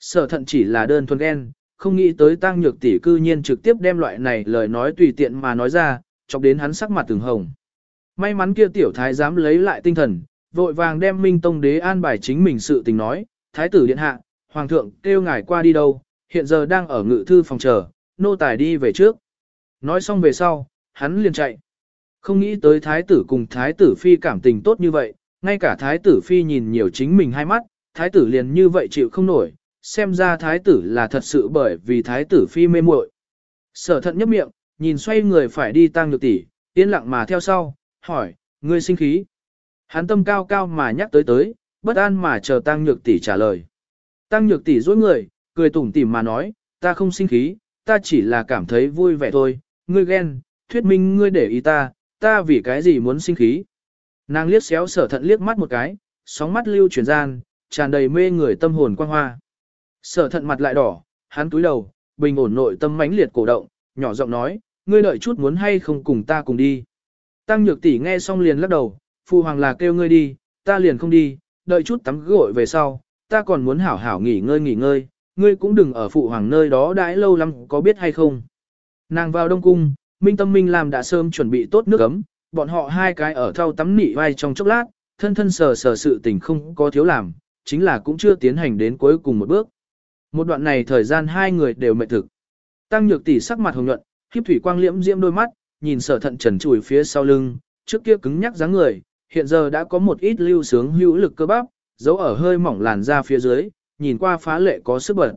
Sở thận chỉ là đơn thuần ghen, không nghĩ tới tăng nhược tỷ cư nhiên trực tiếp đem loại này lời nói tùy tiện mà nói ra, chọc đến hắn sắc mặt từng hồng. May mắn kia tiểu thái dám lấy lại tinh thần, vội vàng đem Minh Tông đế an bài chính mình sự tình nói, thái tử điện hạ, hoàng thượng kêu ngài qua đi đâu, hiện giờ đang ở ngự thư phòng chờ, nô tài đi về trước. Nói xong về sau, hắn liền chạy. Không nghĩ tới thái tử cùng thái tử phi cảm tình tốt như vậy, ngay cả thái tử phi nhìn nhiều chính mình hai mắt, thái tử liền như vậy chịu không nổi, xem ra thái tử là thật sự bởi vì thái tử phi mê muội. Sở thận nhấp miệng, nhìn xoay người phải đi tăng nhược tỷ, yên lặng mà theo sau, hỏi, ngươi sinh khí. Hắn tâm cao cao mà nhắc tới tới, bất an mà chờ tăng nhược tỷ trả lời. Tăng nhược tỷ dối người, cười tủm tỉm mà nói, ta không sinh khí, ta chỉ là cảm thấy vui vẻ thôi, ngươi ghen, thuyết minh ngươi để ý ta, ta vì cái gì muốn sinh khí. Nàng liếc xéo sở thận liếc mắt một cái, sóng mắt lưu chuyển gian, tràn đầy mê người tâm hồn quang hoa. Sở thận mặt lại đỏ, hắn túi đầu, bình ổn nội tâm mãnh liệt cổ động, nhỏ giọng nói, ngươi đợi chút muốn hay không cùng ta cùng đi. Tăng nhược tỷ nghe xong liền lắc đầu, phụ hoàng là kêu ngươi đi, ta liền không đi, đợi chút tắm gội về sau, ta còn muốn hảo hảo nghỉ ngơi nghỉ ngơi, ngươi cũng đừng ở phụ hoàng nơi đó đãi lâu lắm có biết hay không. Nàng vào đông cung, Minh Tâm Minh làm đã sớm chuẩn bị tốt nước ấm, bọn họ hai cái ở thau tắm nỉ vai trong chốc lát, thân thân sờ sờ sự tình không có thiếu làm, chính là cũng chưa tiến hành đến cuối cùng một bước. Một đoạn này thời gian hai người đều mệt thực. Tăng nhược tỷ sắc mặt hồng nhuận, khiếp thủy quang liễm diễm đôi mắt, nhìn sở thận trần chùi phía sau lưng, trước kia cứng nhắc dáng người, hiện giờ đã có một ít lưu sướng hữu lực cơ bắp, giấu ở hơi mỏng làn da phía dưới, nhìn qua phá lệ có sức bật.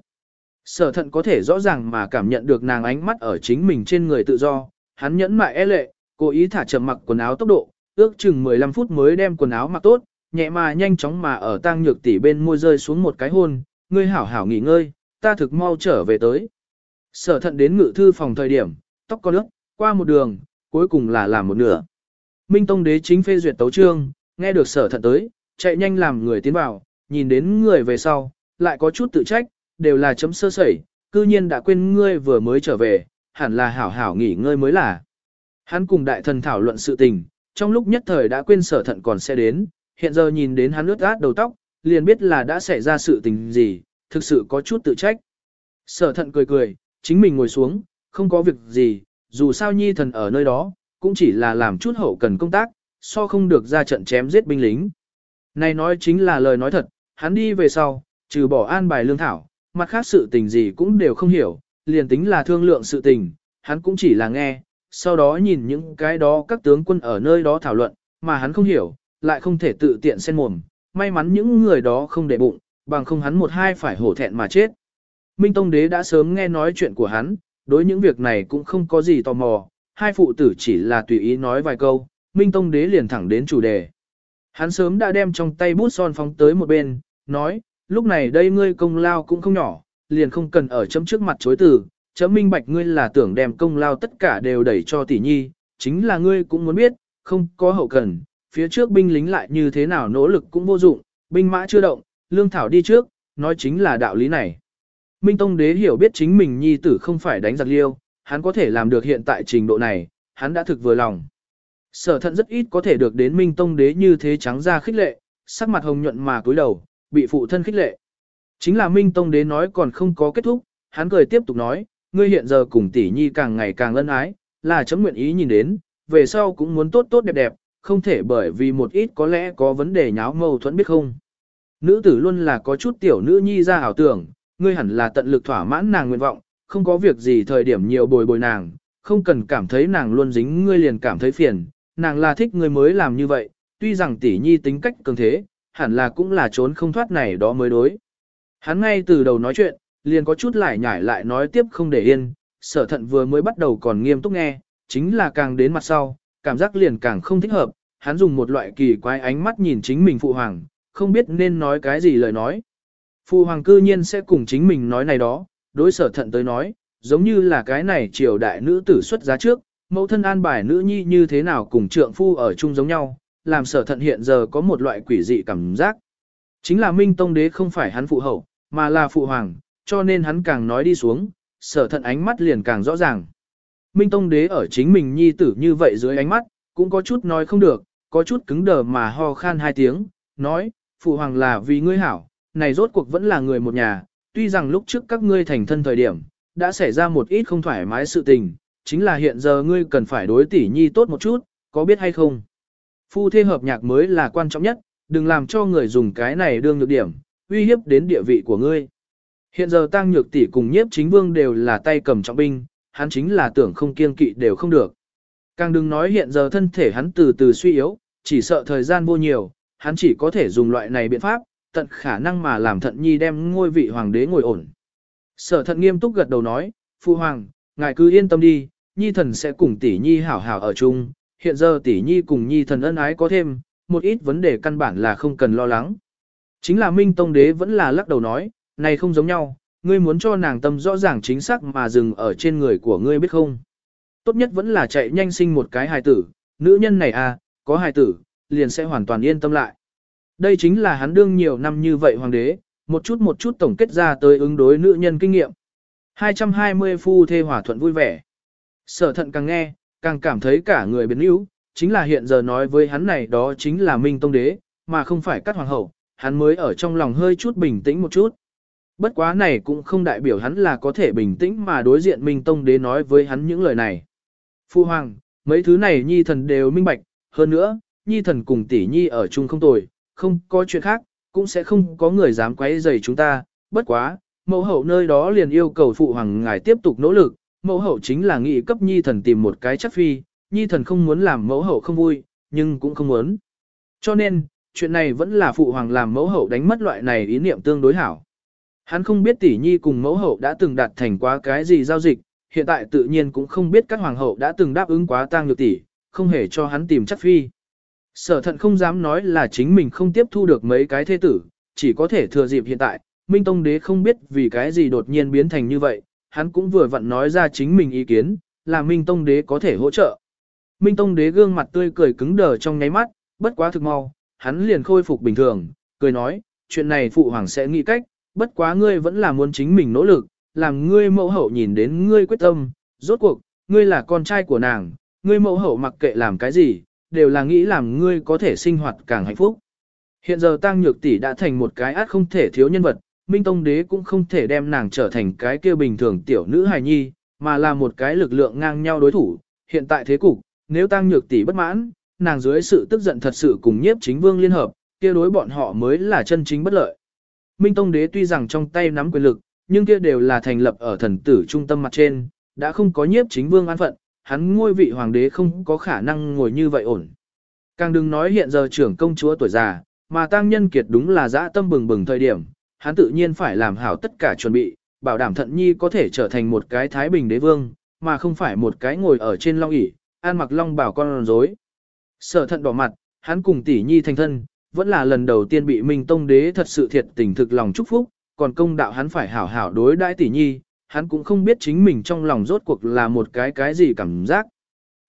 Sở thận có thể rõ ràng mà cảm nhận được nàng ánh mắt ở chính mình trên người tự do, hắn nhẫn mại e lệ, cố ý thả chậm mặc quần áo tốc độ, ước chừng 15 phút mới đem quần áo mặc tốt, nhẹ mà nhanh chóng mà ở tang nhược tỷ bên môi rơi xuống một cái hôn, ngươi hảo hảo nghỉ ngơi, ta thực mau trở về tới. Sở thận đến ngự thư phòng thời điểm, tóc có nước, qua một đường, cuối cùng là làm một nửa. Minh Tông đế chính phê duyệt tấu trương, nghe được sở thận tới, chạy nhanh làm người tiến vào, nhìn đến người về sau, lại có chút tự trách, đều là chấm sơ sẩy, cư nhiên đã quên ngươi vừa mới trở về, hẳn là hảo hảo nghỉ ngơi mới là. Hắn cùng đại thần thảo luận sự tình, trong lúc nhất thời đã quên sở thận còn sẽ đến, hiện giờ nhìn đến hắn ướt át đầu tóc, liền biết là đã xảy ra sự tình gì, thực sự có chút tự trách. Sở thận cười cười, chính mình ngồi xuống, không có việc gì, dù sao nhi thần ở nơi đó, cũng chỉ là làm chút hậu cần công tác, so không được ra trận chém giết binh lính. Này nói chính là lời nói thật, hắn đi về sau, trừ bỏ an bài lương thảo, mặt khác sự tình gì cũng đều không hiểu, liền tính là thương lượng sự tình, hắn cũng chỉ là nghe, sau đó nhìn những cái đó các tướng quân ở nơi đó thảo luận, mà hắn không hiểu, lại không thể tự tiện xen mồm, may mắn những người đó không để bụng, bằng không hắn một hai phải hổ thẹn mà chết. Minh Tông Đế đã sớm nghe nói chuyện của hắn, đối những việc này cũng không có gì tò mò, hai phụ tử chỉ là tùy ý nói vài câu, Minh Tông Đế liền thẳng đến chủ đề. Hắn sớm đã đem trong tay bút son phóng tới một bên, nói, lúc này đây ngươi công lao cũng không nhỏ, liền không cần ở chấm trước mặt chối từ, chấm minh bạch ngươi là tưởng đem công lao tất cả đều đẩy cho tỷ nhi, chính là ngươi cũng muốn biết, không có hậu cần, phía trước binh lính lại như thế nào nỗ lực cũng vô dụng, binh mã chưa động, lương thảo đi trước, nói chính là đạo lý này. Minh Tông đế hiểu biết chính mình nhi tử không phải đánh giặc liêu, hắn có thể làm được hiện tại trình độ này, hắn đã thực vừa lòng. Sở thận rất ít có thể được đến Minh Tông đế như thế trắng ra khích lệ, sắc mặt hồng nhuận mà cúi đầu, bị phụ thân khích lệ. Chính là Minh Tông đế nói còn không có kết thúc, hắn cười tiếp tục nói, ngươi hiện giờ cùng tỷ nhi càng ngày càng ân ái, là chấm nguyện ý nhìn đến, về sau cũng muốn tốt tốt đẹp đẹp, không thể bởi vì một ít có lẽ có vấn đề nháo mâu thuẫn biết không. Nữ tử luôn là có chút tiểu nữ nhi ra ảo tưởng, ngươi hẳn là tận lực thỏa mãn nàng nguyện vọng, không có việc gì thời điểm nhiều bồi bồi nàng, không cần cảm thấy nàng luôn dính ngươi liền cảm thấy phiền, nàng là thích ngươi mới làm như vậy, tuy rằng tỷ nhi tính cách cường thế, hẳn là cũng là trốn không thoát này đó mới đối. Hắn ngay từ đầu nói chuyện, liền có chút lại nhải lại nói tiếp không để yên, sở thận vừa mới bắt đầu còn nghiêm túc nghe, chính là càng đến mặt sau, cảm giác liền càng không thích hợp, hắn dùng một loại kỳ quái ánh mắt nhìn chính mình phụ hoàng, không biết nên nói cái gì lời nói. Phụ hoàng cư nhiên sẽ cùng chính mình nói này đó, đối sở thận tới nói, giống như là cái này triều đại nữ tử xuất giá trước, mẫu thân an bài nữ nhi như thế nào cùng trượng phu ở chung giống nhau, làm sở thận hiện giờ có một loại quỷ dị cảm giác. Chính là Minh Tông Đế không phải hắn phụ hậu, mà là phụ hoàng, cho nên hắn càng nói đi xuống, sở thận ánh mắt liền càng rõ ràng. Minh Tông Đế ở chính mình nhi tử như vậy dưới ánh mắt, cũng có chút nói không được, có chút cứng đờ mà ho khan hai tiếng, nói, phụ hoàng là vì ngươi hảo, này rốt cuộc vẫn là người một nhà, tuy rằng lúc trước các ngươi thành thân thời điểm, đã xảy ra một ít không thoải mái sự tình, chính là hiện giờ ngươi cần phải đối tỷ nhi tốt một chút, có biết hay không? Phu thê hợp nhạc mới là quan trọng nhất, đừng làm cho người dùng cái này đương nhược điểm, uy hiếp đến địa vị của ngươi. Hiện giờ tăng nhược tỷ cùng nhiếp chính vương đều là tay cầm trọng binh, hắn chính là tưởng không kiên kỵ đều không được. Càng đừng nói hiện giờ thân thể hắn từ từ suy yếu, chỉ sợ thời gian vô nhiều, hắn chỉ có thể dùng loại này biện pháp, tận khả năng mà làm thận nhi đem ngôi vị hoàng đế ngồi ổn. Sở thận nghiêm túc gật đầu nói, Phu Hoàng, ngài cứ yên tâm đi, nhi thần sẽ cùng tỷ nhi hảo hảo ở chung, hiện giờ tỷ nhi cùng nhi thần ân ái có thêm, một ít vấn đề căn bản là không cần lo lắng. Chính là Minh Tông Đế vẫn là lắc đầu nói, này không giống nhau, ngươi muốn cho nàng tâm rõ ràng chính xác mà dừng ở trên người của ngươi biết không. Tốt nhất vẫn là chạy nhanh sinh một cái hài tử, nữ nhân này à, có hài tử, liền sẽ hoàn toàn yên tâm lại. Đây chính là hắn đương nhiều năm như vậy hoàng đế, một chút một chút tổng kết ra tới ứng đối nữ nhân kinh nghiệm. 220 phu thê hòa thuận vui vẻ. Sở thận càng nghe, càng cảm thấy cả người biến yếu, chính là hiện giờ nói với hắn này đó chính là Minh Tông Đế, mà không phải các hoàng hậu, hắn mới ở trong lòng hơi chút bình tĩnh một chút. Bất quá này cũng không đại biểu hắn là có thể bình tĩnh mà đối diện Minh Tông Đế nói với hắn những lời này. Phu Hoàng, mấy thứ này nhi thần đều minh bạch, hơn nữa, nhi thần cùng tỷ nhi ở chung không tồi, không có chuyện khác, cũng sẽ không có người dám quấy rầy chúng ta, bất quá, mẫu hậu nơi đó liền yêu cầu phụ hoàng ngài tiếp tục nỗ lực, mẫu hậu chính là nghị cấp nhi thần tìm một cái chắc phi, nhi thần không muốn làm mẫu hậu không vui, nhưng cũng không muốn. Cho nên, chuyện này vẫn là phụ hoàng làm mẫu hậu đánh mất loại này ý niệm tương đối hảo. Hắn không biết tỷ nhi cùng mẫu hậu đã từng đạt thành quá cái gì giao dịch, hiện tại tự nhiên cũng không biết các hoàng hậu đã từng đáp ứng quá tang nhược tỷ, không hề cho hắn tìm chắc phi. Sở thận không dám nói là chính mình không tiếp thu được mấy cái thế tử, chỉ có thể thừa dịp hiện tại, Minh Tông Đế không biết vì cái gì đột nhiên biến thành như vậy, hắn cũng vừa vặn nói ra chính mình ý kiến, là Minh Tông Đế có thể hỗ trợ. Minh Tông Đế gương mặt tươi cười cứng đờ trong nháy mắt, bất quá thực mau, hắn liền khôi phục bình thường, cười nói, chuyện này phụ hoàng sẽ nghĩ cách, bất quá ngươi vẫn là muốn chính mình nỗ lực, làm ngươi mẫu hậu nhìn đến ngươi quyết tâm, rốt cuộc, ngươi là con trai của nàng, ngươi mẫu hậu mặc kệ làm cái gì, đều là nghĩ làm ngươi có thể sinh hoạt càng hạnh phúc. Hiện giờ Tăng Nhược Tỷ đã thành một cái át không thể thiếu nhân vật, Minh Tông Đế cũng không thể đem nàng trở thành cái kia bình thường tiểu nữ hài nhi, mà là một cái lực lượng ngang nhau đối thủ. Hiện tại thế cục, nếu Tăng Nhược Tỷ bất mãn, nàng dưới sự tức giận thật sự cùng nhiếp chính vương liên hợp, kia đối bọn họ mới là chân chính bất lợi. Minh Tông Đế tuy rằng trong tay nắm quyền lực, nhưng kia đều là thành lập ở thần tử trung tâm mặt trên, đã không có nhiếp chính vương an phận, hắn ngôi vị hoàng đế không có khả năng ngồi như vậy ổn. Càng đừng nói hiện giờ trưởng công chúa tuổi già, mà tăng nhân kiệt đúng là dã tâm bừng bừng thời điểm, hắn tự nhiên phải làm hảo tất cả chuẩn bị, bảo đảm thận nhi có thể trở thành một cái thái bình đế vương, mà không phải một cái ngồi ở trên long ỷ an mặc long bảo con rối. Sở thận đỏ mặt, hắn cùng tỷ nhi thành thân, vẫn là lần đầu tiên bị Minh Tông đế thật sự thiệt tình thực lòng chúc phúc, còn công đạo hắn phải hảo hảo đối đãi tỷ nhi, hắn cũng không biết chính mình trong lòng rốt cuộc là một cái cái gì cảm giác.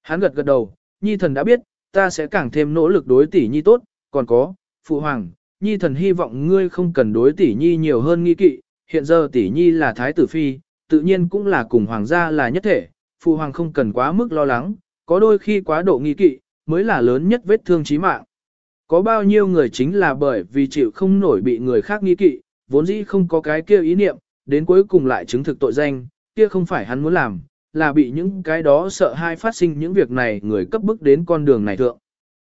Hắn gật gật đầu, nhi thần đã biết, ta sẽ càng thêm nỗ lực đối tỷ nhi tốt, còn có, phụ hoàng, nhi thần hy vọng ngươi không cần đối tỷ nhi nhiều hơn nghi kỵ, hiện giờ tỷ nhi là thái tử phi, tự nhiên cũng là cùng hoàng gia là nhất thể, phụ hoàng không cần quá mức lo lắng, có đôi khi quá độ nghi kỵ, mới là lớn nhất vết thương chí mạng. Có bao nhiêu người chính là bởi vì chịu không nổi bị người khác nghi kỵ, vốn dĩ không có cái kia ý niệm, đến cuối cùng lại chứng thực tội danh, kia không phải hắn muốn làm, là bị những cái đó sợ hai phát sinh những việc này người cấp bức đến con đường này thượng.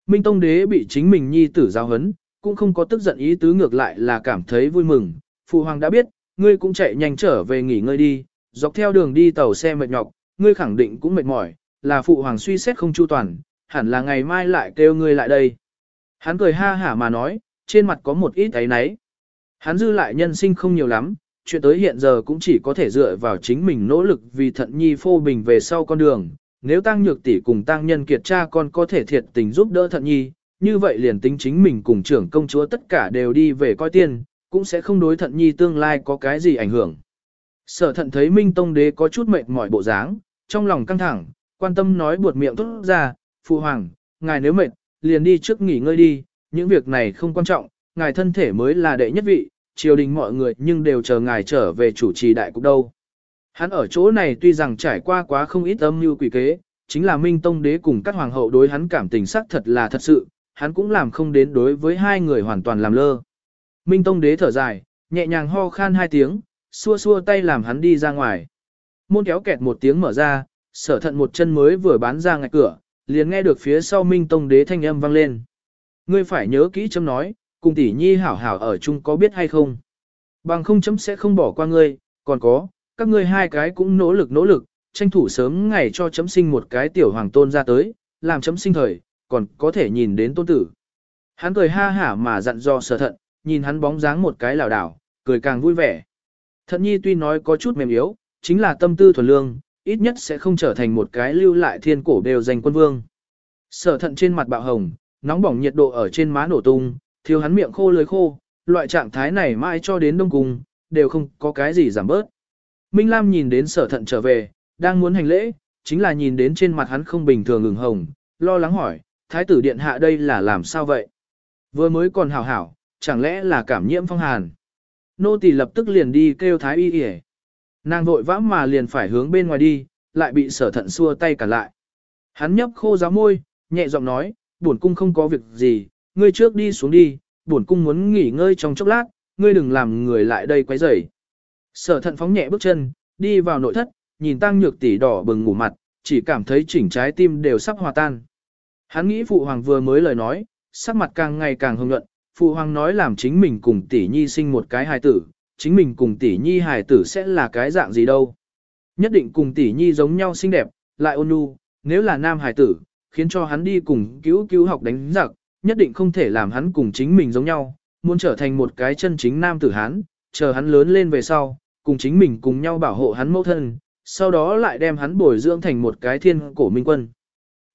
Minh Tông Đế bị chính mình nhi tử giao hấn, cũng không có tức giận ý tứ ngược lại là cảm thấy vui mừng. Phụ hoàng đã biết, ngươi cũng chạy nhanh trở về nghỉ ngơi đi, dọc theo đường đi tàu xe mệt nhọc, ngươi khẳng định cũng mệt mỏi, là phụ hoàng suy xét không chu toàn, hẳn là ngày mai lại kêu ngươi lại đây. Hắn cười ha hả mà nói, trên mặt có một ít ấy náy. Hắn dư lại nhân sinh không nhiều lắm, chuyện tới hiện giờ cũng chỉ có thể dựa vào chính mình nỗ lực vì thận nhi phô bình về sau con đường. Nếu tăng nhược tỷ cùng tăng nhân kiệt cha con có thể thiệt tình giúp đỡ thận nhi, như vậy liền tính chính mình cùng trưởng công chúa tất cả đều đi về coi tiên, cũng sẽ không đối thận nhi tương lai có cái gì ảnh hưởng. Sở thận thấy Minh Tông Đế có chút mệt mỏi bộ dáng, trong lòng căng thẳng, quan tâm nói buột miệng tốt ra, Phụ Hoàng, ngài nếu mệt, liền đi trước nghỉ ngơi đi, những việc này không quan trọng, ngài thân thể mới là đệ nhất vị, triều đình mọi người nhưng đều chờ ngài trở về chủ trì đại cục đâu. Hắn ở chỗ này tuy rằng trải qua quá không ít âm mưu quỷ kế, chính là Minh Tông Đế cùng các hoàng hậu đối hắn cảm tình sắc thật là thật sự, hắn cũng làm không đến đối với hai người hoàn toàn làm lơ. Minh Tông Đế thở dài, nhẹ nhàng ho khan hai tiếng, xua xua tay làm hắn đi ra ngoài. Môn kéo kẹt một tiếng mở ra, sở thận một chân mới vừa bán ra ngạch cửa, liền nghe được phía sau Minh Tông đế thanh âm vang lên. Ngươi phải nhớ kỹ chấm nói, cùng tỷ nhi hảo hảo ở chung có biết hay không. Bằng không chấm sẽ không bỏ qua ngươi, còn có, các ngươi hai cái cũng nỗ lực nỗ lực, tranh thủ sớm ngày cho chấm sinh một cái tiểu hoàng tôn ra tới, làm chấm sinh thời, còn có thể nhìn đến tôn tử. Hắn cười ha hả mà dặn dò sở thận, nhìn hắn bóng dáng một cái lảo đảo, cười càng vui vẻ. Thận nhi tuy nói có chút mềm yếu, chính là tâm tư thuần lương, ít nhất sẽ không trở thành một cái lưu lại thiên cổ đều dành quân vương. Sở thận trên mặt bạo hồng, nóng bỏng nhiệt độ ở trên má nổ tung, thiếu hắn miệng khô lưới khô, loại trạng thái này mãi cho đến đông cung, đều không có cái gì giảm bớt. Minh Lam nhìn đến sở thận trở về, đang muốn hành lễ, chính là nhìn đến trên mặt hắn không bình thường ngừng hồng, lo lắng hỏi, thái tử điện hạ đây là làm sao vậy? Vừa mới còn hảo hảo, chẳng lẽ là cảm nhiễm phong hàn? Nô tỳ lập tức liền đi kêu thái y y Nàng vội vã mà liền phải hướng bên ngoài đi, lại bị sở thận xua tay cả lại. Hắn nhấp khô giáo môi, nhẹ giọng nói, bổn cung không có việc gì, ngươi trước đi xuống đi, bổn cung muốn nghỉ ngơi trong chốc lát, ngươi đừng làm người lại đây quấy rầy. Sở thận phóng nhẹ bước chân, đi vào nội thất, nhìn tăng nhược tỷ đỏ bừng ngủ mặt, chỉ cảm thấy chỉnh trái tim đều sắp hòa tan. Hắn nghĩ phụ hoàng vừa mới lời nói, sắc mặt càng ngày càng hưng nhuận, phụ hoàng nói làm chính mình cùng tỷ nhi sinh một cái hài tử, chính mình cùng tỷ nhi hài tử sẽ là cái dạng gì đâu. Nhất định cùng tỷ nhi giống nhau xinh đẹp, lại ôn nhu, nếu là nam hài tử, khiến cho hắn đi cùng cứu cứu học đánh giặc, nhất định không thể làm hắn cùng chính mình giống nhau, muốn trở thành một cái chân chính nam tử hán, chờ hắn lớn lên về sau, cùng chính mình cùng nhau bảo hộ hắn mẫu thân, sau đó lại đem hắn bồi dưỡng thành một cái thiên cổ minh quân.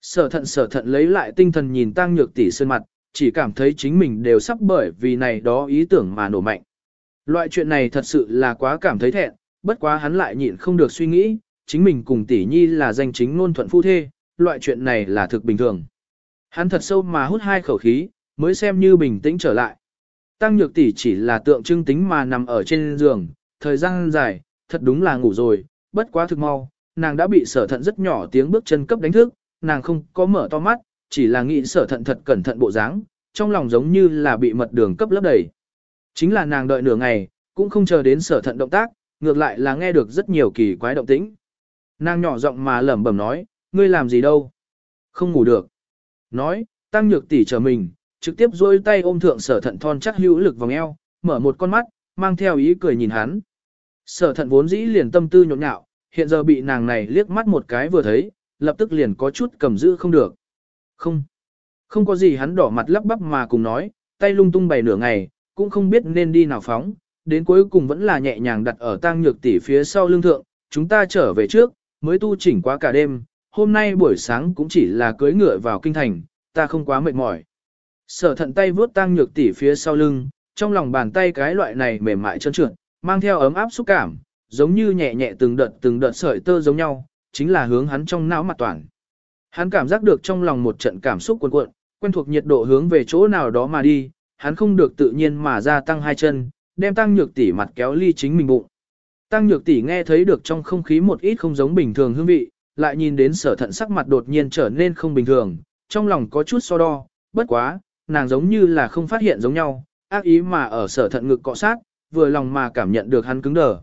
Sở thận sở thận lấy lại tinh thần nhìn tăng nhược tỷ sơn mặt, chỉ cảm thấy chính mình đều sắp bởi vì này đó ý tưởng mà nổ mạnh. Loại chuyện này thật sự là quá cảm thấy thẹn, bất quá hắn lại nhịn không được suy nghĩ, chính mình cùng tỷ nhi là danh chính ngôn thuận phu thê, loại chuyện này là thực bình thường. Hắn thật sâu mà hút hai khẩu khí, mới xem như bình tĩnh trở lại. Tăng nhược tỷ chỉ là tượng trưng tính mà nằm ở trên giường, thời gian dài, thật đúng là ngủ rồi, bất quá thực mau, nàng đã bị sở thận rất nhỏ tiếng bước chân cấp đánh thức, nàng không có mở to mắt, chỉ là nghĩ sở thận thật cẩn thận bộ dáng, trong lòng giống như là bị mật đường cấp lấp đầy. Chính là nàng đợi nửa ngày, cũng không chờ đến sở thận động tác, ngược lại là nghe được rất nhiều kỳ quái động tĩnh. Nàng nhỏ giọng mà lẩm bẩm nói, ngươi làm gì đâu? Không ngủ được. Nói, tăng nhược tỷ chờ mình, trực tiếp duỗi tay ôm thượng sở thận thon chắc hữu lực vòng eo, mở một con mắt, mang theo ý cười nhìn hắn. Sở thận vốn dĩ liền tâm tư nhộn nhạo, hiện giờ bị nàng này liếc mắt một cái vừa thấy, lập tức liền có chút cầm giữ không được. Không, không có gì hắn đỏ mặt lắp bắp mà cùng nói, tay lung tung bày nửa ngày, cũng không biết nên đi nào phóng, đến cuối cùng vẫn là nhẹ nhàng đặt ở tang nhược tỷ phía sau lưng thượng, chúng ta trở về trước, mới tu chỉnh quá cả đêm, hôm nay buổi sáng cũng chỉ là cưới ngựa vào kinh thành, ta không quá mệt mỏi. Sở thận tay vướt tang nhược tỷ phía sau lưng, trong lòng bàn tay cái loại này mềm mại trơn trượt, mang theo ấm áp xúc cảm, giống như nhẹ nhẹ từng đợt từng đợt sợi tơ giống nhau, chính là hướng hắn trong não mặt toàn. Hắn cảm giác được trong lòng một trận cảm xúc cuồn cuộn, quen thuộc nhiệt độ hướng về chỗ nào đó mà đi, hắn không được tự nhiên mà ra tăng hai chân, đem tăng nhược tỷ mặt kéo ly chính mình bụng. Tăng nhược tỷ nghe thấy được trong không khí một ít không giống bình thường hương vị, lại nhìn đến sở thận sắc mặt đột nhiên trở nên không bình thường, trong lòng có chút so đo, bất quá, nàng giống như là không phát hiện giống nhau, ác ý mà ở sở thận ngực cọ sát, vừa lòng mà cảm nhận được hắn cứng đờ.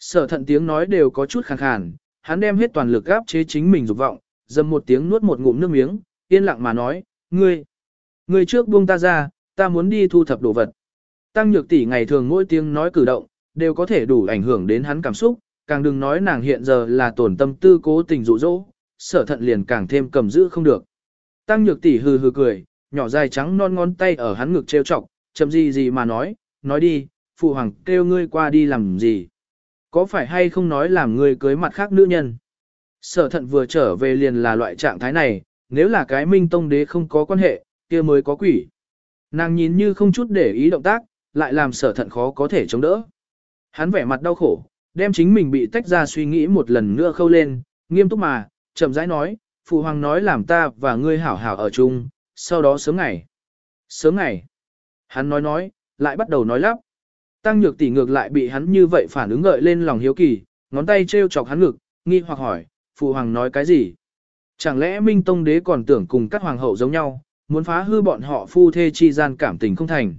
Sở thận tiếng nói đều có chút khàn khàn, hắn đem hết toàn lực gáp chế chính mình dục vọng, dầm một tiếng nuốt một ngụm nước miếng, yên lặng mà nói, ngươi, ngươi trước buông ta ra, ta muốn đi thu thập đồ vật. Tăng nhược tỷ ngày thường mỗi tiếng nói cử động, đều có thể đủ ảnh hưởng đến hắn cảm xúc, càng đừng nói nàng hiện giờ là tổn tâm tư cố tình dụ dỗ, sở thận liền càng thêm cầm giữ không được. Tăng nhược tỷ hừ hừ cười, nhỏ dài trắng non ngón tay ở hắn ngực treo chọc, chậm gì gì mà nói, nói đi, phụ hoàng kêu ngươi qua đi làm gì. Có phải hay không nói làm ngươi cưới mặt khác nữ nhân? Sở thận vừa trở về liền là loại trạng thái này, nếu là cái minh tông đế không có quan hệ, kia mới có quỷ. Nàng nhìn như không chút để ý động tác, lại làm sở thận khó có thể chống đỡ. Hắn vẻ mặt đau khổ, đem chính mình bị tách ra suy nghĩ một lần nữa khâu lên, nghiêm túc mà, chậm rãi nói, phụ hoàng nói làm ta và ngươi hảo hảo ở chung, sau đó sớm ngày. Sớm ngày. Hắn nói nói, lại bắt đầu nói lắp. Tăng nhược tỷ ngược lại bị hắn như vậy phản ứng gợi lên lòng hiếu kỳ, ngón tay treo chọc hắn ngực, nghi hoặc hỏi, phụ hoàng nói cái gì? Chẳng lẽ Minh Tông đế còn tưởng cùng các hoàng hậu giống nhau, muốn phá hư bọn họ phu thê chi gian cảm tình không thành?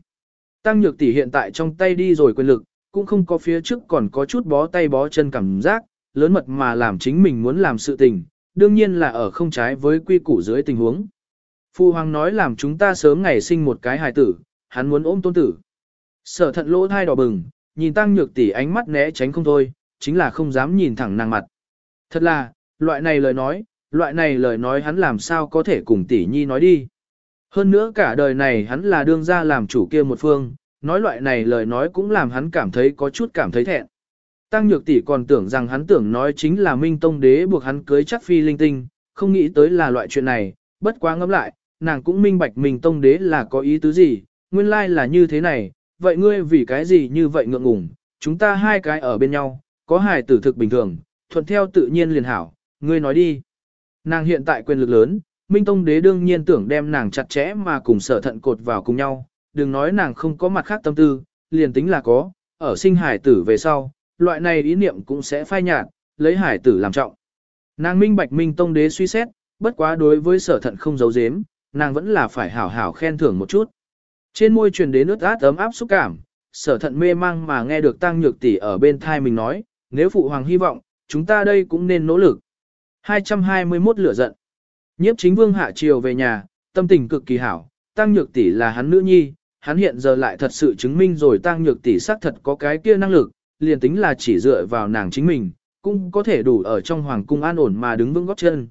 Tăng nhược tỷ hiện tại trong tay đi rồi quyền lực, cũng không có phía trước còn có chút bó tay bó chân cảm giác, lớn mật mà làm chính mình muốn làm sự tình, đương nhiên là ở không trái với quy củ dưới tình huống. Phu hoàng nói làm chúng ta sớm ngày sinh một cái hài tử, hắn muốn ôm tôn tử. Sở thận lỗ thai đỏ bừng, nhìn tăng nhược tỷ ánh mắt né tránh không thôi, chính là không dám nhìn thẳng nàng mặt. Thật là, loại này lời nói, loại này lời nói hắn làm sao có thể cùng tỷ nhi nói đi. Hơn nữa cả đời này hắn là đương gia làm chủ kia một phương, nói loại này lời nói cũng làm hắn cảm thấy có chút cảm thấy thẹn. Tăng nhược tỷ còn tưởng rằng hắn tưởng nói chính là Minh Tông đế buộc hắn cưới chắc phi linh tinh, không nghĩ tới là loại chuyện này, bất quá ngẫm lại, nàng cũng minh bạch Minh Tông đế là có ý tứ gì, nguyên lai là như thế này, vậy ngươi vì cái gì như vậy ngượng ngùng, chúng ta hai cái ở bên nhau, có hài tử thực bình thường, thuận theo tự nhiên liền hảo, ngươi nói đi. Nàng hiện tại quyền lực lớn, Minh Tông đế đương nhiên tưởng đem nàng chặt chẽ mà cùng sở thận cột vào cùng nhau, đừng nói nàng không có mặt khác tâm tư, liền tính là có, ở sinh hải tử về sau, loại này ý niệm cũng sẽ phai nhạt, lấy hải tử làm trọng. Nàng minh bạch Minh Tông đế suy xét, bất quá đối với sở thận không giấu giếm, nàng vẫn là phải hảo hảo khen thưởng một chút. Trên môi truyền đến nước át ấm áp xúc cảm, sở thận mê mang mà nghe được tăng nhược tỷ ở bên thai mình nói, nếu phụ hoàng hy vọng, chúng ta đây cũng nên nỗ lực. 221 lửa giận. Nhiếp chính vương hạ triều về nhà, tâm tình cực kỳ hảo, tăng nhược tỷ là hắn nữ nhi, hắn hiện giờ lại thật sự chứng minh rồi tăng nhược tỷ xác thật có cái kia năng lực, liền tính là chỉ dựa vào nàng chính mình, cũng có thể đủ ở trong hoàng cung an ổn mà đứng vững gót chân.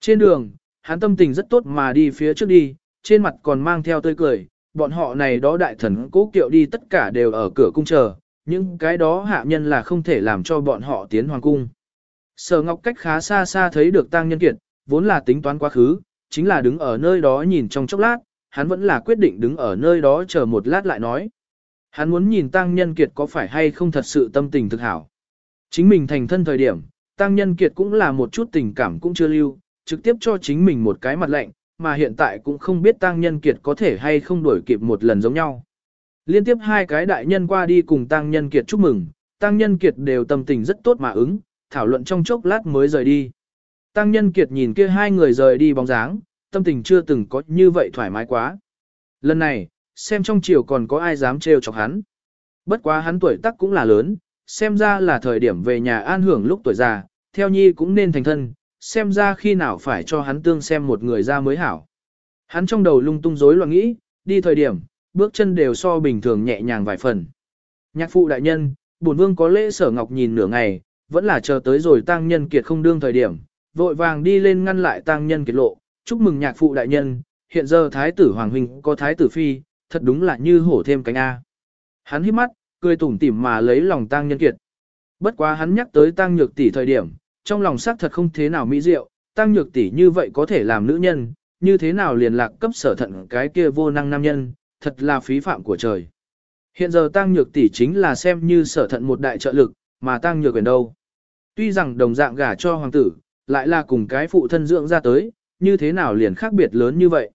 Trên đường, hắn tâm tình rất tốt mà đi phía trước đi, trên mặt còn mang theo tươi cười, bọn họ này đó đại thần cố kiệu đi tất cả đều ở cửa cung chờ, nhưng cái đó hạ nhân là không thể làm cho bọn họ tiến hoàng cung. Sở Ngọc cách khá xa xa thấy được tăng nhân kiệt, vốn là tính toán quá khứ, chính là đứng ở nơi đó nhìn trong chốc lát, hắn vẫn là quyết định đứng ở nơi đó chờ một lát lại nói. Hắn muốn nhìn tăng nhân kiệt có phải hay không thật sự tâm tình thực hảo. Chính mình thành thân thời điểm, tăng nhân kiệt cũng là một chút tình cảm cũng chưa lưu, trực tiếp cho chính mình một cái mặt lạnh, mà hiện tại cũng không biết tăng nhân kiệt có thể hay không đuổi kịp một lần giống nhau. Liên tiếp hai cái đại nhân qua đi cùng tăng nhân kiệt chúc mừng, tăng nhân kiệt đều tâm tình rất tốt mà ứng, thảo luận trong chốc lát mới rời đi. Tăng nhân kiệt nhìn kia hai người rời đi bóng dáng, tâm tình chưa từng có như vậy thoải mái quá. Lần này, xem trong chiều còn có ai dám trêu chọc hắn. Bất quá hắn tuổi tác cũng là lớn, xem ra là thời điểm về nhà an hưởng lúc tuổi già, theo nhi cũng nên thành thân, xem ra khi nào phải cho hắn tương xem một người ra mới hảo. Hắn trong đầu lung tung rối loạn nghĩ, đi thời điểm, bước chân đều so bình thường nhẹ nhàng vài phần. Nhạc phụ đại nhân, bổn vương có lễ sở ngọc nhìn nửa ngày, vẫn là chờ tới rồi tăng nhân kiệt không đương thời điểm, vội vàng đi lên ngăn lại tăng nhân kiệt lộ, chúc mừng nhạc phụ đại nhân, hiện giờ thái tử hoàng huynh có thái tử phi, thật đúng là như hổ thêm cánh A. Hắn hít mắt, cười tủm tỉm mà lấy lòng tăng nhân kiệt. Bất quá hắn nhắc tới tăng nhược tỷ thời điểm, trong lòng xác thật không thế nào mỹ diệu, tăng nhược tỷ như vậy có thể làm nữ nhân, như thế nào liền lạc cấp sở thận cái kia vô năng nam nhân, thật là phí phạm của trời. Hiện giờ tăng nhược tỷ chính là xem như sở thận một đại trợ lực, mà tăng nhược quyền đâu. Tuy rằng đồng dạng gả cho hoàng tử, lại là cùng cái phụ thân dưỡng ra tới, như thế nào liền khác biệt lớn như vậy.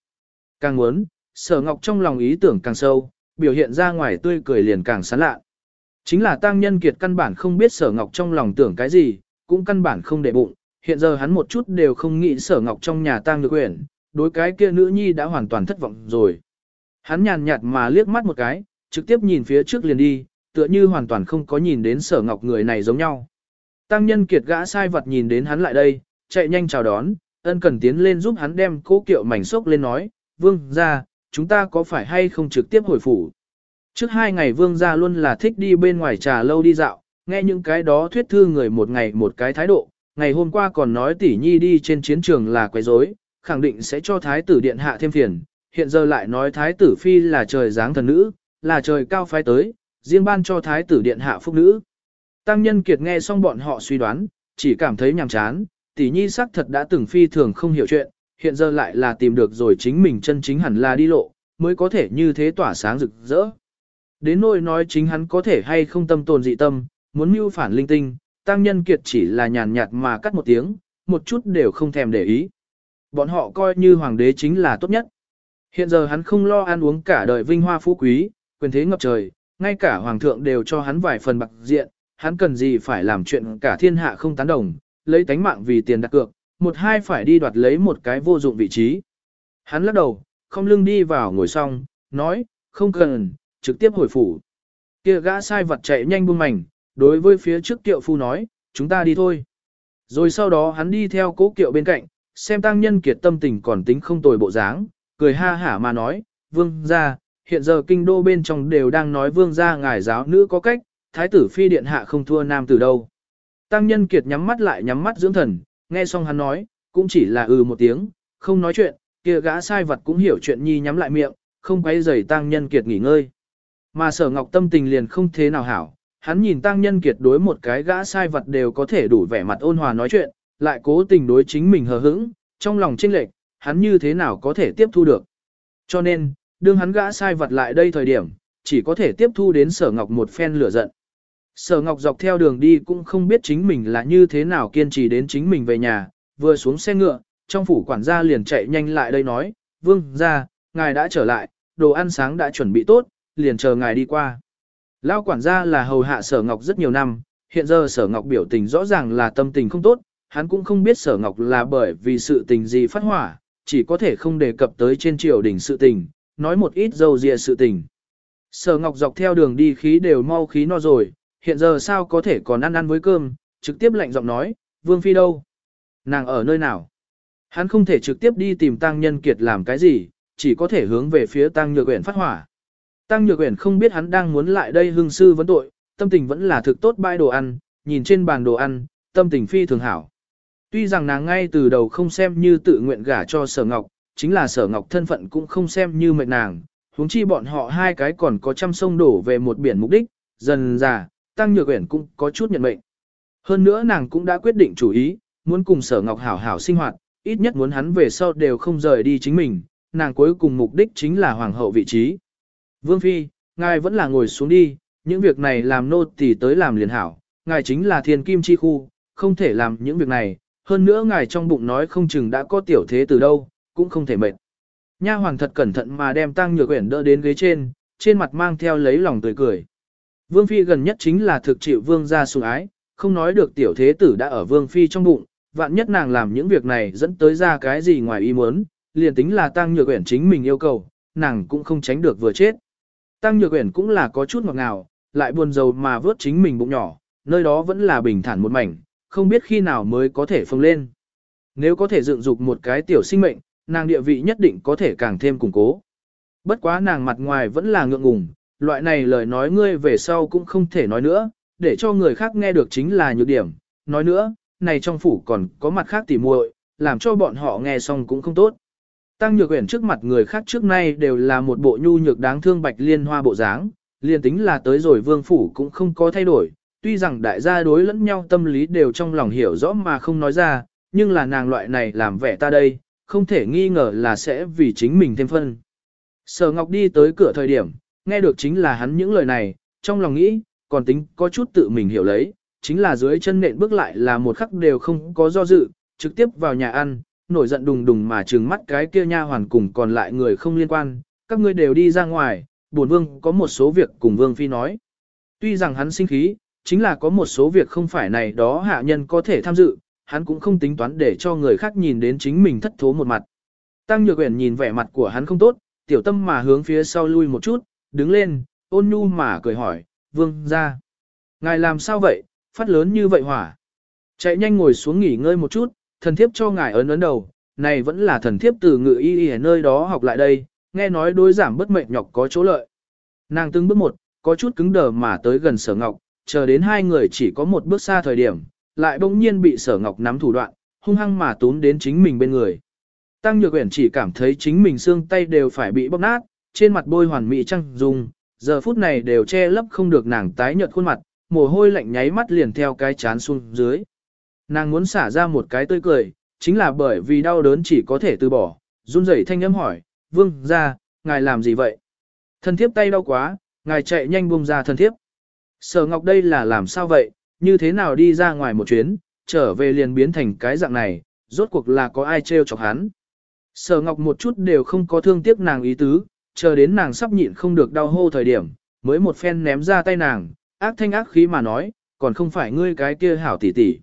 Càng muốn, sở ngọc trong lòng ý tưởng càng sâu, biểu hiện ra ngoài tươi cười liền càng sán lạ. Chính là tăng nhân kiệt căn bản không biết sở ngọc trong lòng tưởng cái gì, cũng căn bản không để bụng, hiện giờ hắn một chút đều không nghĩ sở ngọc trong nhà tăng được quyển, đối cái kia nữ nhi đã hoàn toàn thất vọng rồi. Hắn nhàn nhạt mà liếc mắt một cái, trực tiếp nhìn phía trước liền đi, tựa như hoàn toàn không có nhìn đến sở ngọc người này giống nhau. Tăng nhân kiệt gã sai vật nhìn đến hắn lại đây, chạy nhanh chào đón, ân cần tiến lên giúp hắn đem cố kiệu mảnh sốc lên nói, vương ra, chúng ta có phải hay không trực tiếp hồi phủ. Trước hai ngày vương gia luôn là thích đi bên ngoài trà lâu đi dạo, nghe những cái đó thuyết thư người một ngày một cái thái độ, ngày hôm qua còn nói tỷ nhi đi trên chiến trường là quấy rối, khẳng định sẽ cho thái tử điện hạ thêm phiền, hiện giờ lại nói thái tử phi là trời dáng thần nữ, là trời cao phái tới, riêng ban cho thái tử điện hạ phúc nữ. Tăng nhân kiệt nghe xong bọn họ suy đoán, chỉ cảm thấy nhàm chán, tỷ nhi xác thật đã từng phi thường không hiểu chuyện, hiện giờ lại là tìm được rồi chính mình chân chính hẳn là đi lộ, mới có thể như thế tỏa sáng rực rỡ. Đến nỗi nói chính hắn có thể hay không tâm tồn dị tâm, muốn mưu phản linh tinh, tăng nhân kiệt chỉ là nhàn nhạt mà cắt một tiếng, một chút đều không thèm để ý. Bọn họ coi như hoàng đế chính là tốt nhất. Hiện giờ hắn không lo ăn uống cả đời vinh hoa phú quý, quyền thế ngập trời, ngay cả hoàng thượng đều cho hắn vài phần bạc diện, hắn cần gì phải làm chuyện cả thiên hạ không tán đồng, lấy tánh mạng vì tiền đặt cược, một hai phải đi đoạt lấy một cái vô dụng vị trí. Hắn lắc đầu, không lưng đi vào ngồi xong, nói, không cần, trực tiếp hồi phủ. Kia gã sai vật chạy nhanh buông mảnh, đối với phía trước kiệu phu nói, chúng ta đi thôi. Rồi sau đó hắn đi theo cố kiệu bên cạnh, xem tăng nhân kiệt tâm tình còn tính không tồi bộ dáng, cười ha hả mà nói, vương gia, hiện giờ kinh đô bên trong đều đang nói vương gia ngài giáo nữ có cách, thái tử phi điện hạ không thua nam tử đâu. Tăng nhân kiệt nhắm mắt lại nhắm mắt dưỡng thần, nghe xong hắn nói, cũng chỉ là ừ một tiếng, không nói chuyện, kia gã sai vật cũng hiểu chuyện nhi nhắm lại miệng, không quay rầy tăng nhân kiệt nghỉ ngơi. Mà sở ngọc tâm tình liền không thế nào hảo, hắn nhìn tăng nhân kiệt đối một cái gã sai vật đều có thể đủ vẻ mặt ôn hòa nói chuyện, lại cố tình đối chính mình hờ hững, trong lòng chênh lệch, hắn như thế nào có thể tiếp thu được. Cho nên, đương hắn gã sai vật lại đây thời điểm, chỉ có thể tiếp thu đến sở ngọc một phen lửa giận. Sở ngọc dọc theo đường đi cũng không biết chính mình là như thế nào kiên trì đến chính mình về nhà, vừa xuống xe ngựa, trong phủ quản gia liền chạy nhanh lại đây nói, vương ra, ngài đã trở lại, đồ ăn sáng đã chuẩn bị tốt, liền chờ ngài đi qua. Lao quản gia là hầu hạ sở ngọc rất nhiều năm, hiện giờ sở ngọc biểu tình rõ ràng là tâm tình không tốt, hắn cũng không biết sở ngọc là bởi vì sự tình gì phát hỏa, chỉ có thể không đề cập tới trên triều đình sự tình, nói một ít dâu dịa sự tình. Sở ngọc dọc theo đường đi khí đều mau khí no rồi, hiện giờ sao có thể còn ăn ăn với cơm, trực tiếp lạnh giọng nói, vương phi đâu? Nàng ở nơi nào? Hắn không thể trực tiếp đi tìm tăng nhân kiệt làm cái gì, chỉ có thể hướng về phía tăng nhược uyển phát hỏa. Tăng nhược uyển không biết hắn đang muốn lại đây hương sư vấn tội, tâm tình vẫn là thực tốt bãi đồ ăn, nhìn trên bàn đồ ăn, tâm tình phi thường hảo. Tuy rằng nàng ngay từ đầu không xem như tự nguyện gả cho sở ngọc, chính là sở ngọc thân phận cũng không xem như mệnh nàng, huống chi bọn họ hai cái còn có trăm sông đổ về một biển mục đích, dần già, tăng nhược uyển cũng có chút nhận mệnh. Hơn nữa nàng cũng đã quyết định chủ ý, muốn cùng sở ngọc hảo hảo sinh hoạt, ít nhất muốn hắn về sau đều không rời đi chính mình, nàng cuối cùng mục đích chính là hoàng hậu vị trí. Vương Phi, ngài vẫn là ngồi xuống đi, những việc này làm nô tỳ tới làm liền hảo, ngài chính là thiên kim chi khu, không thể làm những việc này, hơn nữa ngài trong bụng nói không chừng đã có tiểu thế từ đâu, cũng không thể mệt. Nha hoàng thật cẩn thận mà đem tăng nhược quyển đỡ đến ghế trên, trên mặt mang theo lấy lòng tươi cười. Vương Phi gần nhất chính là thực chịu vương gia sủng ái, không nói được tiểu thế tử đã ở Vương Phi trong bụng, vạn nhất nàng làm những việc này dẫn tới ra cái gì ngoài ý muốn, liền tính là tăng nhược uyển chính mình yêu cầu, nàng cũng không tránh được vừa chết. Tăng nhược uyển cũng là có chút ngọt ngào, lại buồn rầu mà vớt chính mình bụng nhỏ, nơi đó vẫn là bình thản một mảnh, không biết khi nào mới có thể phồng lên. Nếu có thể dựng dục một cái tiểu sinh mệnh, nàng địa vị nhất định có thể càng thêm củng cố. Bất quá nàng mặt ngoài vẫn là ngượng ngùng, loại này lời nói ngươi về sau cũng không thể nói nữa, để cho người khác nghe được chính là nhược điểm. Nói nữa, này trong phủ còn có mặt khác tỉ muội, làm cho bọn họ nghe xong cũng không tốt. Tăng nhược uyển trước mặt người khác trước nay đều là một bộ nhu nhược đáng thương bạch liên hoa bộ dáng, liền tính là tới rồi vương phủ cũng không có thay đổi, tuy rằng đại gia đối lẫn nhau tâm lý đều trong lòng hiểu rõ mà không nói ra, nhưng là nàng loại này làm vẻ ta đây, không thể nghi ngờ là sẽ vì chính mình thêm phân. Sở Ngọc đi tới cửa thời điểm, nghe được chính là hắn những lời này, trong lòng nghĩ, còn tính có chút tự mình hiểu lấy, chính là dưới chân nện bước lại là một khắc đều không có do dự, trực tiếp vào nhà ăn, nổi giận đùng đùng mà trừng mắt cái kia nha hoàn cùng còn lại người không liên quan, các ngươi đều đi ra ngoài, bổn vương có một số việc cùng vương phi nói. Tuy rằng hắn sinh khí, chính là có một số việc không phải này đó hạ nhân có thể tham dự, hắn cũng không tính toán để cho người khác nhìn đến chính mình thất thố một mặt. Tăng Nhược Uyển nhìn vẻ mặt của hắn không tốt, tiểu tâm mà hướng phía sau lui một chút, đứng lên, ôn nhu mà cười hỏi, vương ra. Ngài làm sao vậy, phát lớn như vậy hỏa. Chạy nhanh ngồi xuống nghỉ ngơi một chút, thần thiếp cho ngài ấn ấn đầu, này vẫn là thần thiếp từ ngự y y ở nơi đó học lại đây, nghe nói đối giảm bất mệnh nhọc có chỗ lợi. Nàng từng bước một, có chút cứng đờ mà tới gần sở ngọc, chờ đến hai người chỉ có một bước xa thời điểm, lại bỗng nhiên bị sở ngọc nắm thủ đoạn, hung hăng mà tún đến chính mình bên người. Tăng Nhược Uyển chỉ cảm thấy chính mình xương tay đều phải bị bóp nát, trên mặt bôi hoàn mỹ trăng dung, giờ phút này đều che lấp không được nàng tái nhợt khuôn mặt, mồ hôi lạnh nháy mắt liền theo cái chán xuống dưới. Nàng muốn xả ra một cái tươi cười, chính là bởi vì đau đớn chỉ có thể từ bỏ, run rẩy thanh âm hỏi, vương ra, ngài làm gì vậy? Thân thiếp tay đau quá, ngài chạy nhanh buông ra thân thiếp. Sở Ngọc đây là làm sao vậy, như thế nào đi ra ngoài một chuyến, trở về liền biến thành cái dạng này, rốt cuộc là có ai trêu chọc hắn. Sở Ngọc một chút đều không có thương tiếc nàng ý tứ, chờ đến nàng sắp nhịn không được đau hô thời điểm, mới một phen ném ra tay nàng, ác thanh ác khí mà nói, còn không phải ngươi cái kia hảo tỷ tỷ.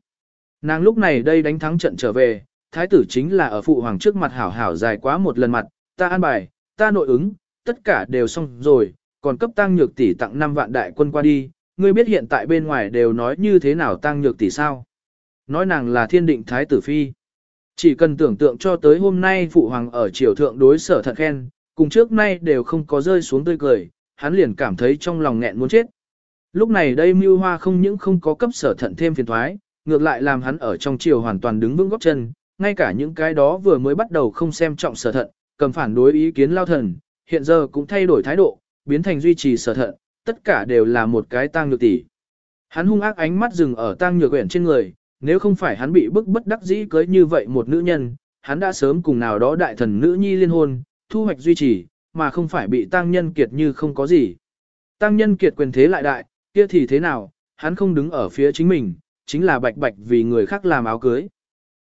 Nàng lúc này đây đánh thắng trận trở về, thái tử chính là ở phụ hoàng trước mặt hảo hảo dài quá một lần mặt, ta an bài, ta nội ứng, tất cả đều xong rồi, còn cấp tăng nhược tỷ tặng 5 vạn đại quân qua đi, ngươi biết hiện tại bên ngoài đều nói như thế nào tăng nhược tỷ sao? Nói nàng là thiên định thái tử phi. Chỉ cần tưởng tượng cho tới hôm nay phụ hoàng ở triều thượng đối sở thật khen, cùng trước nay đều không có rơi xuống tươi cười, hắn liền cảm thấy trong lòng nghẹn muốn chết. Lúc này đây mưu hoa không những không có cấp sở thận thêm phiền thoái, ngược lại làm hắn ở trong chiều hoàn toàn đứng vững góc chân, ngay cả những cái đó vừa mới bắt đầu không xem trọng sở thận, cầm phản đối ý kiến lao thần, hiện giờ cũng thay đổi thái độ, biến thành duy trì sở thận, tất cả đều là một cái tang nhược tỷ. Hắn hung ác ánh mắt dừng ở tang nhược quyển trên người, nếu không phải hắn bị bức bất đắc dĩ cưới như vậy một nữ nhân, hắn đã sớm cùng nào đó đại thần nữ nhi liên hôn, thu hoạch duy trì, mà không phải bị tăng nhân kiệt như không có gì. Tăng nhân kiệt quyền thế lại đại, kia thì thế nào, hắn không đứng ở phía chính mình, chính là bạch bạch vì người khác làm áo cưới.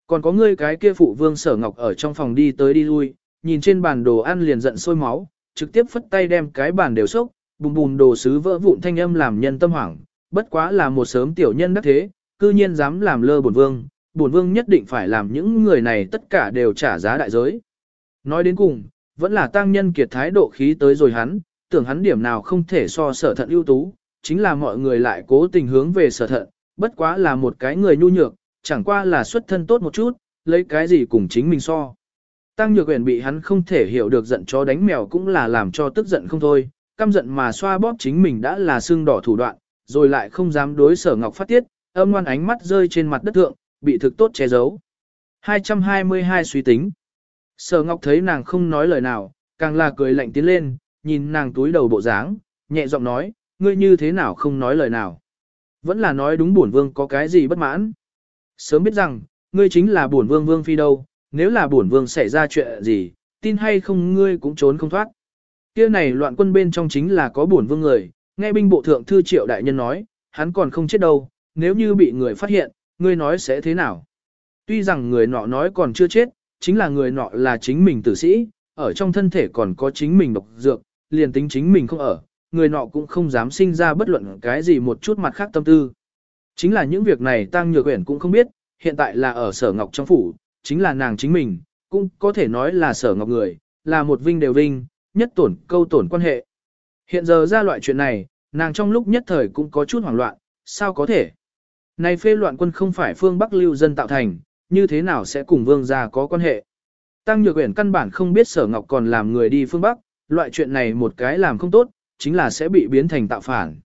Còn có ngươi cái kia phụ vương sở ngọc ở trong phòng đi tới đi lui, nhìn trên bàn đồ ăn liền giận sôi máu, trực tiếp phất tay đem cái bàn đều sốc, bùm bùm đồ sứ vỡ vụn thanh âm làm nhân tâm hoảng, bất quá là một sớm tiểu nhân đắc thế, cư nhiên dám làm lơ bổn vương, bổn vương nhất định phải làm những người này tất cả đều trả giá đại giới. Nói đến cùng, vẫn là tăng nhân kiệt thái độ khí tới rồi hắn, tưởng hắn điểm nào không thể so sở thận ưu tú, chính là mọi người lại cố tình hướng về sở thận, bất quá là một cái người nhu nhược, chẳng qua là xuất thân tốt một chút, lấy cái gì cùng chính mình so. Tăng nhược quyền bị hắn không thể hiểu được giận cho đánh mèo cũng là làm cho tức giận không thôi, căm giận mà xoa bóp chính mình đã là xương đỏ thủ đoạn, rồi lại không dám đối sở ngọc phát tiết, âm ngoan ánh mắt rơi trên mặt đất thượng, bị thực tốt che giấu. 222 suy tính. Sở ngọc thấy nàng không nói lời nào, càng là cười lạnh tiến lên, nhìn nàng túi đầu bộ dáng, nhẹ giọng nói, ngươi như thế nào không nói lời nào. Vẫn là nói đúng bổn vương có cái gì bất mãn. Sớm biết rằng, ngươi chính là bổn vương vương phi đâu, nếu là bổn vương xảy ra chuyện gì, tin hay không ngươi cũng trốn không thoát. Kia này loạn quân bên trong chính là có bổn vương người, nghe binh bộ thượng thư triệu đại nhân nói, hắn còn không chết đâu, nếu như bị người phát hiện, ngươi nói sẽ thế nào? Tuy rằng người nọ nói còn chưa chết, chính là người nọ là chính mình tử sĩ, ở trong thân thể còn có chính mình độc dược, liền tính chính mình không ở, người nọ cũng không dám sinh ra bất luận cái gì một chút mặt khác tâm tư. Chính là những việc này Tăng Nhược Uyển cũng không biết, hiện tại là ở Sở Ngọc trong phủ, chính là nàng chính mình, cũng có thể nói là Sở Ngọc người, là một vinh đều vinh, nhất tổn câu tổn quan hệ. Hiện giờ ra loại chuyện này, nàng trong lúc nhất thời cũng có chút hoảng loạn, sao có thể? Này phê loạn quân không phải phương Bắc lưu dân tạo thành, như thế nào sẽ cùng vương gia có quan hệ? Tăng Nhược Uyển căn bản không biết Sở Ngọc còn làm người đi phương Bắc, loại chuyện này một cái làm không tốt, chính là sẽ bị biến thành tạo phản.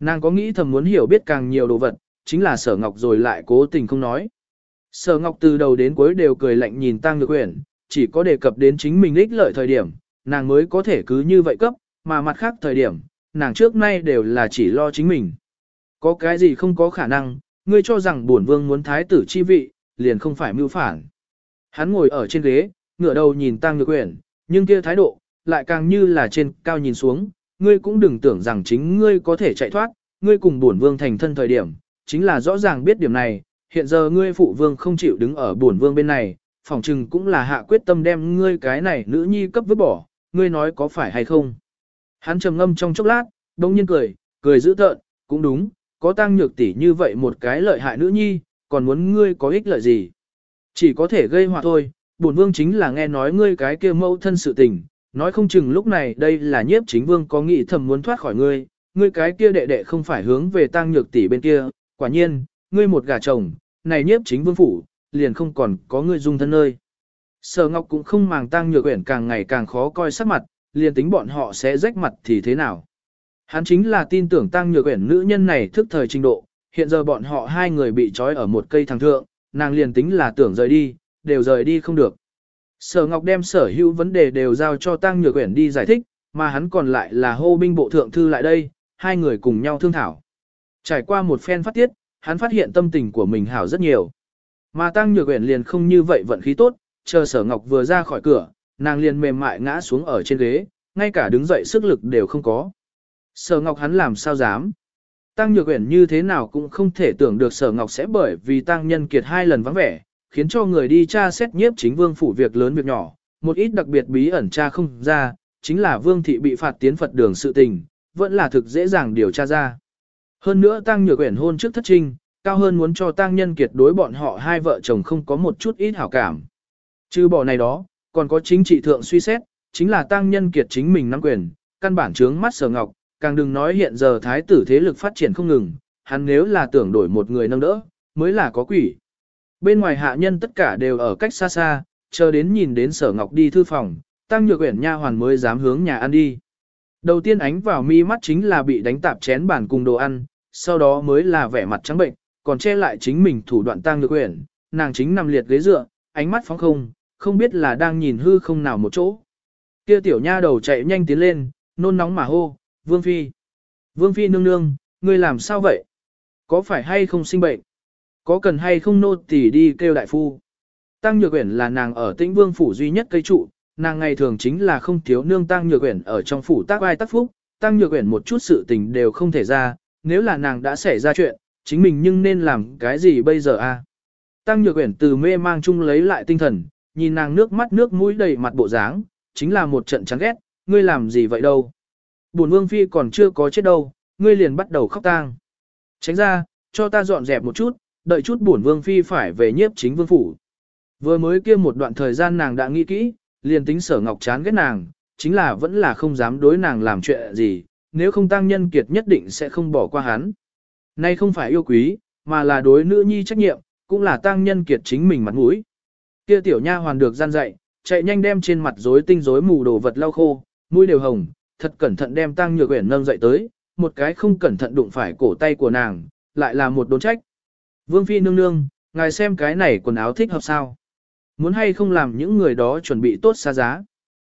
Nàng có nghĩ thầm muốn hiểu biết càng nhiều đồ vật, chính là Sở Ngọc rồi lại cố tình không nói. Sở Ngọc từ đầu đến cuối đều cười lạnh nhìn Tăng Nhược Uyển, chỉ có đề cập đến chính mình ích lợi thời điểm, nàng mới có thể cứ như vậy cấp, mà mặt khác thời điểm, nàng trước nay đều là chỉ lo chính mình. Có cái gì không có khả năng, ngươi cho rằng bổn vương muốn thái tử chi vị, liền không phải mưu phản. Hắn ngồi ở trên ghế, ngửa đầu nhìn Tăng Nhược Uyển, nhưng kia thái độ, lại càng như là trên cao nhìn xuống, ngươi cũng đừng tưởng rằng chính ngươi có thể chạy thoát, ngươi cùng bổn vương thành thân thời điểm, chính là rõ ràng biết điểm này, hiện giờ ngươi phụ vương không chịu đứng ở bổn vương bên này, phỏng chừng cũng là hạ quyết tâm đem ngươi cái này nữ nhi cấp vứt bỏ, ngươi nói có phải hay không. Hắn trầm ngâm trong chốc lát, đông nhiên cười, cười dữ tợn, cũng đúng, có tăng nhược tỷ như vậy một cái lợi hại nữ nhi, còn muốn ngươi có ích lợi gì. Chỉ có thể gây họa thôi, bổn vương chính là nghe nói ngươi cái kia mâu thân sự tình, nói không chừng lúc này đây là nhiếp chính vương có nghĩ thầm muốn thoát khỏi ngươi, ngươi cái kia đệ đệ không phải hướng về tăng nhược tỷ bên kia, quả nhiên, ngươi một gà chồng, này nhiếp chính vương phủ, liền không còn có ngươi dung thân nơi. Sở Ngọc cũng không màng tăng nhược uyển càng ngày càng khó coi sắc mặt, liền tính bọn họ sẽ rách mặt thì thế nào. Hắn chính là tin tưởng tăng nhược uyển nữ nhân này thức thời trình độ, hiện giờ bọn họ hai người bị trói ở một cây thằng thượng, nàng liền tính là tưởng rời đi, đều rời đi không được. Sở Ngọc đem sở hữu vấn đề đều giao cho Tăng Nhược Uyển đi giải thích, mà hắn còn lại là hô binh bộ thượng thư lại đây, hai người cùng nhau thương thảo. Trải qua một phen phát tiết, hắn phát hiện tâm tình của mình hảo rất nhiều. Mà Tăng Nhược Uyển liền không như vậy vận khí tốt, chờ Sở Ngọc vừa ra khỏi cửa, nàng liền mềm mại ngã xuống ở trên ghế, ngay cả đứng dậy sức lực đều không có. Sở Ngọc hắn làm sao dám? Tăng Nhược Uyển như thế nào cũng không thể tưởng được Sở Ngọc sẽ bởi vì Tăng Nhân Kiệt hai lần vắng vẻ, khiến cho người đi tra xét nhiếp chính vương phủ việc lớn việc nhỏ, một ít đặc biệt bí ẩn tra không ra, chính là vương thị bị phạt tiến Phật đường sự tình, vẫn là thực dễ dàng điều tra ra. Hơn nữa tăng nhược quyển hôn trước thất trinh, cao hơn muốn cho tăng nhân kiệt đối bọn họ hai vợ chồng không có một chút ít hảo cảm. Trừ bỏ này đó, còn có chính trị thượng suy xét, chính là tăng nhân kiệt chính mình nắm quyền, căn bản chướng mắt sở ngọc, càng đừng nói hiện giờ thái tử thế lực phát triển không ngừng, hắn nếu là tưởng đổi một người nâng đỡ, mới là có quỷ. Bên ngoài hạ nhân tất cả đều ở cách xa xa, chờ đến nhìn đến sở ngọc đi thư phòng, tăng nhược uyển nha hoàn mới dám hướng nhà ăn đi. Đầu tiên ánh vào mi mắt chính là bị đánh tạp chén bàn cùng đồ ăn, sau đó mới là vẻ mặt trắng bệnh, còn che lại chính mình thủ đoạn tăng nhược uyển nàng chính nằm liệt ghế dựa, ánh mắt phóng không, không biết là đang nhìn hư không nào một chỗ. Kia tiểu nha đầu chạy nhanh tiến lên, nôn nóng mà hô, Vương Phi. Vương Phi nương nương, ngươi làm sao vậy? Có phải hay không sinh bệnh? Có cần hay không nô tỳ đi kêu đại phu? Tăng Nhược Uyển là nàng ở Tĩnh Vương phủ duy nhất cây trụ, nàng ngày thường chính là không thiếu nương Tăng Nhược Uyển ở trong phủ tác vai tác phúc, Tăng Nhược Uyển một chút sự tình đều không thể ra, nếu là nàng đã xảy ra chuyện, chính mình nhưng nên làm cái gì bây giờ a? Tăng Nhược Uyển từ mê mang chung lấy lại tinh thần, nhìn nàng nước mắt nước mũi đầy mặt bộ dáng, chính là một trận chán ghét, ngươi làm gì vậy đâu? Bổn Vương phi còn chưa có chết đâu, ngươi liền bắt đầu khóc tang. Tránh ra, cho ta dọn dẹp một chút, đợi chút bổn Vương phi phải về nhiếp chính vương phủ. Vừa mới kia một đoạn thời gian nàng đã nghĩ kỹ, liền tính sở ngọc chán ghét nàng, chính là vẫn là không dám đối nàng làm chuyện gì, nếu không tăng nhân kiệt nhất định sẽ không bỏ qua hắn. Nay không phải yêu quý, mà là đối nữ nhi trách nhiệm, cũng là tăng nhân kiệt chính mình mặt mũi. Kia tiểu nha hoàn được gian dạy, chạy nhanh đem trên mặt rối tinh rối mù đồ vật lau khô, mũi đều hồng, thật cẩn thận đem tăng nhược uyển nâng dậy tới, một cái không cẩn thận đụng phải cổ tay của nàng, lại là một đốn trách. Vương phi nương nương, ngài xem cái này quần áo thích hợp sao? Muốn hay không làm những người đó chuẩn bị tốt xa giá?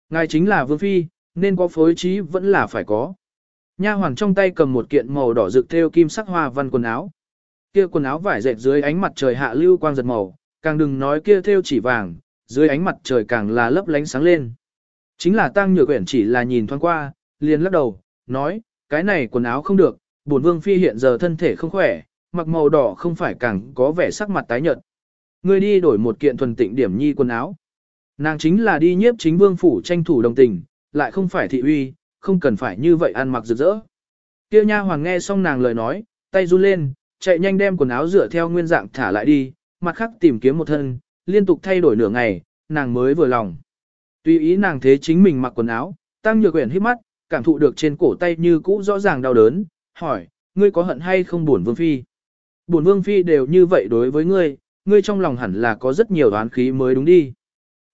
Ngài chính là vương phi, nên có phối trí vẫn là phải có. Nha hoàng trong tay cầm một kiện màu đỏ rực theo kim sắc hoa văn quần áo. Kia quần áo vải dệt dưới ánh mặt trời hạ lưu quang giật màu, càng đừng nói kia theo chỉ vàng, dưới ánh mặt trời càng là lấp lánh sáng lên. Chính là tăng nhược quyển chỉ là nhìn thoáng qua, liền lắc đầu, nói, cái này quần áo không được, bổn vương phi hiện giờ thân thể không khỏe, mặc màu đỏ không phải càng có vẻ sắc mặt tái nhợt. Ngươi đi đổi một kiện thuần tịnh điểm nhi quần áo. Nàng chính là đi nhiếp chính vương phủ tranh thủ đồng tình, lại không phải thị uy, không cần phải như vậy ăn mặc rực rỡ. tiêu nha hoàng nghe xong nàng lời nói, tay run lên, chạy nhanh đem quần áo rửa theo nguyên dạng thả lại đi, mặt khác tìm kiếm một thân, liên tục thay đổi nửa ngày, nàng mới vừa lòng. Tùy ý nàng thế chính mình mặc quần áo, tăng nhược quyển hít mắt, cảm thụ được trên cổ tay như cũ rõ ràng đau đớn, hỏi, ngươi có hận hay không buồn vương phi? Buồn vương phi đều như vậy đối với ngươi, ngươi trong lòng hẳn là có rất nhiều đoán khí mới đúng đi.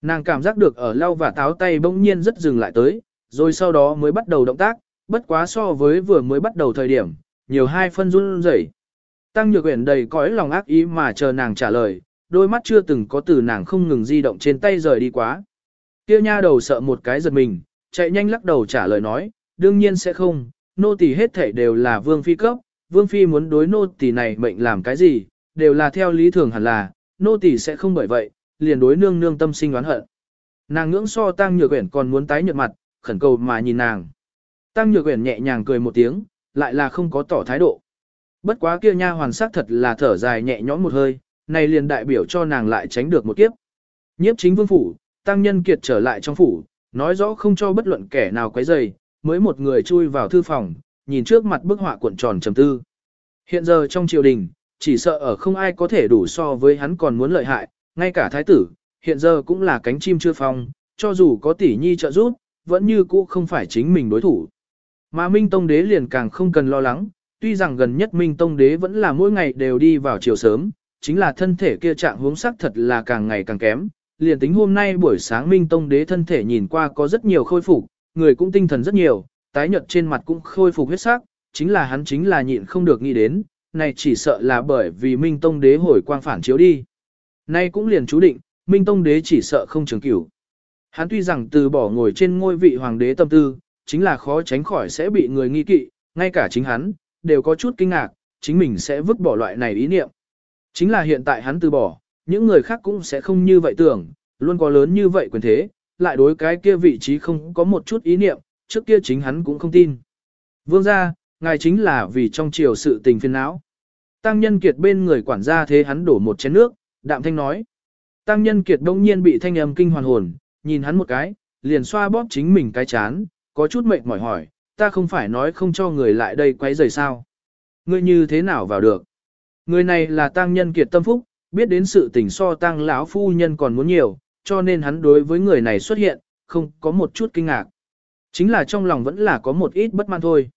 Nàng cảm giác được ở lau và táo tay bỗng nhiên rất dừng lại tới, rồi sau đó mới bắt đầu động tác, bất quá so với vừa mới bắt đầu thời điểm, nhiều hai phân run rẩy. Tăng Nhược Uyển đầy cõi lòng ác ý mà chờ nàng trả lời, đôi mắt chưa từng có từ nàng không ngừng di động trên tay rời đi quá. Kia nha đầu sợ một cái giật mình, chạy nhanh lắc đầu trả lời nói, đương nhiên sẽ không, nô tỳ hết thảy đều là vương phi cấp, vương phi muốn đối nô tỳ này mệnh làm cái gì, đều là theo lý thường hẳn là, nô tỳ sẽ không bởi vậy, liền đối nương nương tâm sinh oán hận. Nàng ngưỡng so tăng nhược quyển còn muốn tái nhợt mặt, khẩn cầu mà nhìn nàng. Tăng nhược quyển nhẹ nhàng cười một tiếng, lại là không có tỏ thái độ. Bất quá kia nha hoàn sắc thật là thở dài nhẹ nhõm một hơi, này liền đại biểu cho nàng lại tránh được một kiếp. Nhiếp chính vương phủ, tăng nhân kiệt trở lại trong phủ, nói rõ không cho bất luận kẻ nào quấy rầy, mới một người chui vào thư phòng, nhìn trước mặt bức họa cuộn tròn trầm tư. Hiện giờ trong triều đình, chỉ sợ ở không ai có thể đủ so với hắn còn muốn lợi hại, ngay cả thái tử, hiện giờ cũng là cánh chim chưa phong, cho dù có tỷ nhi trợ giúp, vẫn như cũ không phải chính mình đối thủ. Mà Minh Tông Đế liền càng không cần lo lắng, tuy rằng gần nhất Minh Tông Đế vẫn là mỗi ngày đều đi vào chiều sớm, chính là thân thể kia trạng huống sắc thật là càng ngày càng kém. Liền tính hôm nay buổi sáng Minh Tông Đế thân thể nhìn qua có rất nhiều khôi phục, người cũng tinh thần rất nhiều, tái nhợt trên mặt cũng khôi phục huyết sắc, chính là hắn chính là nhịn không được nghĩ đến, này chỉ sợ là bởi vì Minh Tông Đế hồi quang phản chiếu đi. Nay cũng liền chú định, Minh Tông Đế chỉ sợ không trường cửu. Hắn tuy rằng từ bỏ ngồi trên ngôi vị hoàng đế tâm tư, chính là khó tránh khỏi sẽ bị người nghi kỵ, ngay cả chính hắn, đều có chút kinh ngạc, chính mình sẽ vứt bỏ loại này ý niệm. Chính là hiện tại hắn từ bỏ, những người khác cũng sẽ không như vậy tưởng, luôn có lớn như vậy quyền thế, lại đối cái kia vị trí không có một chút ý niệm, trước kia chính hắn cũng không tin. Vương gia, ngài chính là vì trong triều sự tình phiền não. Tăng nhân kiệt bên người quản gia thế hắn đổ một chén nước, đạm thanh nói. Tăng nhân kiệt đông nhiên bị thanh âm kinh hoàn hồn, nhìn hắn một cái, liền xoa bóp chính mình cái chán, có chút mệt mỏi hỏi, ta không phải nói không cho người lại đây quấy rầy sao. Ngươi như thế nào vào được? Người này là tăng nhân kiệt tâm phúc, biết đến sự tình so tăng lão phu nhân còn muốn nhiều, cho nên hắn đối với người này xuất hiện, không có một chút kinh ngạc. Chính là trong lòng vẫn là có một ít bất mãn thôi.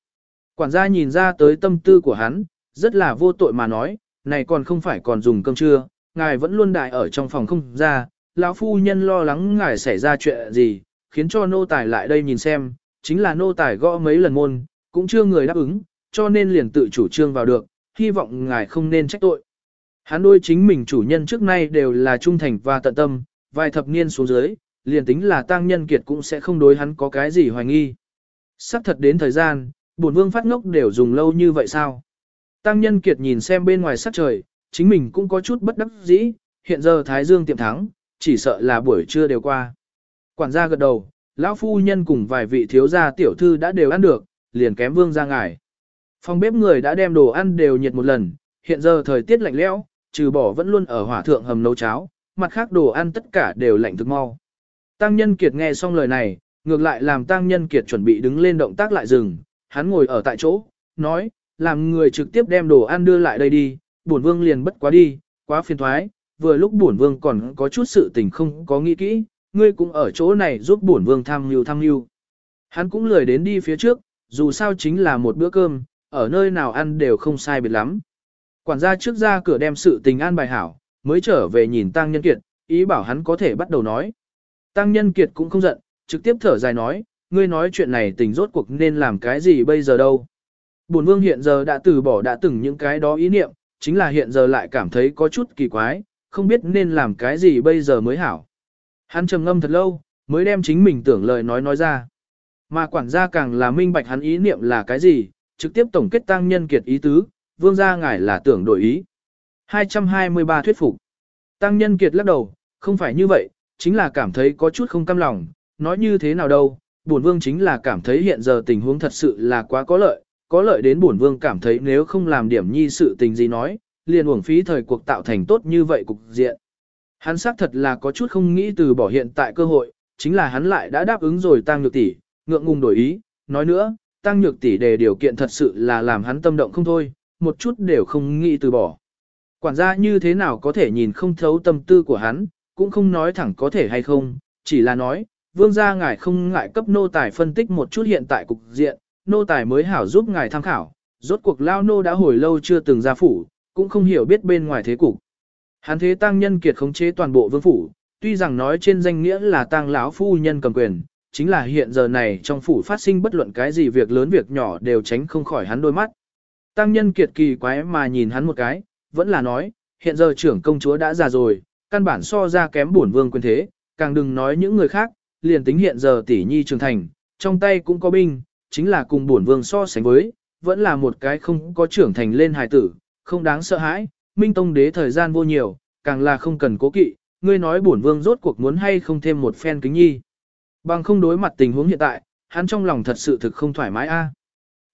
Quản gia nhìn ra tới tâm tư của hắn, rất là vô tội mà nói, này còn không phải còn dùng cơm trưa, ngài vẫn luôn đại ở trong phòng không ra, lão phu nhân lo lắng ngài xảy ra chuyện gì, khiến cho nô tài lại đây nhìn xem, chính là nô tài gõ mấy lần môn, cũng chưa người đáp ứng, cho nên liền tự chủ trương vào được, hy vọng ngài không nên trách tội. Hắn đôi chính mình chủ nhân trước nay đều là trung thành và tận tâm, vài thập niên xuống dưới, liền tính là tăng nhân kiệt cũng sẽ không đối hắn có cái gì hoài nghi. Sắp thật đến thời gian, bổn vương phát ngốc đều dùng lâu như vậy sao? Tăng nhân kiệt nhìn xem bên ngoài sắc trời, chính mình cũng có chút bất đắc dĩ, hiện giờ Thái Dương tiệm thắng, chỉ sợ là buổi trưa đều qua. Quản gia gật đầu, lão phu nhân cùng vài vị thiếu gia tiểu thư đã đều ăn được, liền kém vương ra ngải. Phòng bếp người đã đem đồ ăn đều nhiệt một lần, hiện giờ thời tiết lạnh lẽo, trừ bỏ vẫn luôn ở hỏa thượng hầm nấu cháo, mặt khác đồ ăn tất cả đều lạnh thực mau. Tăng Nhân Kiệt nghe xong lời này, ngược lại làm Tăng Nhân Kiệt chuẩn bị đứng lên động tác lại dừng, hắn ngồi ở tại chỗ, nói, làm người trực tiếp đem đồ ăn đưa lại đây đi, bổn vương liền bất quá đi, quá phiền thoái, vừa lúc bổn vương còn có chút sự tình không có nghĩ kỹ, ngươi cũng ở chỗ này giúp bổn vương tham mưu tham mưu. Hắn cũng lười đến đi phía trước, dù sao chính là một bữa cơm, ở nơi nào ăn đều không sai biệt lắm. Quản gia trước ra cửa đem sự tình an bài hảo, mới trở về nhìn Tăng Nhân Kiệt, ý bảo hắn có thể bắt đầu nói. Tăng Nhân Kiệt cũng không giận, trực tiếp thở dài nói, ngươi nói chuyện này tình rốt cuộc nên làm cái gì bây giờ đâu. Bổn vương hiện giờ đã từ bỏ đã từng những cái đó ý niệm, chính là hiện giờ lại cảm thấy có chút kỳ quái, không biết nên làm cái gì bây giờ mới hảo. Hắn trầm ngâm thật lâu, mới đem chính mình tưởng lời nói nói ra. Mà quản gia càng là minh bạch hắn ý niệm là cái gì, trực tiếp tổng kết tăng nhân kiệt ý tứ, vương gia ngài là tưởng đổi ý. 223 thuyết phục. Tăng nhân kiệt lắc đầu, không phải như vậy, chính là cảm thấy có chút không cam lòng, nói như thế nào đâu, bổn vương chính là cảm thấy hiện giờ tình huống thật sự là quá có lợi, có lợi đến bổn vương cảm thấy nếu không làm điểm nhi sự tình gì nói, liền uổng phí thời cuộc tạo thành tốt như vậy cục diện. Hắn xác thật là có chút không nghĩ từ bỏ hiện tại cơ hội, chính là hắn lại đã đáp ứng rồi tăng nhược tỷ, ngượng ngùng đổi ý, nói nữa, tăng nhược tỷ đề điều kiện thật sự là làm hắn tâm động không thôi, một chút đều không nghĩ từ bỏ. Quản gia như thế nào có thể nhìn không thấu tâm tư của hắn, cũng không nói thẳng có thể hay không, chỉ là nói, vương gia ngài không ngại cấp nô tài phân tích một chút hiện tại cục diện, nô tài mới hảo giúp ngài tham khảo, rốt cuộc lao nô đã hồi lâu chưa từng ra phủ, cũng không hiểu biết bên ngoài thế cục. Hắn thế tăng nhân kiệt khống chế toàn bộ vương phủ, tuy rằng nói trên danh nghĩa là tăng lão phu nhân cầm quyền, chính là hiện giờ này trong phủ phát sinh bất luận cái gì việc lớn việc nhỏ đều tránh không khỏi hắn đôi mắt. Tăng nhân kiệt kỳ quái mà nhìn hắn một cái, vẫn là nói, hiện giờ trưởng công chúa đã già rồi, căn bản so ra kém bổn vương quyền thế, càng đừng nói những người khác, liền tính hiện giờ tỷ nhi trưởng thành, trong tay cũng có binh, chính là cùng bổn vương so sánh với, vẫn là một cái không có trưởng thành lên hài tử, không đáng sợ hãi, minh tông đế thời gian vô nhiều, càng là không cần cố kỵ, ngươi nói bổn vương rốt cuộc muốn hay không thêm một phen kính nhi. Bằng không đối mặt tình huống hiện tại, hắn trong lòng thật sự thực không thoải mái a.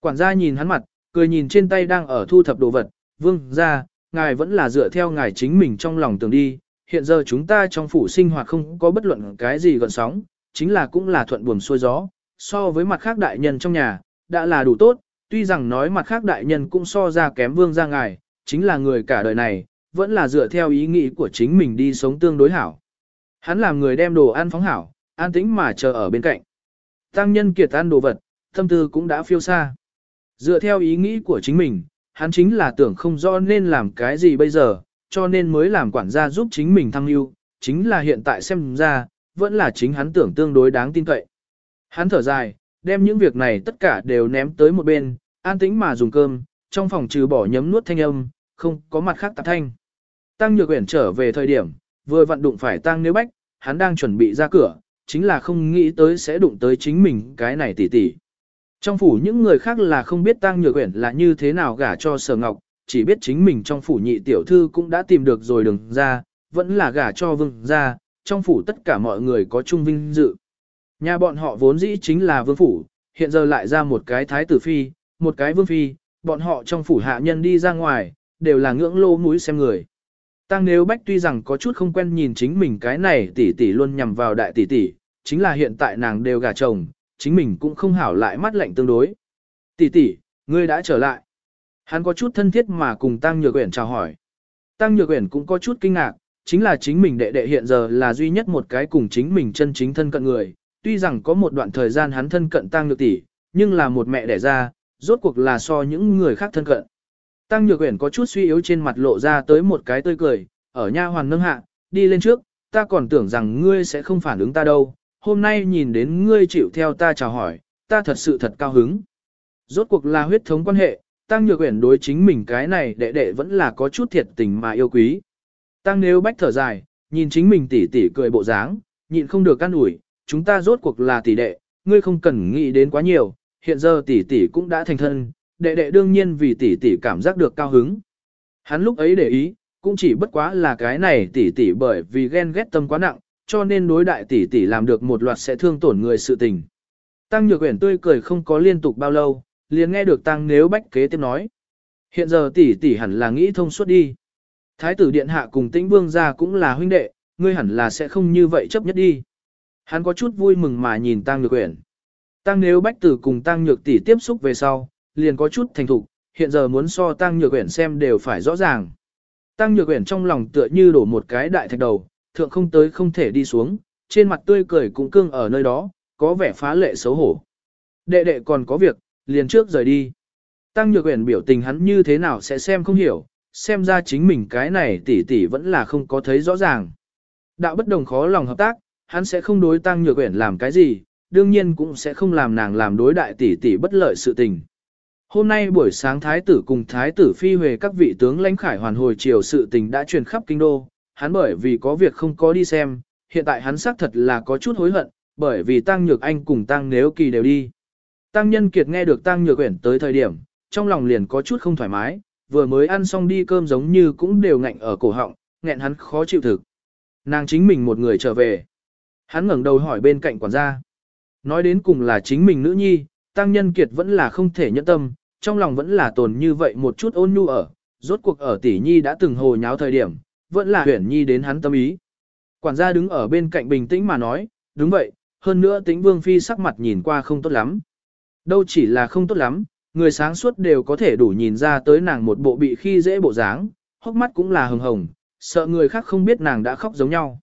Quản gia nhìn hắn mặt, cười nhìn trên tay đang ở thu thập đồ vật, vương ra, ngài vẫn là dựa theo ngài chính mình trong lòng tưởng đi, hiện giờ chúng ta trong phủ sinh hoạt không có bất luận cái gì gần sóng, chính là cũng là thuận buồm xuôi gió, so với mặt khác đại nhân trong nhà, đã là đủ tốt, tuy rằng nói mặt khác đại nhân cũng so ra kém vương ra ngài, chính là người cả đời này, vẫn là dựa theo ý nghĩ của chính mình đi sống tương đối hảo. Hắn làm người đem đồ ăn phóng hảo, an tĩnh mà chờ ở bên cạnh. Tăng nhân kiệt ăn đồ vật, tâm tư cũng đã phiêu xa. Dựa theo ý nghĩ của chính mình, hắn chính là tưởng không rõ nên làm cái gì bây giờ, cho nên mới làm quản gia giúp chính mình thăng lưu, chính là hiện tại xem ra, vẫn là chính hắn tưởng tương đối đáng tin cậy. Hắn thở dài, đem những việc này tất cả đều ném tới một bên, an tĩnh mà dùng cơm, trong phòng trừ bỏ nhấm nuốt thanh âm, không có mặt khác tạp thanh. Tăng Nhược Uyển trở về thời điểm, vừa vận đụng phải Tăng Nếu Bách, hắn đang chuẩn bị ra cửa, chính là không nghĩ tới sẽ đụng tới chính mình cái này tỉ tỉ. Trong phủ những người khác là không biết Tăng Nhược Uyển là như thế nào gả cho Sở Ngọc, chỉ biết chính mình trong phủ nhị tiểu thư cũng đã tìm được rồi đừng ra, vẫn là gả cho vương ra, trong phủ tất cả mọi người có chung vinh dự. Nhà bọn họ vốn dĩ chính là vương phủ, hiện giờ lại ra một cái thái tử phi, một cái vương phi, bọn họ trong phủ hạ nhân đi ra ngoài, đều là ngưỡng lô mũi xem người. Tăng nếu bách tuy rằng có chút không quen nhìn chính mình cái này tỷ tỷ luôn nhằm vào đại tỷ tỷ, chính là hiện tại nàng đều gả chồng, chính mình cũng không hảo lại mắt lạnh tương đối. Tỷ tỷ, ngươi đã trở lại. Hắn có chút thân thiết mà cùng Tăng Nhược Uyển chào hỏi. Tăng Nhược Uyển cũng có chút kinh ngạc, chính là chính mình đệ đệ hiện giờ là duy nhất một cái cùng chính mình chân chính thân cận người, tuy rằng có một đoạn thời gian hắn thân cận tăng nhược tỷ, nhưng là một mẹ đẻ ra, rốt cuộc là so những người khác thân cận. Tăng nhược uyển có chút suy yếu trên mặt lộ ra tới một cái tươi cười, ở nha hoàn nâng hạ, đi lên trước, ta còn tưởng rằng ngươi sẽ không phản ứng ta đâu, hôm nay nhìn đến ngươi chịu theo ta chào hỏi, ta thật sự thật cao hứng. Rốt cuộc là huyết thống quan hệ, Tăng Nhược Uyển đối chính mình cái này đệ đệ vẫn là có chút thiệt tình mà yêu quý. Tăng nếu bách thở dài, nhìn chính mình tỉ tỉ cười bộ dáng, nhịn không được can ủi, chúng ta rốt cuộc là tỷ đệ, ngươi không cần nghĩ đến quá nhiều, hiện giờ tỷ tỷ cũng đã thành thân, đệ đệ đương nhiên vì tỷ tỷ cảm giác được cao hứng. Hắn lúc ấy để ý, cũng chỉ bất quá là cái này tỷ tỷ bởi vì ghen ghét tâm quá nặng, cho nên đối đại tỷ tỷ làm được một loạt sẽ thương tổn người sự tình. Tăng Nhược Uyển tươi cười không có liên tục bao lâu, liền nghe được Tăng Nếu Bách kế tiếp nói. Hiện giờ tỷ tỷ hẳn là nghĩ thông suốt đi. Thái tử điện hạ cùng Tĩnh Vương gia cũng là huynh đệ, ngươi hẳn là sẽ không như vậy chấp nhất đi. Hắn có chút vui mừng mà nhìn Tăng Nhược Uyển. Tăng Nếu Bách Tử cùng Tăng Nhược tỷ tiếp xúc về sau, liền có chút thành thục, hiện giờ muốn so Tăng Nhược Uyển xem đều phải rõ ràng. Tăng Nhược Uyển trong lòng tựa như đổ một cái đại thạch đầu, thượng không tới không thể đi xuống, trên mặt tươi cười cũng cương ở nơi đó, có vẻ phá lệ xấu hổ. Đệ đệ còn có việc, liền trước rời đi. Tăng Nhược Uyển biểu tình hắn như thế nào sẽ xem không hiểu, xem ra chính mình cái này tỷ tỷ vẫn là không có thấy rõ ràng. Đạo bất đồng khó lòng hợp tác, hắn sẽ không đối Tăng Nhược Uyển làm cái gì, đương nhiên cũng sẽ không làm nàng làm đối đại tỷ tỷ bất lợi sự tình. Hôm nay buổi sáng Thái tử cùng Thái tử phi về các vị tướng lãnh khải hoàn hồi chiều sự tình đã truyền khắp kinh đô, hắn bởi vì có việc không có đi xem, hiện tại hắn xác thật là có chút hối hận, bởi vì Tăng Nhược Anh cùng Tăng Nếu Kỳ đều đi. Tăng Nhân Kiệt nghe được Tăng Nhược Uyển tới thời điểm, trong lòng liền có chút không thoải mái, vừa mới ăn xong đi cơm giống như cũng đều ngạnh ở cổ họng, nghẹn hắn khó chịu thực. Nàng chính mình một người trở về. Hắn ngẩng đầu hỏi bên cạnh quản gia. Nói đến cùng là chính mình nữ nhi, Tăng Nhân Kiệt vẫn là không thể nhẫn tâm, trong lòng vẫn là tồn như vậy một chút ôn nhu ở, rốt cuộc ở tỷ nhi đã từng hồ nháo thời điểm, vẫn là huyển nhi đến hắn tâm ý. Quản gia đứng ở bên cạnh bình tĩnh mà nói, đúng vậy, hơn nữa tĩnh vương phi sắc mặt nhìn qua không tốt lắm. Đâu chỉ là không tốt lắm, người sáng suốt đều có thể đủ nhìn ra tới nàng một bộ bị khi dễ bộ dáng, hốc mắt cũng là hồng hồng, sợ người khác không biết nàng đã khóc giống nhau.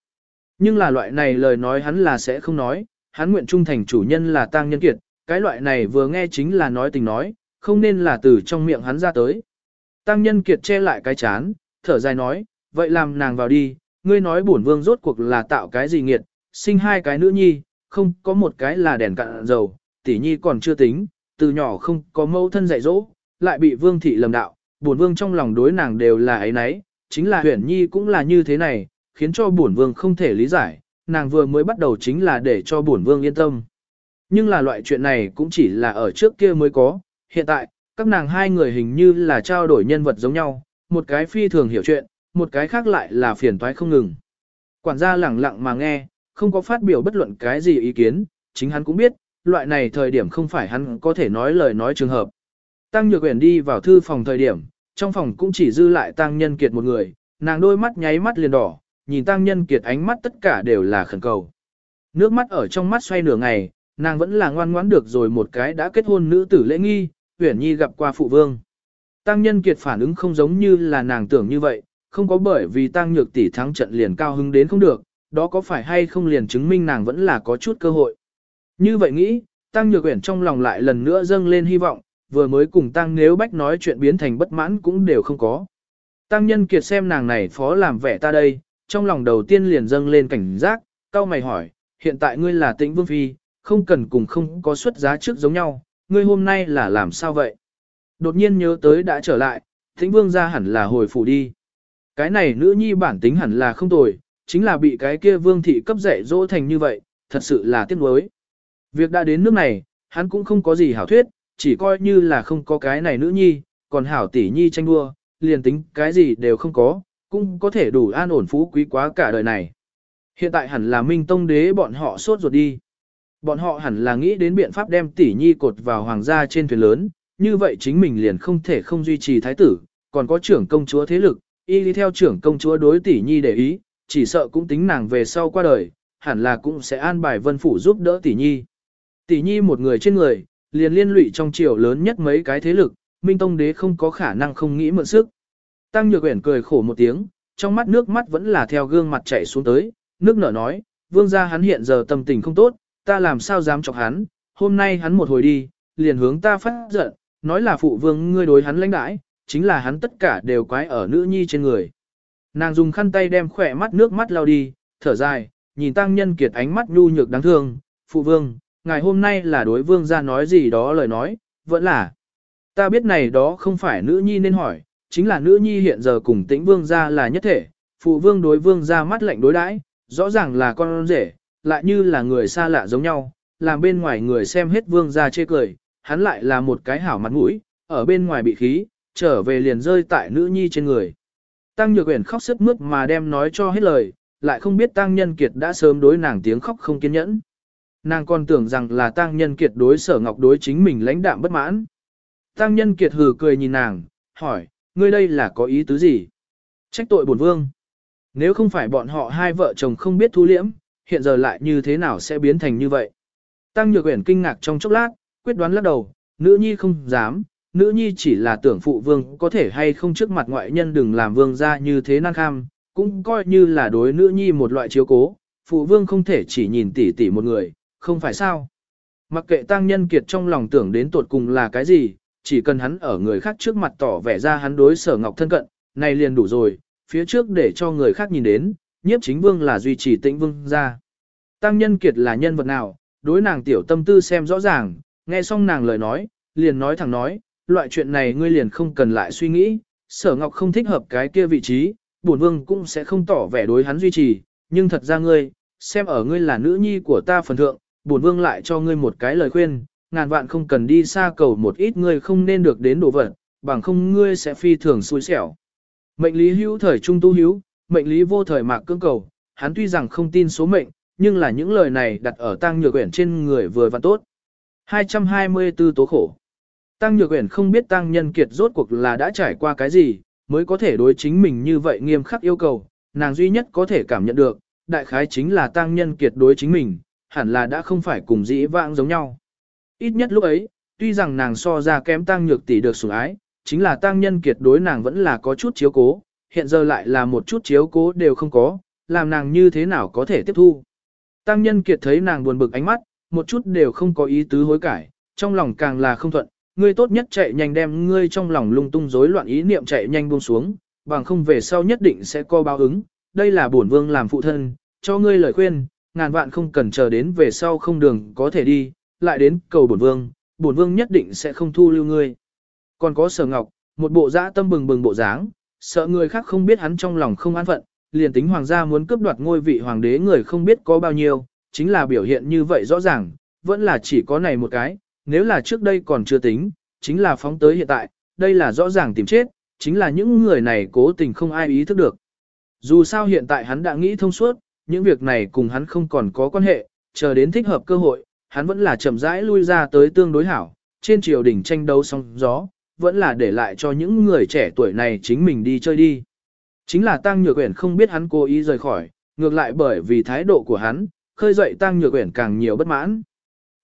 Nhưng là loại này lời nói hắn là sẽ không nói, hắn nguyện trung thành chủ nhân là tăng nhân kiệt, cái loại này vừa nghe chính là nói tình nói, không nên là từ trong miệng hắn ra tới. Tăng nhân kiệt che lại cái chán, thở dài nói, vậy làm nàng vào đi, ngươi nói bổn vương rốt cuộc là tạo cái gì nghiệt, sinh hai cái nữ nhi, không có một cái là đèn cạn dầu, tỷ nhi còn chưa tính, từ nhỏ không có mâu thân dạy dỗ, lại bị vương thị lầm đạo, bổn vương trong lòng đối nàng đều là ấy nấy, chính là huyển nhi cũng là như thế này, khiến cho bổn vương không thể lý giải, nàng vừa mới bắt đầu chính là để cho bổn vương yên tâm. Nhưng là loại chuyện này cũng chỉ là ở trước kia mới có, hiện tại, các nàng hai người hình như là trao đổi nhân vật giống nhau, một cái phi thường hiểu chuyện, một cái khác lại là phiền toái không ngừng. Quản gia lẳng lặng mà nghe, không có phát biểu bất luận cái gì ý kiến, chính hắn cũng biết, loại này thời điểm không phải hắn có thể nói lời nói trường hợp. Tăng Nhược Uyển đi vào thư phòng thời điểm, trong phòng cũng chỉ dư lại Tăng Nhân Kiệt một người, nàng đôi mắt nháy mắt liền đỏ, nhìn Tăng Nhân Kiệt ánh mắt tất cả đều là khẩn cầu. Nước mắt ở trong mắt xoay nửa ngày, nàng vẫn là ngoan ngoãn được rồi một cái đã kết hôn nữ tử lễ nghi, Uyển Nhi gặp qua phụ vương. Tăng Nhân Kiệt phản ứng không giống như là nàng tưởng như vậy, không có bởi vì Tăng Nhược tỷ thắng trận liền cao hứng đến không được, đó có phải hay không liền chứng minh nàng vẫn là có chút cơ hội. Như vậy nghĩ, Tăng Nhược Uyển trong lòng lại lần nữa dâng lên hy vọng, vừa mới cùng Tăng Nếu Bách nói chuyện biến thành bất mãn cũng đều không có. Tăng Nhân Kiệt xem nàng này phó làm vẻ ta đây, trong lòng đầu tiên liền dâng lên cảnh giác, cao mày hỏi, hiện tại ngươi là tĩnh vương phi, không cần cùng không có xuất giá trước giống nhau, ngươi hôm nay là làm sao vậy? Đột nhiên nhớ tới đã trở lại, tĩnh vương ra hẳn là hồi phủ đi. Cái này nữ nhi bản tính hẳn là không tồi, chính là bị cái kia vương thị cấp dạy dỗ thành như vậy, thật sự là tiếc nuối. Việc đã đến nước này, hắn cũng không có gì hảo thuyết, chỉ coi như là không có cái này nữ nhi, còn hảo tỷ nhi tranh đua, liền tính cái gì đều không có, cũng có thể đủ an ổn phú quý quá cả đời này. Hiện tại hẳn là Minh Tông đế bọn họ sốt ruột đi. Bọn họ hẳn là nghĩ đến biện pháp đem tỷ nhi cột vào hoàng gia trên thuyền lớn, như vậy chính mình liền không thể không duy trì thái tử, còn có trưởng công chúa thế lực, y đi theo trưởng công chúa đối tỷ nhi để ý, chỉ sợ cũng tính nàng về sau qua đời, hẳn là cũng sẽ an bài vân phủ giúp đỡ tỷ nhi. Tỷ nhi một người trên người, liền liên lụy trong triều lớn nhất mấy cái thế lực, Minh Tông đế không có khả năng không nghĩ mượn sức. Tăng Nhược Uyển cười khổ một tiếng, trong mắt nước mắt vẫn là theo gương mặt chảy xuống tới, nước nở nói, vương gia hắn hiện giờ tâm tình không tốt, ta làm sao dám chọc hắn, hôm nay hắn một hồi đi, liền hướng ta phát giận, nói là phụ vương ngươi đối hắn lãnh đãi, chính là hắn tất cả đều quái ở nữ nhi trên người. Nàng dùng khăn tay đem khỏe mắt nước mắt lau đi, thở dài, nhìn tăng nhân kiệt ánh mắt nhu nhược đáng thương, phụ vương, ngày hôm nay là đối vương ra nói gì đó lời nói, vẫn là. Ta biết này đó không phải nữ nhi nên hỏi, chính là nữ nhi hiện giờ cùng tĩnh vương ra là nhất thể, phụ vương đối vương ra mắt lạnh đối đãi, rõ ràng là con rể, lại như là người xa lạ giống nhau, làm bên ngoài người xem hết vương ra chê cười, hắn lại là một cái hảo mặt mũi, ở bên ngoài bị khí, trở về liền rơi tại nữ nhi trên người. Tăng Nhược Uyển khóc sức mướt mà đem nói cho hết lời, lại không biết Tăng Nhân Kiệt đã sớm đối nàng tiếng khóc không kiên nhẫn. Nàng còn tưởng rằng là Tăng Nhân Kiệt đối Sở Ngọc đối chính mình lãnh đạm bất mãn. Tăng Nhân Kiệt hừ cười nhìn nàng, hỏi, ngươi đây là có ý tứ gì? Trách tội bổn vương. Nếu không phải bọn họ hai vợ chồng không biết thu liễm, hiện giờ lại như thế nào sẽ biến thành như vậy? Tăng Nhược Uyển kinh ngạc trong chốc lát, quyết đoán lắc đầu, nữ nhi không dám, nữ nhi chỉ là tưởng phụ vương có thể hay không trước mặt ngoại nhân đừng làm vương ra như thế năng kham, cũng coi như là đối nữ nhi một loại chiếu cố, phụ vương không thể chỉ nhìn tỷ tỷ một người, không phải sao. Mặc kệ tăng nhân kiệt trong lòng tưởng đến tột cùng là cái gì, chỉ cần hắn ở người khác trước mặt tỏ vẻ ra hắn đối sở ngọc thân cận, này liền đủ rồi, phía trước để cho người khác nhìn đến, nhiếp chính vương là duy trì tĩnh vương ra. Tăng nhân kiệt là nhân vật nào, đối nàng tiểu tâm tư xem rõ ràng, nghe xong nàng lời nói, liền nói thẳng nói, loại chuyện này ngươi liền không cần lại suy nghĩ, sở ngọc không thích hợp cái kia vị trí, bổn vương cũng sẽ không tỏ vẻ đối hắn duy trì, nhưng thật ra ngươi, xem ở ngươi là nữ nhi của ta phần thượng, bổn vương lại cho ngươi một cái lời khuyên, ngàn vạn không cần đi xa cầu một ít ngươi không nên được đến đồ vật, bằng không ngươi sẽ phi thường xui xẻo. Mệnh lý hữu thời trung tu hữu, mệnh lý vô thời mạc cưỡng cầu, hắn tuy rằng không tin số mệnh, nhưng là những lời này đặt ở tăng nhược quyển trên người vừa và tốt. 224 tố khổ. Tăng Nhược Uyển không biết Tăng Nhân Kiệt rốt cuộc là đã trải qua cái gì, mới có thể đối chính mình như vậy nghiêm khắc yêu cầu, nàng duy nhất có thể cảm nhận được, đại khái chính là Tăng Nhân Kiệt đối chính mình, hẳn là đã không phải cùng dĩ vãng giống nhau. Ít nhất lúc ấy, tuy rằng nàng so ra kém Tăng Nhược tỷ được sủng ái, chính là Tăng Nhân Kiệt đối nàng vẫn là có chút chiếu cố, hiện giờ lại là một chút chiếu cố đều không có, làm nàng như thế nào có thể tiếp thu. Tăng Nhân Kiệt thấy nàng buồn bực ánh mắt, một chút đều không có ý tứ hối cải, trong lòng càng là không thuận, ngươi tốt nhất chạy nhanh đem ngươi trong lòng lung tung rối loạn ý niệm chạy nhanh buông xuống, bằng không về sau nhất định sẽ co báo ứng. Đây là bổn vương làm phụ thân, cho ngươi lời khuyên, ngàn vạn không cần chờ đến về sau không đường có thể đi, lại đến cầu bổn vương, bổn vương nhất định sẽ không thu lưu ngươi. Còn có sở ngọc, một bộ dã tâm bừng bừng bộ dáng, sợ người khác không biết hắn trong lòng không an phận, liền tính hoàng gia muốn cướp đoạt ngôi vị hoàng đế người không biết có bao nhiêu, chính là biểu hiện như vậy rõ ràng, vẫn là chỉ có này một cái, nếu là trước đây còn chưa tính, chính là phóng tới hiện tại, đây là rõ ràng tìm chết, chính là những người này cố tình không ai ý thức được. Dù sao hiện tại hắn đã nghĩ thông suốt, những việc này cùng hắn không còn có quan hệ, chờ đến thích hợp cơ hội, hắn vẫn là chậm rãi lui ra tới tương đối hảo, trên triều đỉnh tranh đấu sóng gió, vẫn là để lại cho những người trẻ tuổi này chính mình đi chơi đi. Chính là Tăng Nhược Uyển không biết hắn cố ý rời khỏi, ngược lại bởi vì thái độ của hắn, khơi dậy Tăng Nhược Uyển càng nhiều bất mãn.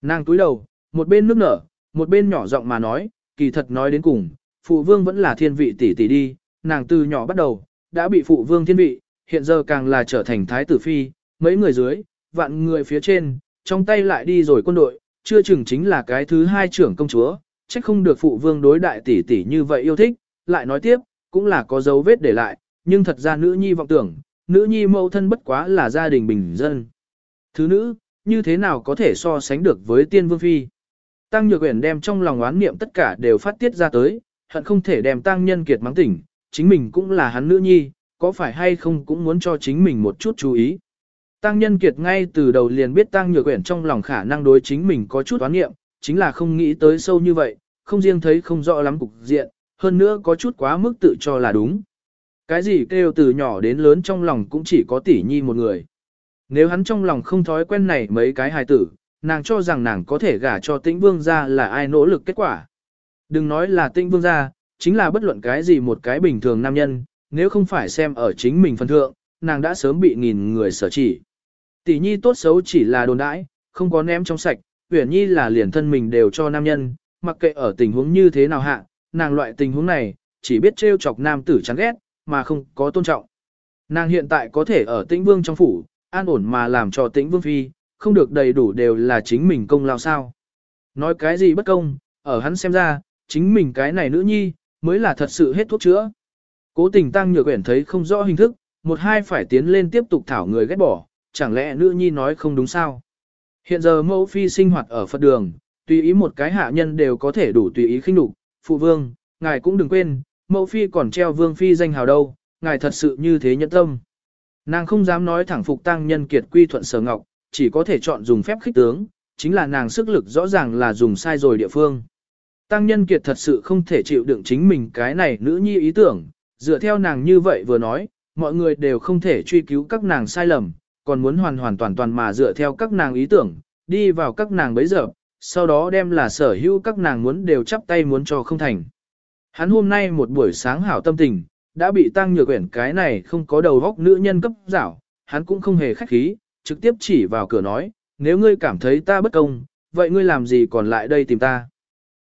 Nàng túi đầu, một bên nước nở, một bên nhỏ giọng mà nói, kỳ thật nói đến cùng, phụ vương vẫn là thiên vị tỷ tỷ đi, nàng từ nhỏ bắt đầu, đã bị phụ vương thiên vị, hiện giờ càng là trở thành thái tử phi, mấy người dưới, vạn người phía trên, trong tay lại đi rồi quân đội, chưa chừng chính là cái thứ hai trưởng công chúa, chắc không được phụ vương đối đại tỷ tỷ như vậy yêu thích, lại nói tiếp, cũng là có dấu vết để lại, nhưng thật ra nữ nhi vọng tưởng, nữ nhi mẫu thân bất quá là gia đình bình dân. Thứ nữ, như thế nào có thể so sánh được với tiên vương phi? Tăng Nhược Uyển đem trong lòng oán niệm tất cả đều phát tiết ra tới, hận không thể đem Tăng Nhân Kiệt mắng tỉnh, chính mình cũng là hắn nữ nhi, có phải hay không cũng muốn cho chính mình một chút chú ý. Tăng Nhân Kiệt ngay từ đầu liền biết Tăng Nhược Uyển trong lòng khả năng đối chính mình có chút oán niệm, chính là không nghĩ tới sâu như vậy, không riêng thấy không rõ lắm cục diện, hơn nữa có chút quá mức tự cho là đúng. Cái gì kêu từ nhỏ đến lớn trong lòng cũng chỉ có tỷ nhi một người. Nếu hắn trong lòng không thói quen này mấy cái hài tử, nàng cho rằng nàng có thể gả cho tĩnh vương gia là ai nỗ lực kết quả. Đừng nói là tĩnh vương gia, chính là bất luận cái gì một cái bình thường nam nhân, nếu không phải xem ở chính mình phân thượng, nàng đã sớm bị nghìn người sở chỉ. Tỷ nhi tốt xấu chỉ là đồn đãi, không có ném trong sạch, huyền nhi là liền thân mình đều cho nam nhân, mặc kệ ở tình huống như thế nào hạ, nàng loại tình huống này, chỉ biết trêu chọc nam tử chán ghét, mà không có tôn trọng. Nàng hiện tại có thể ở tĩnh vương trong phủ, an ổn mà làm cho tĩnh vương phi, không được đầy đủ đều là chính mình công lao sao. Nói cái gì bất công, ở hắn xem ra, chính mình cái này nữ nhi, mới là thật sự hết thuốc chữa. Cố tình tăng nhược quyển thấy không rõ hình thức, một hai phải tiến lên tiếp tục thảo người ghét bỏ, chẳng lẽ nữ nhi nói không đúng sao. Hiện giờ mẫu phi sinh hoạt ở Phật đường, tùy ý một cái hạ nhân đều có thể đủ tùy ý khinh đục, phụ vương, ngài cũng đừng quên, mẫu phi còn treo vương phi danh hào đâu, ngài thật sự như thế nhẫn tâm. Nàng không dám nói thẳng phục tăng nhân kiệt quy thuận sở ngọc, chỉ có thể chọn dùng phép khích tướng, chính là nàng sức lực rõ ràng là dùng sai rồi địa phương. Tăng nhân kiệt thật sự không thể chịu đựng chính mình cái này nữ nhi ý tưởng, dựa theo nàng như vậy vừa nói, mọi người đều không thể truy cứu các nàng sai lầm, còn muốn hoàn hoàn toàn toàn mà dựa theo các nàng ý tưởng, đi vào các nàng bấy giờ, sau đó đem là sở hữu các nàng muốn đều chắp tay muốn cho không thành. Hắn hôm nay một buổi sáng hảo tâm tình, đã bị tăng nhược quyển cái này không có đầu góc nữ nhân cấp dảo, hắn cũng không hề khách khí, trực tiếp chỉ vào cửa nói, nếu ngươi cảm thấy ta bất công, vậy ngươi làm gì còn lại đây tìm ta.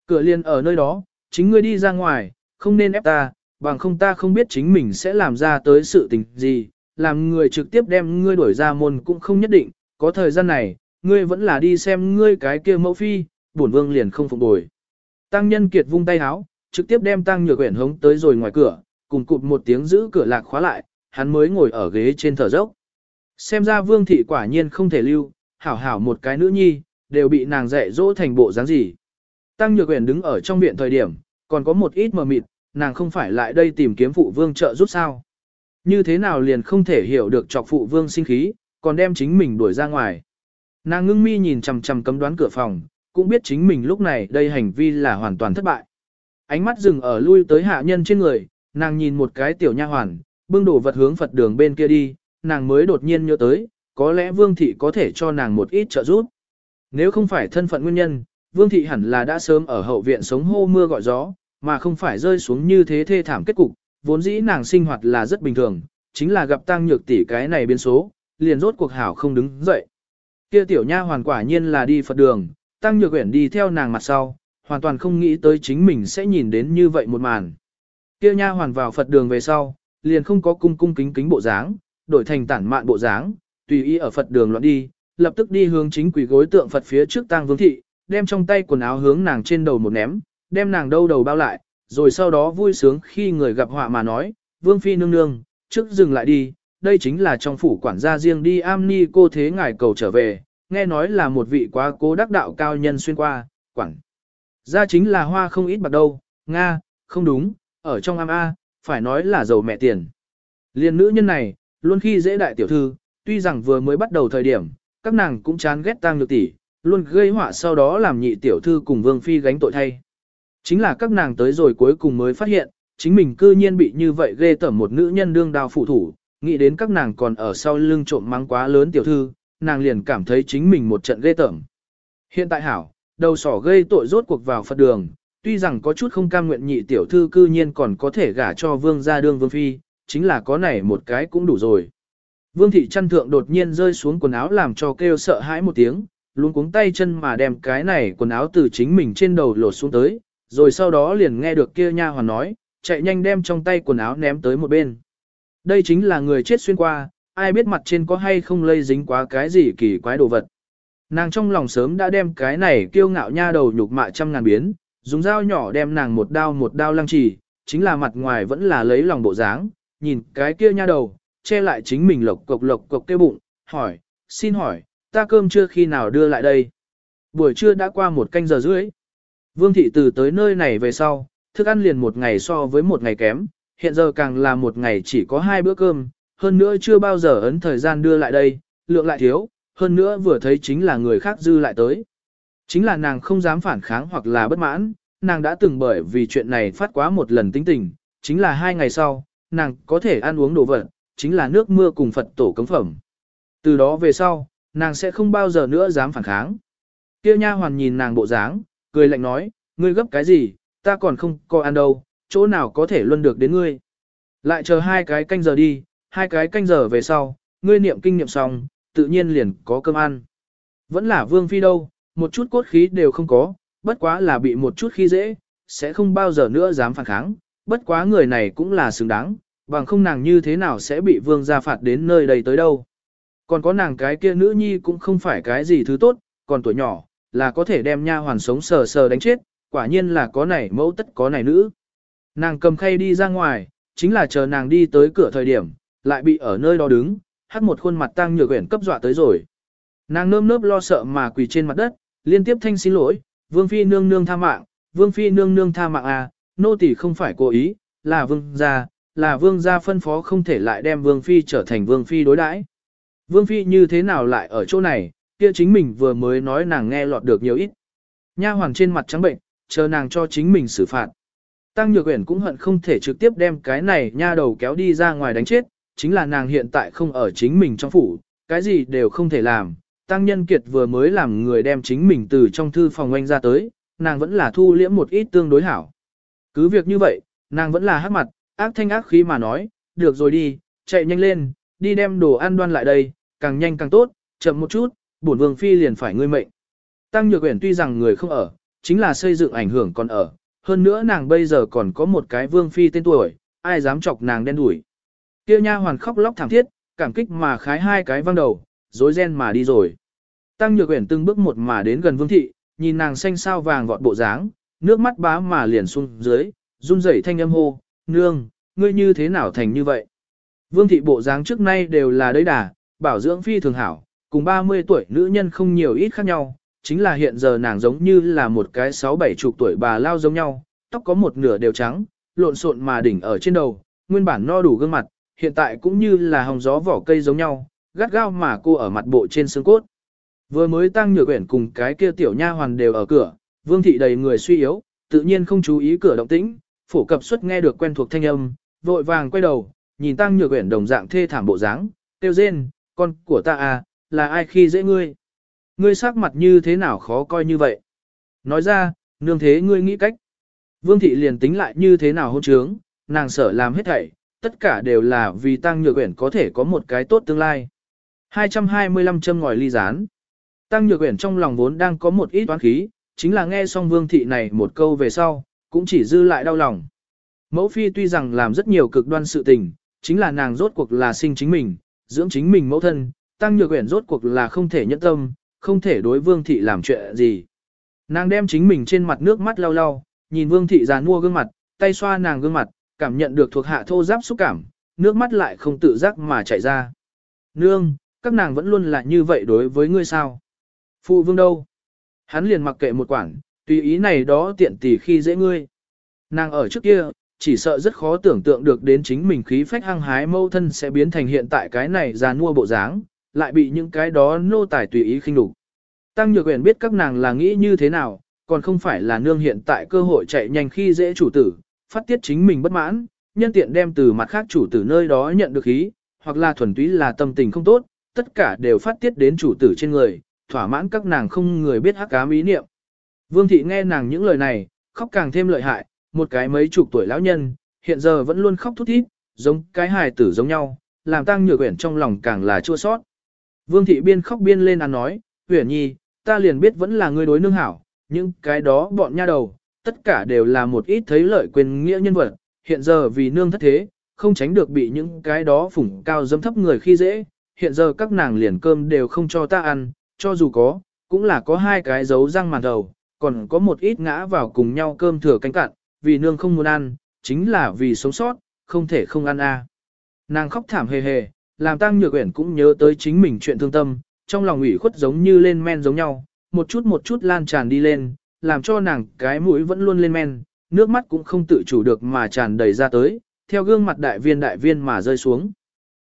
Cửa liền ở nơi đó, chính ngươi đi ra ngoài, không nên ép ta, bằng không ta không biết chính mình sẽ làm ra tới sự tình gì, làm người trực tiếp đem ngươi đuổi ra môn cũng không nhất định, có thời gian này, ngươi vẫn là đi xem ngươi cái kia mẫu phi, bổn vương liền không phục bồi. Tăng nhân kiệt vung tay háo, trực tiếp đem tăng nhược quyển hống tới rồi ngoài cửa, cùng cụp một tiếng giữ cửa lạc khóa lại, hắn mới ngồi ở ghế trên thở dốc. Xem ra vương thị quả nhiên không thể lưu, hảo hảo một cái nữ nhi, đều bị nàng dạy dỗ thành bộ dáng gì. Tăng nhược uyển đứng ở trong viện thời điểm, còn có một ít mờ mịt, nàng không phải lại đây tìm kiếm phụ vương trợ giúp sao. Như thế nào liền không thể hiểu được chọc phụ vương sinh khí, còn đem chính mình đuổi ra ngoài. Nàng ngưng mi nhìn chằm chằm cấm đoán cửa phòng, cũng biết chính mình lúc này đây hành vi là hoàn toàn thất bại. Ánh mắt dừng ở lui tới hạ nhân trên người, nàng nhìn một cái tiểu nha hoàn, bưng đổ vật hướng Phật đường bên kia đi, nàng mới đột nhiên nhớ tới, có lẽ Vương Thị có thể cho nàng một ít trợ giúp. Nếu không phải thân phận nguyên nhân, Vương Thị hẳn là đã sớm ở hậu viện sống hô mưa gọi gió, mà không phải rơi xuống như thế thê thảm kết cục, vốn dĩ nàng sinh hoạt là rất bình thường, chính là gặp tăng nhược tỷ cái này biến số, liền rốt cuộc hảo không đứng dậy. Kia tiểu nha hoàn quả nhiên là đi Phật đường, tăng nhược uyển đi theo nàng mặt sau, hoàn toàn không nghĩ tới chính mình sẽ nhìn đến như vậy một màn. Kia nha hoàn vào Phật đường về sau, liền không có cung cung kính kính bộ dáng, đổi thành tản mạn bộ dáng, tùy ý ở Phật đường loạn đi, lập tức đi hướng chính quỷ gối tượng Phật phía trước tang vương thị, đem trong tay quần áo hướng nàng trên đầu một ném, đem nàng đâu đầu bao lại, rồi sau đó vui sướng khi người gặp họa mà nói, vương phi nương nương, trước dừng lại đi, đây chính là trong phủ quản gia riêng đi am ni cô thế ngài cầu trở về, nghe nói là một vị quá cố đắc đạo cao nhân xuyên qua, quản. Gia chính là hoa không ít bạc đâu, Nga, không đúng, ở trong am A, phải nói là giàu mẹ tiền. Liên nữ nhân này, luôn khi dễ đại tiểu thư, tuy rằng vừa mới bắt đầu thời điểm, các nàng cũng chán ghét tang nhược tỷ, luôn gây họa sau đó làm nhị tiểu thư cùng vương phi gánh tội thay. Chính là các nàng tới rồi cuối cùng mới phát hiện, chính mình cư nhiên bị như vậy ghê tởm một nữ nhân đương đào phụ thủ, nghĩ đến các nàng còn ở sau lưng trộm mắng quá lớn tiểu thư, nàng liền cảm thấy chính mình một trận ghê tởm. Hiện tại hảo, đầu sỏ gây tội rốt cuộc vào Phật đường, tuy rằng có chút không cam nguyện nhị tiểu thư cư nhiên còn có thể gả cho vương gia đương vương phi, chính là có này một cái cũng đủ rồi. Vương thị chăn thượng đột nhiên rơi xuống quần áo làm cho kêu sợ hãi một tiếng, luôn cuống tay chân mà đem cái này quần áo từ chính mình trên đầu lột xuống tới, rồi sau đó liền nghe được kia nha hoàn nói, chạy nhanh đem trong tay quần áo ném tới một bên. Đây chính là người chết xuyên qua, ai biết mặt trên có hay không lây dính quá cái gì kỳ quái đồ vật. Nàng trong lòng sớm đã đem cái này kiêu ngạo nha đầu nhục mạ trăm ngàn biến, dùng dao nhỏ đem nàng một đao một đao lăng trì, chính là mặt ngoài vẫn là lấy lòng bộ dáng, nhìn cái kia nha đầu, che lại chính mình lộc cộc lộc cộc kêu bụng, hỏi, xin hỏi, ta cơm chưa khi nào đưa lại đây? Buổi trưa đã qua một canh giờ rưỡi. Vương thị từ tới nơi này về sau, thức ăn liền một ngày so với một ngày kém, hiện giờ càng là một ngày chỉ có hai bữa cơm, hơn nữa chưa bao giờ ấn thời gian đưa lại đây, lượng lại thiếu, hơn nữa vừa thấy chính là người khác dư lại tới. Chính là nàng không dám phản kháng hoặc là bất mãn, nàng đã từng bởi vì chuyện này phát quá một lần tính tình, chính là hai ngày sau, nàng có thể ăn uống đồ vật, chính là nước mưa cùng Phật tổ cấm phẩm. Từ đó về sau, nàng sẽ không bao giờ nữa dám phản kháng. Tiêu nha hoàn nhìn nàng bộ dáng, cười lạnh nói, ngươi gấp cái gì, ta còn không có ăn đâu, chỗ nào có thể luân được đến ngươi. Lại chờ hai cái canh giờ đi, hai cái canh giờ về sau, ngươi niệm kinh niệm xong, tự nhiên liền có cơm ăn. Vẫn là vương phi đâu, một chút cốt khí đều không có, bất quá là bị một chút khi dễ, sẽ không bao giờ nữa dám phản kháng, bất quá người này cũng là xứng đáng, bằng không nàng như thế nào sẽ bị vương gia phạt đến nơi đây tới đâu. Còn có nàng cái kia nữ nhi cũng không phải cái gì thứ tốt, còn tuổi nhỏ, là có thể đem nha hoàn sống sờ sờ đánh chết, quả nhiên là có này mẫu tất có này nữ. Nàng cầm khay đi ra ngoài, chính là chờ nàng đi tới cửa thời điểm, lại bị ở nơi đó đứng, hắt một khuôn mặt tăng nhược quyển cấp dọa tới rồi. Nàng nơm nớp lo sợ mà quỳ trên mặt đất, liên tiếp thanh xin lỗi, vương phi nương nương tha mạng, vương phi nương nương tha mạng à, nô tỳ không phải cố ý, là vương gia, là vương gia phân phó không thể lại đem vương phi trở thành vương phi đối đãi. Vương phi như thế nào lại ở chỗ này, kia chính mình vừa mới nói nàng nghe lọt được nhiều ít. Nha hoàng trên mặt trắng bệnh, chờ nàng cho chính mình xử phạt. Tăng Nhược Uyển cũng hận không thể trực tiếp đem cái này nha đầu kéo đi ra ngoài đánh chết, chính là nàng hiện tại không ở chính mình trong phủ, cái gì đều không thể làm. Tăng Nhân Kiệt vừa mới làm người đem chính mình từ trong thư phòng oanh ra tới, nàng vẫn là thu liễm một ít tương đối hảo. Cứ việc như vậy, nàng vẫn là hắc mặt, ác thanh ác khí mà nói, được rồi đi, chạy nhanh lên, đi đem đồ ăn đoan lại đây, càng nhanh càng tốt, chậm một chút, bổn vương phi liền phải ngươi mệnh. Tăng Nhược Uyển tuy rằng người không ở, chính là xây dựng ảnh hưởng còn ở, hơn nữa nàng bây giờ còn có một cái vương phi tên tuổi, ai dám chọc nàng đen đuổi. Kia nha hoàn khóc lóc thảm thiết, cảm kích mà khái hai cái văng đầu, rối ren mà đi rồi. Tăng Nhược Uyển từng bước một mà đến gần Vương thị, nhìn nàng xanh sao vàng vọt bộ dáng, nước mắt bá mà liền xuống dưới, run rẩy thanh âm hô, "Nương, ngươi như thế nào thành như vậy?" Vương thị bộ dáng trước nay đều là đấy đà, bảo dưỡng phi thường hảo, cùng 30 tuổi nữ nhân không nhiều ít khác nhau, chính là hiện giờ nàng giống như là một cái sáu bảy chục tuổi bà lao giống nhau, tóc có một nửa đều trắng, lộn xộn mà đỉnh ở trên đầu, nguyên bản no đủ gương mặt, hiện tại cũng như là hồng gió vỏ cây giống nhau, gắt gao mà cô ở mặt bộ trên xương cốt. Vừa mới tăng nhược quyển cùng cái kia tiểu nha hoàn đều ở cửa, vương thị đầy người suy yếu, tự nhiên không chú ý cửa động tĩnh, phổ cập xuất nghe được quen thuộc thanh âm, vội vàng quay đầu, nhìn tăng nhược quyển đồng dạng thê thảm bộ dáng, tiêu rên, con của ta à, là ai khi dễ ngươi? Ngươi sắc mặt như thế nào khó coi như vậy? Nói ra, nương thế ngươi nghĩ cách. Vương thị liền tính lại như thế nào hôn trướng, nàng sở làm hết thảy, tất cả đều là vì tăng nhược quyển có thể có một cái tốt tương lai. 225 châm ngòi ly rán. Tăng nhược Uyển trong lòng vốn đang có một ít toán khí, chính là nghe xong vương thị này một câu về sau, cũng chỉ dư lại đau lòng. Mẫu phi tuy rằng làm rất nhiều cực đoan sự tình, chính là nàng rốt cuộc là sinh chính mình, dưỡng chính mình mẫu thân, tăng nhược quyển rốt cuộc là không thể nhẫn tâm, không thể đối vương thị làm chuyện gì. Nàng đem chính mình trên mặt nước mắt lau lau, nhìn vương thị già mua gương mặt, tay xoa nàng gương mặt, cảm nhận được thuộc hạ thô giáp xúc cảm, nước mắt lại không tự giác mà chảy ra. Nương, các nàng vẫn luôn là như vậy đối với ngươi sao? Phụ vương đâu? Hắn liền mặc kệ một quản, tùy ý này đó tiện tỷ khi dễ ngươi. Nàng ở trước kia, chỉ sợ rất khó tưởng tượng được đến chính mình khí phách hăng hái mâu thân sẽ biến thành hiện tại cái này già nua bộ dáng, lại bị những cái đó nô tài tùy ý khinh đục. Tăng Nhược Uyển biết các nàng là nghĩ như thế nào, còn không phải là nương hiện tại cơ hội chạy nhanh khi dễ chủ tử, phát tiết chính mình bất mãn, nhân tiện đem từ mặt khác chủ tử nơi đó nhận được ý, hoặc là thuần túy là tâm tình không tốt, tất cả đều phát tiết đến chủ tử trên người, thỏa mãn các nàng không người biết hắc ám ý niệm. Vương thị nghe nàng những lời này, khóc càng thêm lợi hại, một cái mấy chục tuổi lão nhân, hiện giờ vẫn luôn khóc thút thít, giống cái hài tử giống nhau, làm tăng nhược quyển trong lòng càng là chua sót. Vương thị biên khóc biên lên ăn nói, huyển nhi, ta liền biết vẫn là ngươi đối nương hảo, nhưng cái đó bọn nha đầu, tất cả đều là một ít thấy lợi quyền nghĩa nhân vật, hiện giờ vì nương thất thế, không tránh được bị những cái đó phủng cao dâm thấp người khi dễ, hiện giờ các nàng liền cơm đều không cho ta ăn, cho dù có, cũng là có hai cái dấu răng màn đầu, còn có một ít ngã vào cùng nhau cơm thừa cánh cạn, vì nương không muốn ăn, chính là vì sống sót, không thể không ăn a. Nàng khóc thảm hề hề, làm Tăng Nhược Uyển cũng nhớ tới chính mình chuyện thương tâm, trong lòng ủy khuất giống như lên men giống nhau, một chút một chút lan tràn đi lên, làm cho nàng cái mũi vẫn luôn lên men, nước mắt cũng không tự chủ được mà tràn đầy ra tới, theo gương mặt đại viên đại viên mà rơi xuống.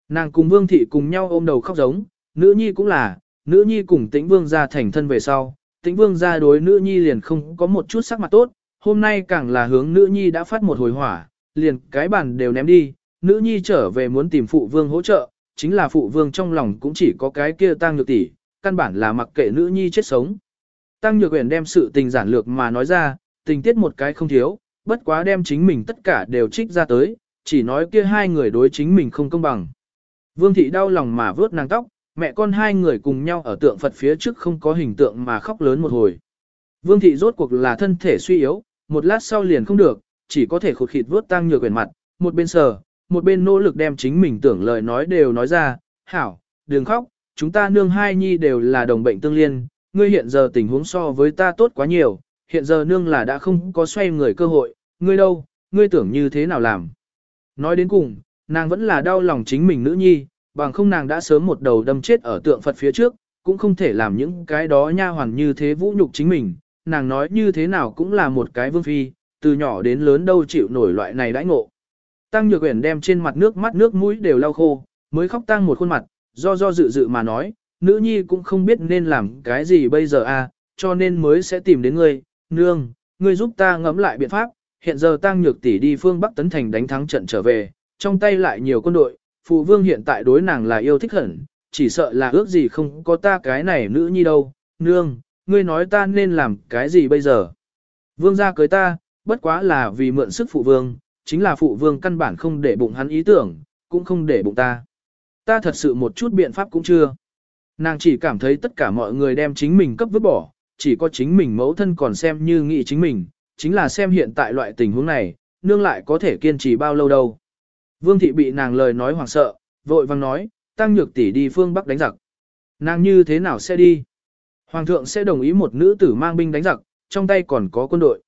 Nàng cùng Vương thị cùng nhau ôm đầu khóc giống, nữ nhi cũng là, nữ nhi cùng Tĩnh Vương gia thành thân về sau, Tĩnh Vương gia đối nữ nhi liền không có một chút sắc mặt tốt, hôm nay càng là hướng nữ nhi đã phát một hồi hỏa, liền cái bàn đều ném đi, nữ nhi trở về muốn tìm phụ vương hỗ trợ, chính là phụ vương trong lòng cũng chỉ có cái kia tăng nhược tỷ, căn bản là mặc kệ nữ nhi chết sống. Tăng nhược uyển đem sự tình giản lược mà nói ra, tình tiết một cái không thiếu, bất quá đem chính mình tất cả đều trích ra tới, chỉ nói kia hai người đối chính mình không công bằng. Vương thị đau lòng mà vớt nàng tóc, mẹ con hai người cùng nhau ở tượng Phật phía trước không có hình tượng mà khóc lớn một hồi. Vương thị rốt cuộc là thân thể suy yếu, một lát sau liền không được, chỉ có thể khụt khịt vớt tăng nhược quyển mặt, một bên sờ, một bên nỗ lực đem chính mình tưởng lời nói đều nói ra, hảo, đừng khóc, chúng ta nương hai nhi đều là đồng bệnh tương liên, ngươi hiện giờ tình huống so với ta tốt quá nhiều, hiện giờ nương là đã không có xoay người cơ hội, ngươi đâu, ngươi tưởng như thế nào làm. Nói đến cùng, nàng vẫn là đau lòng chính mình nữ nhi, bằng không nàng đã sớm một đầu đâm chết ở tượng Phật phía trước, cũng không thể làm những cái đó nha hoàn như thế vũ nhục chính mình, nàng nói như thế nào cũng là một cái vương phi, từ nhỏ đến lớn đâu chịu nổi loại này đãi ngộ. Tăng Nhược Uyển đem trên mặt nước mắt nước mũi đều lau khô, mới khóc tăng một khuôn mặt, do do dự dự mà nói, nữ nhi cũng không biết nên làm cái gì bây giờ a, à, cho nên mới sẽ tìm đến ngươi, nương, ngươi giúp ta ngẫm lại biện pháp, hiện giờ tăng nhược tỷ đi phương Bắc Tấn Thành đánh thắng trận trở về, trong tay lại nhiều quân đội, phụ vương hiện tại đối nàng là yêu thích hẳn, chỉ sợ là ước gì không có ta cái này nữ nhi đâu, nương, ngươi nói ta nên làm cái gì bây giờ. Vương gia cưới ta, bất quá là vì mượn sức phụ vương, chính là phụ vương căn bản không để bụng hắn ý tưởng, cũng không để bụng ta. Ta thật sự một chút biện pháp cũng chưa. Nàng chỉ cảm thấy tất cả mọi người đem chính mình cấp vứt bỏ, chỉ có chính mình mẫu thân còn xem như nghĩ chính mình, chính là xem hiện tại loại tình huống này, nương lại có thể kiên trì bao lâu đâu. Vương thị bị nàng lời nói hoảng sợ, vội vang nói, tăng nhược tỷ đi phương Bắc đánh giặc. Nàng như thế nào sẽ đi? Hoàng thượng sẽ đồng ý một nữ tử mang binh đánh giặc, trong tay còn có quân đội.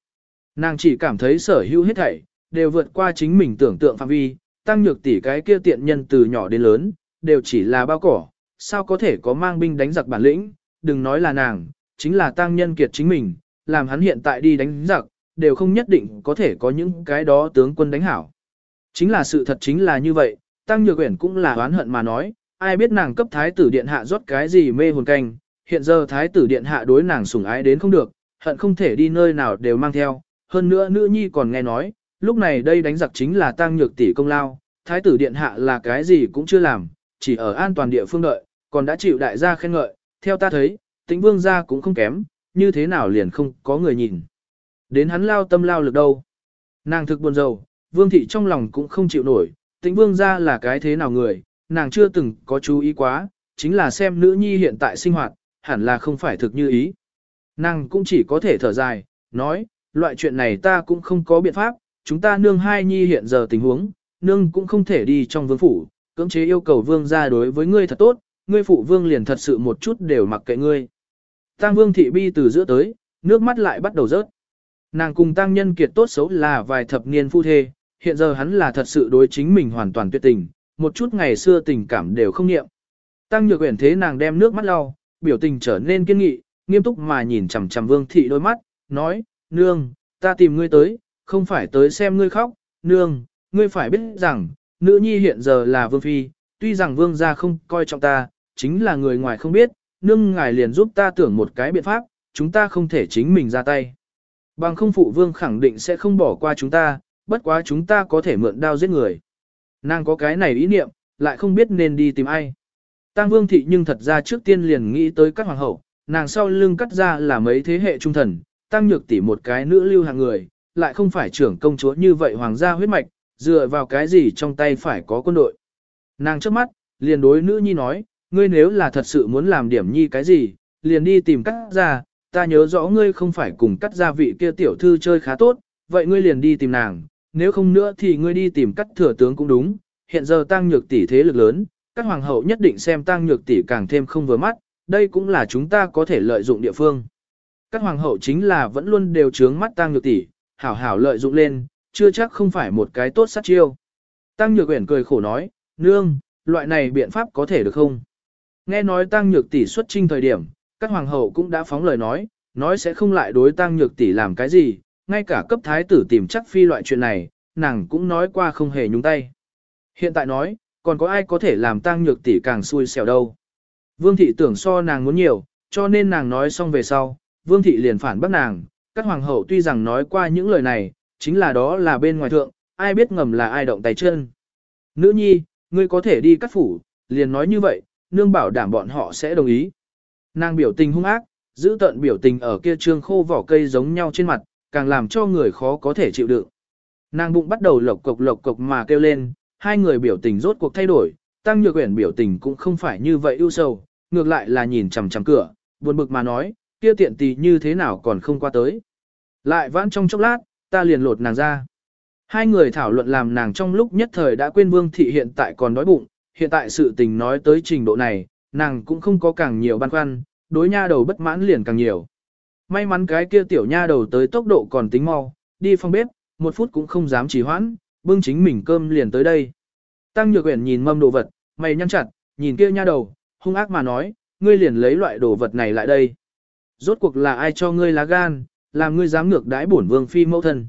Nàng chỉ cảm thấy sở hữu hết thảy, đều vượt qua chính mình tưởng tượng phạm vi, tăng nhược tỷ cái kia tiện nhân từ nhỏ đến lớn, đều chỉ là bao cỏ, sao có thể có mang binh đánh giặc bản lĩnh, đừng nói là nàng, chính là tăng nhân kiệt chính mình, làm hắn hiện tại đi đánh giặc, đều không nhất định có thể có những cái đó tướng quân đánh hảo. Chính là sự thật chính là như vậy, tăng nhược uyển cũng là oán hận mà nói, ai biết nàng cấp thái tử điện hạ rót cái gì mê hồn canh, hiện giờ thái tử điện hạ đối nàng sủng ái đến không được, hận không thể đi nơi nào đều mang theo, hơn nữa nữ nhi còn nghe nói, lúc này đây đánh giặc chính là tăng nhược tỷ công lao, thái tử điện hạ là cái gì cũng chưa làm, chỉ ở an toàn địa phương đợi, còn đã chịu đại gia khen ngợi, theo ta thấy, tĩnh vương gia cũng không kém, như thế nào liền không có người nhìn. Đến hắn lao tâm lao lực đâu. Nàng thực buồn rầu, vương thị trong lòng cũng không chịu nổi, tĩnh vương gia là cái thế nào người, nàng chưa từng có chú ý quá, chính là xem nữ nhi hiện tại sinh hoạt, hẳn là không phải thực như ý. Nàng cũng chỉ có thể thở dài, nói, loại chuyện này ta cũng không có biện pháp, chúng ta nương hai nhi hiện giờ tình huống, nương cũng không thể đi trong vương phủ, cưỡng chế yêu cầu vương gia đối với ngươi thật tốt, ngươi phụ vương liền thật sự một chút đều mặc kệ ngươi. Tăng vương thị bi từ giữa tới, nước mắt lại bắt đầu rớt. Nàng cùng tăng nhân kiệt tốt xấu là vài thập niên phu thê, hiện giờ hắn là thật sự đối chính mình hoàn toàn tuyệt tình, một chút ngày xưa tình cảm đều không nghiệm. Tăng nhược uyển thế nàng đem nước mắt lau, biểu tình trở nên kiên nghị, nghiêm túc mà nhìn chằm chằm vương thị đôi mắt, nói, nương, ta tìm ngươi tới, không phải tới xem ngươi khóc, nương, ngươi phải biết rằng, nữ nhi hiện giờ là vương phi, tuy rằng vương gia không coi trọng ta, chính là người ngoài không biết, nương ngài liền giúp ta tưởng một cái biện pháp, chúng ta không thể chính mình ra tay. Bằng không phụ vương khẳng định sẽ không bỏ qua chúng ta, bất quá chúng ta có thể mượn đao giết người. Nàng có cái này ý niệm, lại không biết nên đi tìm ai. Tăng vương thị nhưng thật ra trước tiên liền nghĩ tới các hoàng hậu, nàng sau lưng cắt ra là mấy thế hệ trung thần, tăng nhược tỷ một cái nữ lưu hàng người, lại không phải trưởng công chúa như vậy hoàng gia huyết mạch, dựa vào cái gì trong tay phải có quân đội. Nàng trước mắt, liền đối nữ nhi nói, ngươi nếu là thật sự muốn làm điểm nhi cái gì, liền đi tìm cắt ra, ta nhớ rõ ngươi không phải cùng cắt ra vị kia tiểu thư chơi khá tốt, vậy ngươi liền đi tìm nàng, nếu không nữa thì ngươi đi tìm cắt thừa tướng cũng đúng, hiện giờ tăng nhược tỷ thế lực lớn, các hoàng hậu nhất định xem tăng nhược tỷ càng thêm không vừa mắt, đây cũng là chúng ta có thể lợi dụng địa phương. Các hoàng hậu chính là vẫn luôn đều trướng mắt tăng nhược tỷ, hảo hảo lợi dụng lên, chưa chắc không phải một cái tốt sát chiêu. Tăng nhược uyển cười khổ nói, nương, loại này biện pháp có thể được không? Nghe nói tăng nhược tỷ xuất trinh thời điểm, các hoàng hậu cũng đã phóng lời nói, nói sẽ không lại đối tăng nhược tỷ làm cái gì, ngay cả cấp thái tử tìm chắc phi loại chuyện này, nàng cũng nói qua không hề nhúng tay. Hiện tại nói, còn có ai có thể làm tăng nhược tỷ càng xui xẻo đâu. Vương thị tưởng so nàng muốn nhiều, cho nên nàng nói xong về sau, vương thị liền phản bác nàng, các hoàng hậu tuy rằng nói qua những lời này, chính là đó là bên ngoài thượng, ai biết ngầm là ai động tay chân. Nữ nhi, ngươi có thể đi cắt phủ, liền nói như vậy, nương bảo đảm bọn họ sẽ đồng ý. Nàng biểu tình hung ác, giữ tận biểu tình ở kia trương khô vỏ cây giống nhau trên mặt, càng làm cho người khó có thể chịu đựng. Nàng bụng bắt đầu lộc cộc lộc cộc mà kêu lên, hai người biểu tình rốt cuộc thay đổi, tăng nhược quyển biểu tình cũng không phải như vậy ưu sầu, ngược lại là nhìn chằm chằm cửa, buồn bực mà nói, kia tiện tì như thế nào còn không qua tới. Lại vãn trong chốc lát, ta liền lột nàng ra. Hai người thảo luận làm nàng trong lúc nhất thời đã quên vương thị hiện tại còn đói bụng, hiện tại sự tình nói tới trình độ này, nàng cũng không có càng nhiều băn khoăn, đối nha đầu bất mãn liền càng nhiều. May mắn cái kia tiểu nha đầu tới tốc độ còn tính mau, đi phòng bếp, một phút cũng không dám trì hoãn, bưng chính mình cơm liền tới đây. Tăng Nhược Uyển nhìn mâm đồ vật, mày nhăn chặt, nhìn kia nha đầu, hung ác mà nói, ngươi liền lấy loại đồ vật này lại đây. Rốt cuộc là ai cho ngươi lá gan, làm ngươi dám ngược đãi bổn vương phi mẫu thân.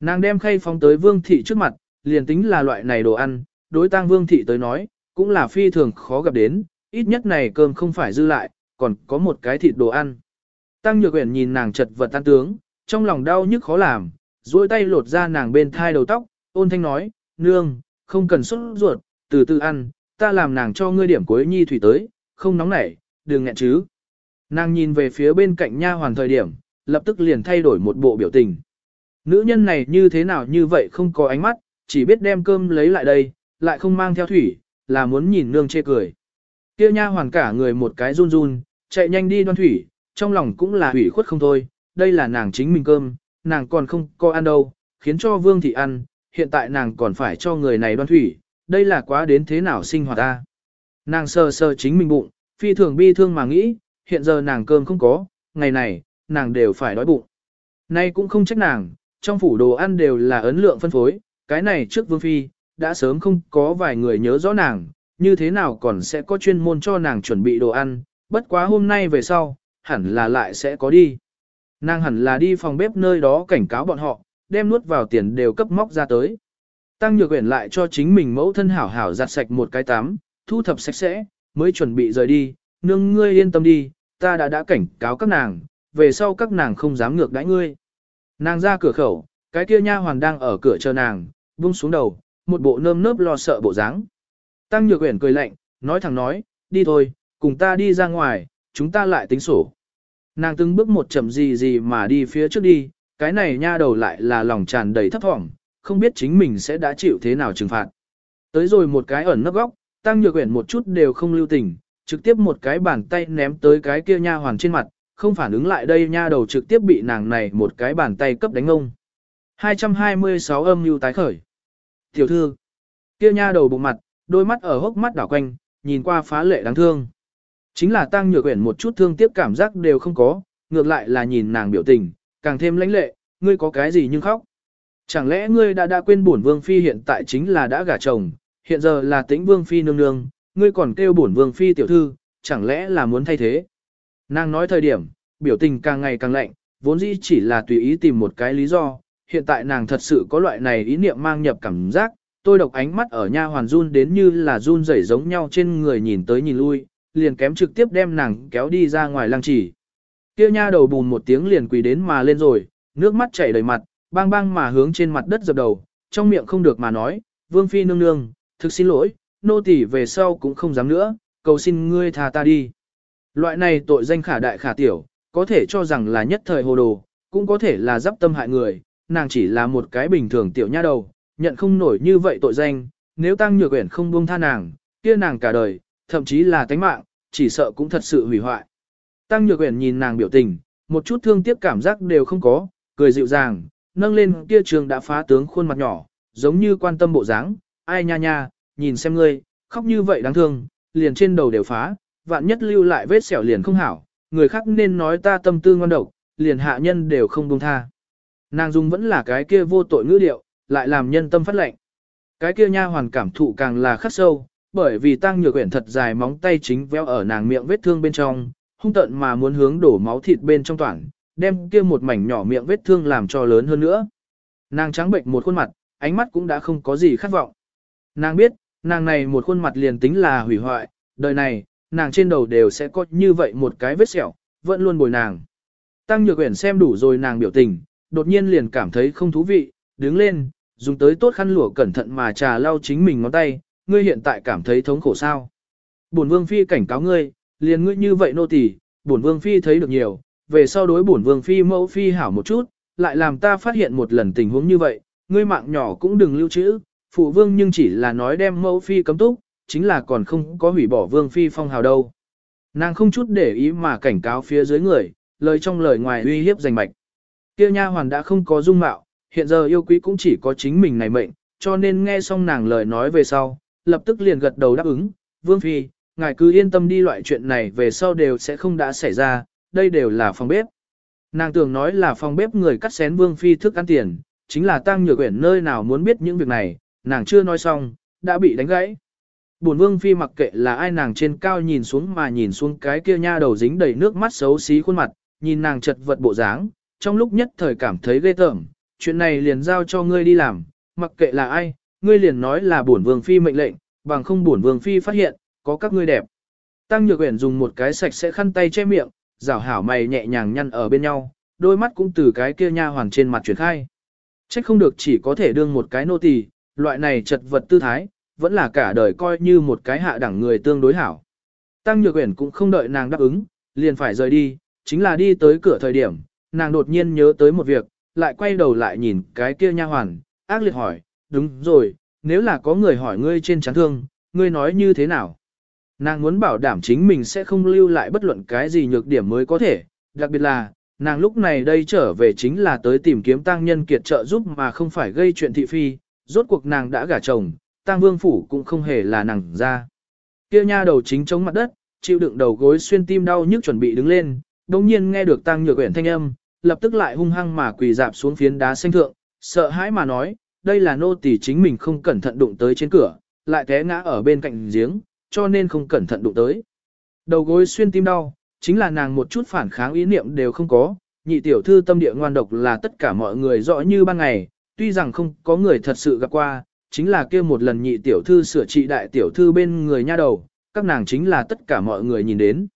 Nàng đem khay phóng tới vương thị trước mặt, liền tính là loại này đồ ăn, đối tang vương thị tới nói, cũng là phi thường khó gặp đến, ít nhất này cơm không phải dư lại, còn có một cái thịt đồ ăn. Tăng Nhược Uyển nhìn nàng chật vật tan tướng, trong lòng đau nhức khó làm, duỗi tay lột ra nàng bên thai đầu tóc, ôn thanh nói, nương, không cần sốt ruột, từ từ ăn, ta làm nàng cho ngươi điểm cuối nhi thủy tới, không nóng nảy, đừng nghẹn chứ. Nàng nhìn về phía bên cạnh nha hoàn thời điểm, lập tức liền thay đổi một bộ biểu tình. Nữ nhân này như thế nào như vậy không có ánh mắt, chỉ biết đem cơm lấy lại đây, lại không mang theo thủy, là muốn nhìn nương chê cười. Kia nha hoàn cả người một cái run run, chạy nhanh đi đoan thủy, trong lòng cũng là hủy khuất không thôi, đây là nàng chính mình cơm, nàng còn không có ăn đâu, khiến cho vương thị ăn, hiện tại nàng còn phải cho người này đoan thủy, đây là quá đến thế nào sinh hoạt ta. Nàng sờ sờ chính mình bụng, phi thường bi thương mà nghĩ, hiện giờ nàng cơm không có, ngày này, nàng đều phải đói bụng. Nay cũng không trách nàng, trong phủ đồ ăn đều là ấn lượng phân phối, cái này trước vương phi, đã sớm không có vài người nhớ rõ nàng, như thế nào còn sẽ có chuyên môn cho nàng chuẩn bị đồ ăn, bất quá hôm nay về sau, hẳn là lại sẽ có đi. Nàng hẳn là đi phòng bếp nơi đó cảnh cáo bọn họ, đem nuốt vào tiền đều cấp móc ra tới. Tăng nhược quyển lại cho chính mình mẫu thân hảo hảo giặt sạch một cái tắm, thu thập sạch sẽ, mới chuẩn bị rời đi, nương ngươi yên tâm đi, ta đã đã cảnh cáo các nàng, về sau các nàng không dám ngược đãi ngươi. Nàng ra cửa khẩu, cái kia nha hoàn đang ở cửa chờ nàng, buông xuống đầu, một bộ nơm nớp lo sợ bộ dáng. Tăng Nhược Uyển cười lạnh, nói thẳng nói, đi thôi, cùng ta đi ra ngoài, chúng ta lại tính sổ. Nàng từng bước một chậm gì gì mà đi phía trước đi, cái này nha đầu lại là lòng tràn đầy thấp thỏm, không biết chính mình sẽ đã chịu thế nào trừng phạt. Tới rồi một cái ẩn nấp góc, Tăng Nhược quyển một chút đều không lưu tình, trực tiếp một cái bàn tay ném tới cái kia nha hoàn trên mặt, không phản ứng lại đây nha đầu trực tiếp bị nàng này một cái bàn tay cấp đánh ông. 226 âm lưu tái khởi. Tiểu thư, kia nha đầu bụng mặt, đôi mắt ở hốc mắt đảo quanh, nhìn qua phá lệ đáng thương. Chính là tăng nhược quyển một chút thương tiếc cảm giác đều không có, ngược lại là nhìn nàng biểu tình, càng thêm lãnh lệ, ngươi có cái gì nhưng khóc. Chẳng lẽ ngươi đã đã quên bổn vương phi hiện tại chính là đã gả chồng, hiện giờ là tĩnh vương phi nương nương, ngươi còn kêu bổn vương phi tiểu thư, chẳng lẽ là muốn thay thế. Nàng nói thời điểm, biểu tình càng ngày càng lạnh, vốn dĩ chỉ là tùy ý tìm một cái lý do, hiện tại nàng thật sự có loại này ý niệm mang nhập cảm giác, tôi độc ánh mắt ở nha hoàn run đến như là run rẩy giống nhau trên người nhìn tới nhìn lui, liền kém trực tiếp đem nàng kéo đi ra ngoài lăng chỉ. Kia nha đầu bùn một tiếng liền quỳ đến mà lên rồi, nước mắt chảy đầy mặt, bang bang mà hướng trên mặt đất dập đầu, trong miệng không được mà nói, vương phi nương nương, thực xin lỗi, nô tỳ về sau cũng không dám nữa, cầu xin ngươi tha ta đi. Loại này tội danh khả đại khả tiểu, có thể cho rằng là nhất thời hồ đồ, cũng có thể là giáp tâm hại người, nàng chỉ là một cái bình thường tiểu nha đầu, nhận không nổi như vậy tội danh, nếu tăng nhược quyển không buông tha nàng, kia nàng cả đời, thậm chí là tánh mạng, chỉ sợ cũng thật sự hủy hoại. Tăng nhược Uyển nhìn nàng biểu tình, một chút thương tiếc cảm giác đều không có, cười dịu dàng, nâng lên kia trường đã phá tướng khuôn mặt nhỏ, giống như quan tâm bộ dáng, ai nha nha, nhìn xem ngươi, khóc như vậy đáng thương, liền trên đầu đều phá, vạn nhất lưu lại vết sẹo liền không hảo, người khác nên nói ta tâm tư ngon độc, liền hạ nhân đều không buông tha. Nàng dung vẫn là cái kia vô tội ngữ điệu, lại làm nhân tâm phát lệnh. Cái kia nha hoàn cảm thụ càng là khắc sâu, bởi vì tăng nhược quyển thật dài móng tay chính véo ở nàng miệng vết thương bên trong, hung tận mà muốn hướng đổ máu thịt bên trong toàn, đem kia một mảnh nhỏ miệng vết thương làm cho lớn hơn nữa. Nàng trắng bệnh một khuôn mặt, ánh mắt cũng đã không có gì khát vọng. Nàng biết, nàng này một khuôn mặt liền tính là hủy hoại, đời này, nàng trên đầu đều sẽ có như vậy một cái vết sẹo, vẫn luôn bồi nàng. Tăng Nhược Uyển xem đủ rồi nàng biểu tình, đột nhiên liền cảm thấy không thú vị, đứng lên, dùng tới tốt khăn lụa cẩn thận mà trà lau chính mình ngón tay, ngươi hiện tại cảm thấy thống khổ sao? Bổn Vương phi cảnh cáo ngươi, liền ngươi như vậy nô tỳ, bổn Vương phi thấy được nhiều, về sau đối bổn Vương phi mẫu phi hảo một chút, lại làm ta phát hiện một lần tình huống như vậy, ngươi mạng nhỏ cũng đừng lưu trữ, phụ vương nhưng chỉ là nói đem mẫu phi cấm túc, chính là còn không có hủy bỏ vương phi phong hào đâu. Nàng không chút để ý mà cảnh cáo phía dưới người, lời trong lời ngoài uy hiếp giành mạch. Kia nha hoàn đã không có dung mạo, hiện giờ yêu quý cũng chỉ có chính mình này mệnh, cho nên nghe xong nàng lời nói về sau, lập tức liền gật đầu đáp ứng, vương phi, ngài cứ yên tâm đi loại chuyện này về sau đều sẽ không đã xảy ra, đây đều là phòng bếp. Nàng tưởng nói là phòng bếp người cắt xén vương phi thức ăn tiền, chính là tăng nhược quyển nơi nào muốn biết những việc này, nàng chưa nói xong, đã bị đánh gãy. Bổn vương phi mặc kệ là ai nàng trên cao nhìn xuống mà nhìn xuống cái kia nha đầu dính đầy nước mắt xấu xí khuôn mặt, nhìn nàng chật vật bộ dáng, trong lúc nhất thời cảm thấy ghê tởm, chuyện này liền giao cho ngươi đi làm, mặc kệ là ai, ngươi liền nói là bổn vương phi mệnh lệnh, bằng không bổn vương phi phát hiện, có các ngươi đẹp. Tăng Nhược Uyển dùng một cái sạch sẽ khăn tay che miệng, rảo hảo mày nhẹ nhàng nhăn ở bên nhau, đôi mắt cũng từ cái kia nha hoàn trên mặt chuyển khai. Trách không được chỉ có thể đương một cái nô tỳ, loại này chật vật tư thái, vẫn là cả đời coi như một cái hạ đẳng người tương đối hảo. Tăng Nhược Uyển cũng không đợi nàng đáp ứng, liền phải rời đi, chính là đi tới cửa thời điểm, nàng đột nhiên nhớ tới một việc, lại quay đầu lại nhìn cái kia nha hoàn, ác liệt hỏi, đúng rồi, nếu là có người hỏi ngươi trên chán thương, ngươi nói như thế nào? Nàng muốn bảo đảm chính mình sẽ không lưu lại bất luận cái gì nhược điểm mới có thể, đặc biệt là, nàng lúc này đây trở về chính là tới tìm kiếm tăng nhân kiệt trợ giúp mà không phải gây chuyện thị phi, rốt cuộc nàng đã gả chồng, tăng vương phủ cũng không hề là nàng ra. Kia nha đầu chính chống mặt đất, chịu đựng đầu gối xuyên tim đau nhức chuẩn bị đứng lên, đồng nhiên nghe được tăng nhược quyển thanh âm, lập tức lại hung hăng mà quỳ dạp xuống phiến đá xanh thượng, sợ hãi mà nói, đây là nô tỳ chính mình không cẩn thận đụng tới trên cửa, lại té ngã ở bên cạnh giếng, cho nên không cẩn thận đụng tới. Đầu gối xuyên tim đau, chính là nàng một chút phản kháng ý niệm đều không có, nhị tiểu thư tâm địa ngoan độc là tất cả mọi người rõ như ban ngày, tuy rằng không có người thật sự gặp qua, chính là kia một lần nhị tiểu thư sửa trị đại tiểu thư bên người nha đầu, các nàng chính là tất cả mọi người nhìn đến.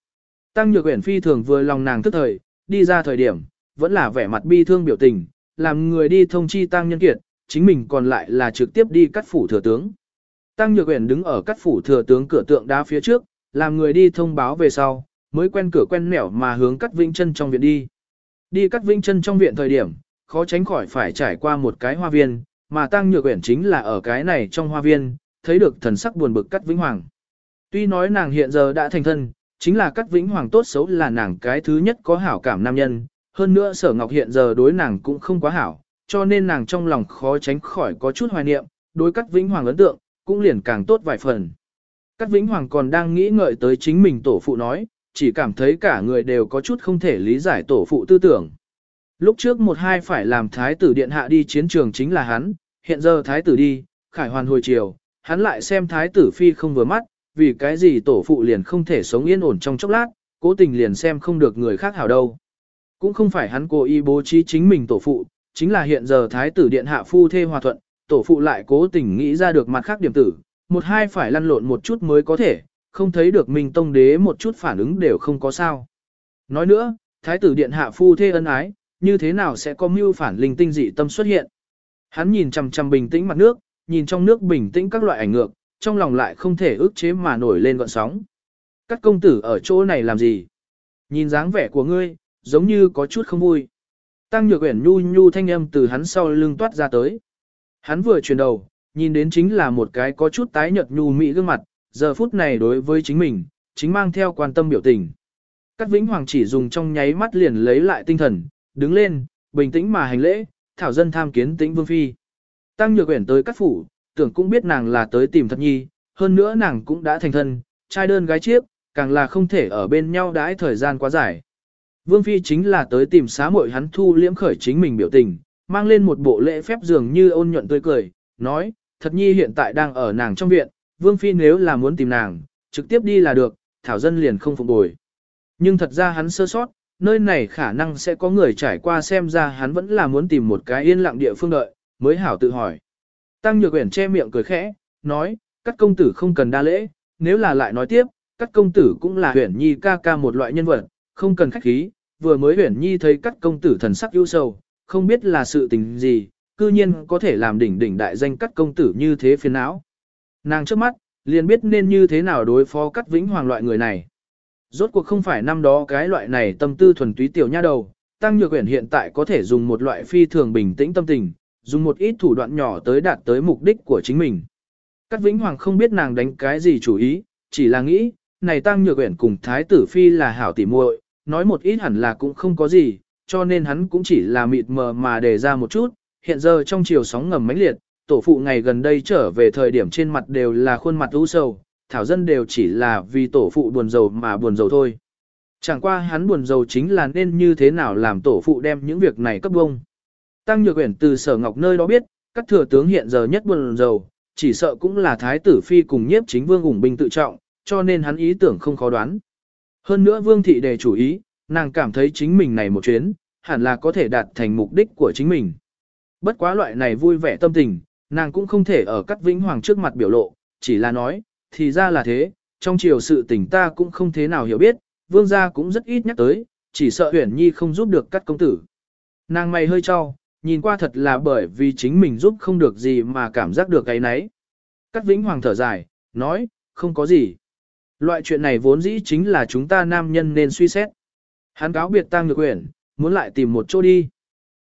Tăng Nhược Uyển phi thường vừa lòng nàng tức thời, đi ra thời điểm, vẫn là vẻ mặt bi thương biểu tình, làm người đi thông chi Tăng Nhân Kiệt, chính mình còn lại là trực tiếp đi cắt phủ thừa tướng. Tăng Nhược Uyển đứng ở cắt phủ thừa tướng cửa tượng đá phía trước, làm người đi thông báo về sau, mới quen cửa quen nẻo mà hướng cắt Vĩnh Chân trong viện đi. Đi cắt Vĩnh Chân trong viện thời điểm, khó tránh khỏi phải trải qua một cái hoa viên, mà Tăng Nhược Uyển chính là ở cái này trong hoa viên, thấy được thần sắc buồn bực cắt Vĩnh Hoàng. Tuy nói nàng hiện giờ đã thành thân, chính là cắt Vĩnh Hoàng tốt xấu là nàng cái thứ nhất có hảo cảm nam nhân, hơn nữa Sở Ngọc hiện giờ đối nàng cũng không quá hảo, cho nên nàng trong lòng khó tránh khỏi có chút hoài niệm, đối Cát Vĩnh Hoàng ấn tượng, cũng liền càng tốt vài phần. Cát Vĩnh Hoàng còn đang nghĩ ngợi tới chính mình tổ phụ nói, chỉ cảm thấy cả người đều có chút không thể lý giải tổ phụ tư tưởng. Lúc trước một hai phải làm thái tử điện hạ đi chiến trường chính là hắn, hiện giờ thái tử đi, khải hoàn hồi chiều, hắn lại xem thái tử phi không vừa mắt, vì cái gì tổ phụ liền không thể sống yên ổn trong chốc lát, cố tình liền xem không được người khác hảo đâu. Cũng không phải hắn cố ý bố trí chính mình tổ phụ, chính là hiện giờ thái tử điện hạ phu thê hòa thuận, tổ phụ lại cố tình nghĩ ra được mặt khác điểm tử, một hai phải lăn lộn một chút mới có thể, không thấy được Minh Tông Đế một chút phản ứng đều không có sao. Nói nữa, Thái tử Điện Hạ Phu thê ân ái, như thế nào sẽ có mưu phản linh tinh dị tâm xuất hiện. Hắn nhìn chằm chằm bình tĩnh mặt nước, nhìn trong nước bình tĩnh các loại ảnh ngược, trong lòng lại không thể ức chế mà nổi lên gọn sóng. Các công tử ở chỗ này làm gì? Nhìn dáng vẻ của ngươi, giống như có chút không vui. Tăng nhược uyển nhu nhu thanh âm từ hắn sau lưng toát ra tới. Hắn vừa chuyển đầu, nhìn đến chính là một cái có chút tái nhợt nhu mỹ gương mặt, giờ phút này đối với chính mình, chính mang theo quan tâm biểu tình. Cát Vĩnh Hoàng chỉ dùng trong nháy mắt liền lấy lại tinh thần, đứng lên, bình tĩnh mà hành lễ, thảo dân tham kiến tĩnh vương phi. Tăng nhược Uyển tới Cát phủ, tưởng cũng biết nàng là tới tìm thật nhi, hơn nữa nàng cũng đã thành thân, trai đơn gái chiếc, càng là không thể ở bên nhau đãi thời gian quá dài. Vương phi chính là tới tìm xá muội hắn thu liễm khởi chính mình biểu tình, mang lên một bộ lễ phép dường như ôn nhuận tươi cười, nói, thật nhi hiện tại đang ở nàng trong viện, Vương Phi nếu là muốn tìm nàng, trực tiếp đi là được, Thảo Dân liền không phục bồi. Nhưng thật ra hắn sơ sót, nơi này khả năng sẽ có người trải qua xem ra hắn vẫn là muốn tìm một cái yên lặng địa phương đợi, mới hảo tự hỏi. Tăng Nhược Uyển che miệng cười khẽ, nói, các công tử không cần đa lễ, nếu là lại nói tiếp, các công tử cũng là Uyển Nhi ca ca một loại nhân vật, không cần khách khí, vừa mới huyển Nhi thấy các công tử thần sắc ưu sầu, không biết là sự tình gì, cư nhiên có thể làm đỉnh đỉnh đại danh cắt công tử như thế phiền não. Nàng trước mắt, liền biết nên như thế nào đối phó cắt vĩnh hoàng loại người này. Rốt cuộc không phải năm đó cái loại này tâm tư thuần túy tiểu nha đầu, tăng nhược huyển hiện tại có thể dùng một loại phi thường bình tĩnh tâm tình, dùng một ít thủ đoạn nhỏ tới đạt tới mục đích của chính mình. Cát Vĩnh Hoàng không biết nàng đánh cái gì chủ ý, chỉ là nghĩ, này tăng nhược quyển cùng thái tử phi là hảo tỉ muội, nói một ít hẳn là cũng không có gì, cho nên hắn cũng chỉ là mịt mờ mà đề ra một chút, hiện giờ trong chiều sóng ngầm mãnh liệt, tổ phụ ngày gần đây trở về thời điểm trên mặt đều là khuôn mặt u sầu, thảo dân đều chỉ là vì tổ phụ buồn rầu mà buồn rầu thôi. Chẳng qua hắn buồn rầu chính là nên như thế nào làm tổ phụ đem những việc này cấp bông. Tăng Nhược Uyển từ Sở Ngọc nơi đó biết, các thừa tướng hiện giờ nhất buồn rầu, chỉ sợ cũng là thái tử phi cùng nhiếp chính vương ủng binh tự trọng, cho nên hắn ý tưởng không khó đoán. Hơn nữa vương thị đề chủ ý, nàng cảm thấy chính mình này một chuyến, hẳn là có thể đạt thành mục đích của chính mình. Bất quá loại này vui vẻ tâm tình, nàng cũng không thể ở cắt vĩnh hoàng trước mặt biểu lộ, chỉ là nói, thì ra là thế, trong chiều sự tình ta cũng không thế nào hiểu biết, vương gia cũng rất ít nhắc tới, chỉ sợ huyển nhi không giúp được cắt công tử. Nàng mày hơi cho, nhìn qua thật là bởi vì chính mình giúp không được gì mà cảm giác được cái nấy. Cắt vĩnh hoàng thở dài, nói, không có gì. Loại chuyện này vốn dĩ chính là chúng ta nam nhân nên suy xét. Hắn cáo biệt Tăng Nhược Uyển, muốn lại tìm một chỗ đi.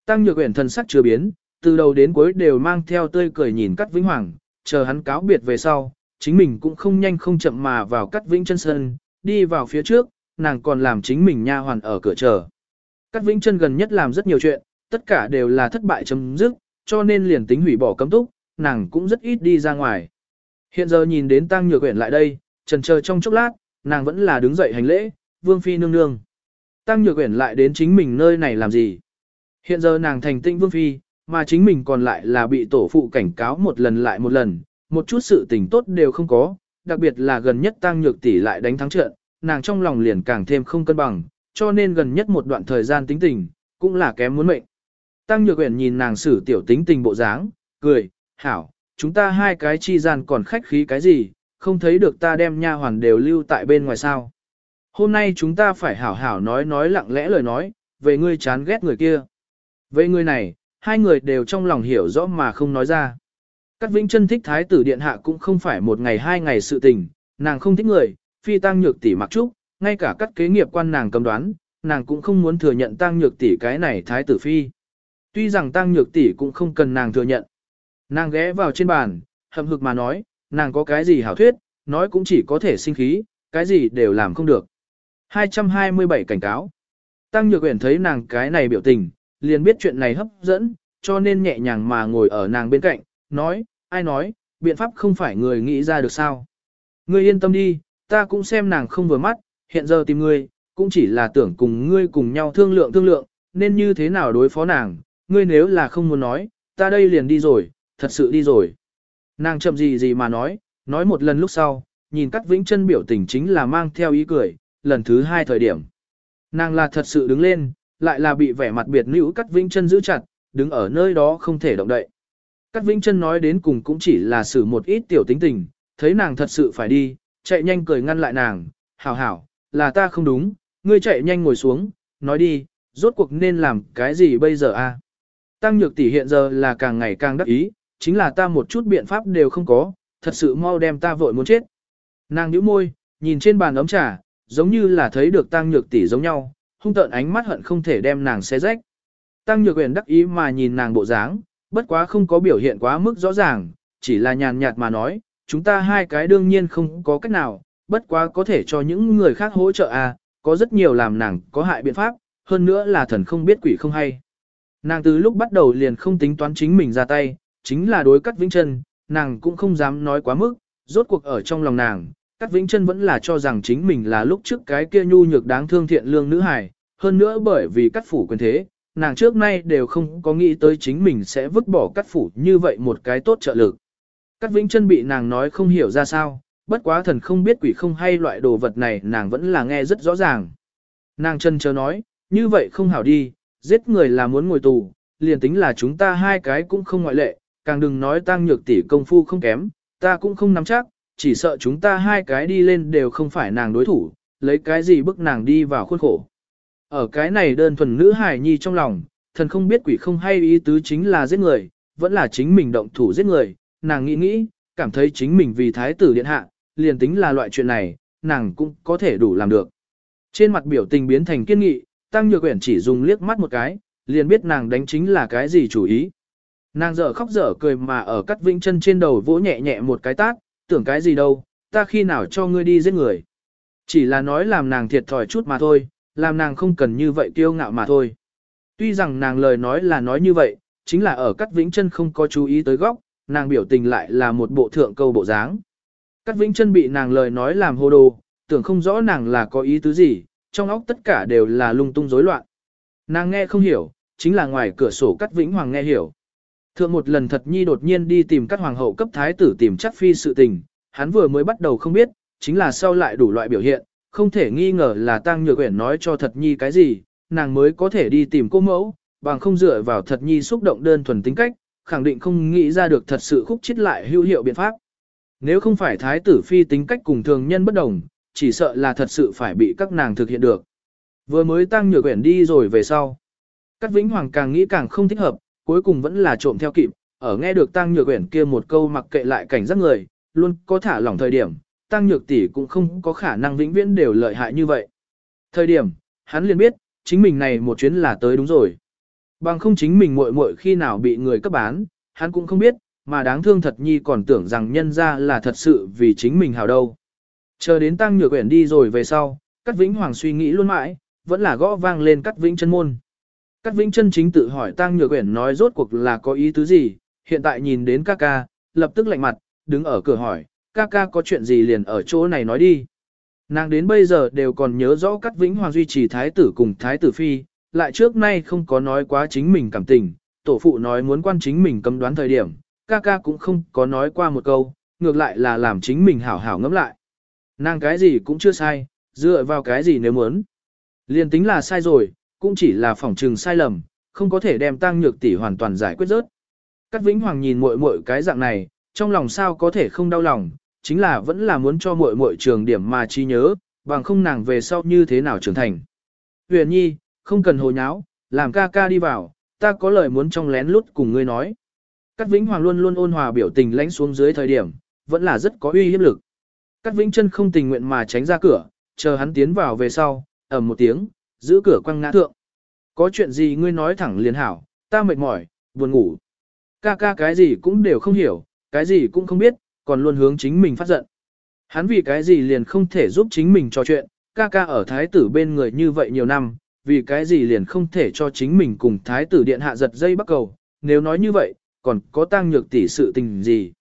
Tăng Nhược Uyển thần sắc chưa biến, từ đầu đến cuối đều mang theo tươi cười nhìn Cát Vĩnh Hoàng, chờ hắn cáo biệt về sau, chính mình cũng không nhanh không chậm mà vào Cát Vĩnh chân sân, đi vào phía trước, nàng còn làm chính mình nha hoàn ở cửa chờ. Cát Vĩnh chân gần nhất làm rất nhiều chuyện, tất cả đều là thất bại chấm dứt, cho nên liền tính hủy bỏ cấm túc, nàng cũng rất ít đi ra ngoài. Hiện giờ nhìn đến Tăng Nhược Uyển lại đây, trần chờ trong chốc lát, nàng vẫn là đứng dậy hành lễ, vương phi nương nương. Tăng nhược uyển lại đến chính mình nơi này làm gì? Hiện giờ nàng thành tinh vương phi, mà chính mình còn lại là bị tổ phụ cảnh cáo một lần lại một lần, một chút sự tình tốt đều không có, đặc biệt là gần nhất tăng nhược tỷ lại đánh thắng trận, nàng trong lòng liền càng thêm không cân bằng, cho nên gần nhất một đoạn thời gian tính tình, cũng là kém muốn mệnh. Tăng nhược uyển nhìn nàng xử tiểu tính tình bộ dáng, cười, hảo, chúng ta hai cái chi gian còn khách khí cái gì, không thấy được ta đem nha hoàn đều lưu tại bên ngoài sao. Hôm nay chúng ta phải hảo hảo nói nói lặng lẽ lời nói, về ngươi chán ghét người kia. Về người này, hai người đều trong lòng hiểu rõ mà không nói ra. Cát Vĩnh chân thích thái tử điện hạ cũng không phải một ngày hai ngày sự tình, nàng không thích người, phi tăng nhược tỷ mặc trúc, ngay cả các kế nghiệp quan nàng cầm đoán, nàng cũng không muốn thừa nhận tăng nhược tỷ cái này thái tử phi. Tuy rằng tăng nhược tỷ cũng không cần nàng thừa nhận. Nàng ghé vào trên bàn, hậm hực mà nói, nàng có cái gì hảo thuyết, nói cũng chỉ có thể sinh khí, cái gì đều làm không được. 227 cảnh cáo. Tăng Nhược Uyển thấy nàng cái này biểu tình, liền biết chuyện này hấp dẫn, cho nên nhẹ nhàng mà ngồi ở nàng bên cạnh, nói, ai nói, biện pháp không phải người nghĩ ra được sao. Ngươi yên tâm đi, ta cũng xem nàng không vừa mắt, hiện giờ tìm ngươi, cũng chỉ là tưởng cùng ngươi cùng nhau thương lượng thương lượng, nên như thế nào đối phó nàng, ngươi nếu là không muốn nói, ta đây liền đi rồi, thật sự đi rồi. Nàng chậm gì gì mà nói, nói một lần lúc sau, nhìn Cát Vĩnh chân biểu tình chính là mang theo ý cười, lần thứ hai thời điểm. Nàng là thật sự đứng lên, lại là bị vẻ mặt biệt nữ Cát Vĩnh chân giữ chặt, đứng ở nơi đó không thể động đậy. Cát Vĩnh chân nói đến cùng cũng chỉ là xử một ít tiểu tính tình, thấy nàng thật sự phải đi, chạy nhanh cười ngăn lại nàng, hảo hảo, là ta không đúng, ngươi chạy nhanh ngồi xuống, nói đi, rốt cuộc nên làm cái gì bây giờ a? Tăng nhược tỷ hiện giờ là càng ngày càng đắc ý, chính là ta một chút biện pháp đều không có, thật sự mau đem ta vội muốn chết. Nàng nhíu môi, nhìn trên bàn ấm trà, giống như là thấy được tăng nhược tỷ giống nhau, hung tợn ánh mắt hận không thể đem nàng xé rách. Tăng nhược huyền đắc ý mà nhìn nàng bộ dáng, bất quá không có biểu hiện quá mức rõ ràng, chỉ là nhàn nhạt mà nói, chúng ta hai cái đương nhiên không có cách nào, bất quá có thể cho những người khác hỗ trợ à, có rất nhiều làm nàng có hại biện pháp, hơn nữa là thần không biết quỷ không hay. Nàng từ lúc bắt đầu liền không tính toán chính mình ra tay, chính là đối cắt vĩnh chân, nàng cũng không dám nói quá mức, rốt cuộc ở trong lòng nàng, cắt vĩnh chân vẫn là cho rằng chính mình là lúc trước cái kia nhu nhược đáng thương thiện lương nữ hài, hơn nữa bởi vì cắt phủ quyền thế, nàng trước nay đều không có nghĩ tới chính mình sẽ vứt bỏ cắt phủ như vậy một cái tốt trợ lực. Cắt vĩnh chân bị nàng nói không hiểu ra sao, bất quá thần không biết quỷ không hay loại đồ vật này nàng vẫn là nghe rất rõ ràng. Nàng chân chờ nói, như vậy không hảo đi, giết người là muốn ngồi tù, liền tính là chúng ta hai cái cũng không ngoại lệ, càng đừng nói tăng nhược tỷ công phu không kém, ta cũng không nắm chắc, chỉ sợ chúng ta hai cái đi lên đều không phải nàng đối thủ, lấy cái gì bức nàng đi vào khuôn khổ. Ở cái này đơn thuần nữ hài nhi trong lòng, thần không biết quỷ không hay ý tứ chính là giết người, vẫn là chính mình động thủ giết người, nàng nghĩ nghĩ, cảm thấy chính mình vì thái tử điện hạ, liền tính là loại chuyện này, nàng cũng có thể đủ làm được. Trên mặt biểu tình biến thành kiên nghị, tăng nhược uyển chỉ dùng liếc mắt một cái, liền biết nàng đánh chính là cái gì chủ ý. Nàng dở khóc dở cười mà ở cắt vĩnh chân trên đầu vỗ nhẹ nhẹ một cái tát, tưởng cái gì đâu, ta khi nào cho ngươi đi giết người. Chỉ là nói làm nàng thiệt thòi chút mà thôi, làm nàng không cần như vậy kiêu ngạo mà thôi. Tuy rằng nàng lời nói là nói như vậy, chính là ở cắt vĩnh chân không có chú ý tới góc, nàng biểu tình lại là một bộ thượng câu bộ dáng. Cắt Vĩnh chân bị nàng lời nói làm hồ đồ, tưởng không rõ nàng là có ý tứ gì, trong óc tất cả đều là lung tung rối loạn. Nàng nghe không hiểu, chính là ngoài cửa sổ cắt Vĩnh Hoàng nghe hiểu. Thượng một lần thật nhi đột nhiên đi tìm các hoàng hậu cấp thái tử tìm chắc phi sự tình, hắn vừa mới bắt đầu không biết, chính là sau lại đủ loại biểu hiện, không thể nghi ngờ là tăng nhược quyển nói cho thật nhi cái gì, nàng mới có thể đi tìm cô mẫu, bằng không dựa vào thật nhi xúc động đơn thuần tính cách, khẳng định không nghĩ ra được thật sự khúc chết lại hữu hiệu biện pháp. Nếu không phải thái tử phi tính cách cùng thường nhân bất đồng, chỉ sợ là thật sự phải bị các nàng thực hiện được. Vừa mới tăng nhược quyển đi rồi về sau. Các vĩnh hoàng càng nghĩ càng không thích hợp, cuối cùng vẫn là trộm theo kịp, ở nghe được tăng nhược quyển kia một câu mặc kệ lại cảnh giác người, luôn có thả lỏng thời điểm, tăng nhược tỷ cũng không có khả năng vĩnh viễn đều lợi hại như vậy. Thời điểm, hắn liền biết, chính mình này một chuyến là tới đúng rồi. Bằng không chính mình muội muội khi nào bị người cấp bán, hắn cũng không biết, mà đáng thương thật nhi còn tưởng rằng nhân ra là thật sự vì chính mình hào đâu. Chờ đến tăng nhược quyển đi rồi về sau, Cát Vĩnh Hoàng suy nghĩ luôn mãi, vẫn là gõ vang lên Cát Vĩnh chân môn. Cát Vĩnh chân chính tự hỏi tăng nhược quyển nói rốt cuộc là có ý tứ gì, hiện tại nhìn đến ca ca, lập tức lạnh mặt, đứng ở cửa hỏi, ca ca có chuyện gì liền ở chỗ này nói đi. Nàng đến bây giờ đều còn nhớ rõ Cát Vĩnh Hoàng duy trì thái tử cùng thái tử phi, lại trước nay không có nói quá chính mình cảm tình, tổ phụ nói muốn quan chính mình cấm đoán thời điểm, ca ca cũng không có nói qua một câu, ngược lại là làm chính mình hảo hảo ngẫm lại. Nàng cái gì cũng chưa sai, dựa vào cái gì nếu muốn. liền tính là sai rồi, cũng chỉ là phỏng trừng sai lầm, không có thể đem tăng nhược tỷ hoàn toàn giải quyết rớt. Cát Vĩnh Hoàng nhìn muội muội cái dạng này, trong lòng sao có thể không đau lòng, chính là vẫn là muốn cho muội muội trường điểm mà chi nhớ, bằng không nàng về sau như thế nào trưởng thành. Huyền Nhi, không cần hồ nháo, làm ca ca đi vào, ta có lời muốn trong lén lút cùng ngươi nói. Cát Vĩnh Hoàng luôn luôn ôn hòa biểu tình lãnh xuống dưới thời điểm, vẫn là rất có uy hiếp lực. Cát Vĩnh chân không tình nguyện mà tránh ra cửa, chờ hắn tiến vào về sau, ầm một tiếng, giữ cửa quăng ngã thượng. Có chuyện gì ngươi nói thẳng liền hảo, ta mệt mỏi, buồn ngủ. Ca ca cái gì cũng đều không hiểu, cái gì cũng không biết, còn luôn hướng chính mình phát giận. Hắn vì cái gì liền không thể giúp chính mình trò chuyện, ca ca ở thái tử bên người như vậy nhiều năm, vì cái gì liền không thể cho chính mình cùng thái tử điện hạ giật dây bắt cầu, nếu nói như vậy, còn có tăng nhược tỷ sự tình gì.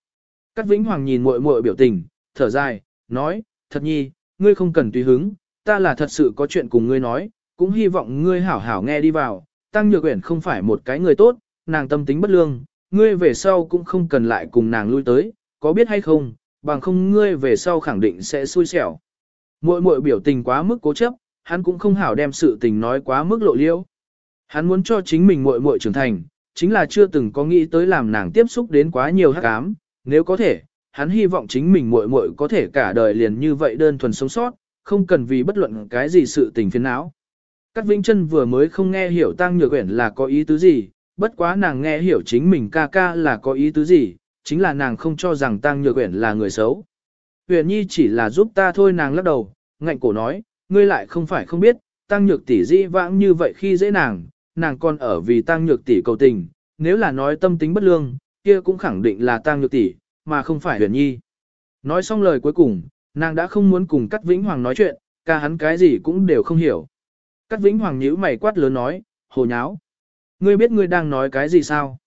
Cát Vĩnh Hoàng nhìn muội muội biểu tình, thở dài, nói, thật nhi, ngươi không cần tùy hứng, ta là thật sự có chuyện cùng ngươi nói, cũng hy vọng ngươi hảo hảo nghe đi vào, tăng nhược uyển không phải một cái người tốt, nàng tâm tính bất lương, ngươi về sau cũng không cần lại cùng nàng lui tới, có biết hay không, bằng không ngươi về sau khẳng định sẽ xui xẻo. Muội muội biểu tình quá mức cố chấp, hắn cũng không hảo đem sự tình nói quá mức lộ liễu. Hắn muốn cho chính mình muội muội trưởng thành, chính là chưa từng có nghĩ tới làm nàng tiếp xúc đến quá nhiều hắc ám, nếu có thể, hắn hy vọng chính mình muội muội có thể cả đời liền như vậy đơn thuần sống sót, không cần vì bất luận cái gì sự tình phiền não. Cát Vĩnh Trân vừa mới không nghe hiểu Tăng Nhược Uyển là có ý tứ gì, bất quá nàng nghe hiểu chính mình ca ca là có ý tứ gì, chính là nàng không cho rằng Tăng Nhược Uyển là người xấu. Uyển Nhi chỉ là giúp ta thôi nàng lắc đầu, ngạnh cổ nói, ngươi lại không phải không biết, Tăng Nhược tỷ dĩ vãng như vậy khi dễ nàng, nàng còn ở vì Tăng Nhược tỷ cầu tình, nếu là nói tâm tính bất lương, kia cũng khẳng định là Tăng Nhược tỷ, mà không phải Uyển Nhi. Nói xong lời cuối cùng, nàng đã không muốn cùng Cát Vĩnh Hoàng nói chuyện, ca hắn cái gì cũng đều không hiểu. Cát Vĩnh Hoàng nhíu mày quát lớn nói, hồ nháo. Ngươi biết ngươi đang nói cái gì sao?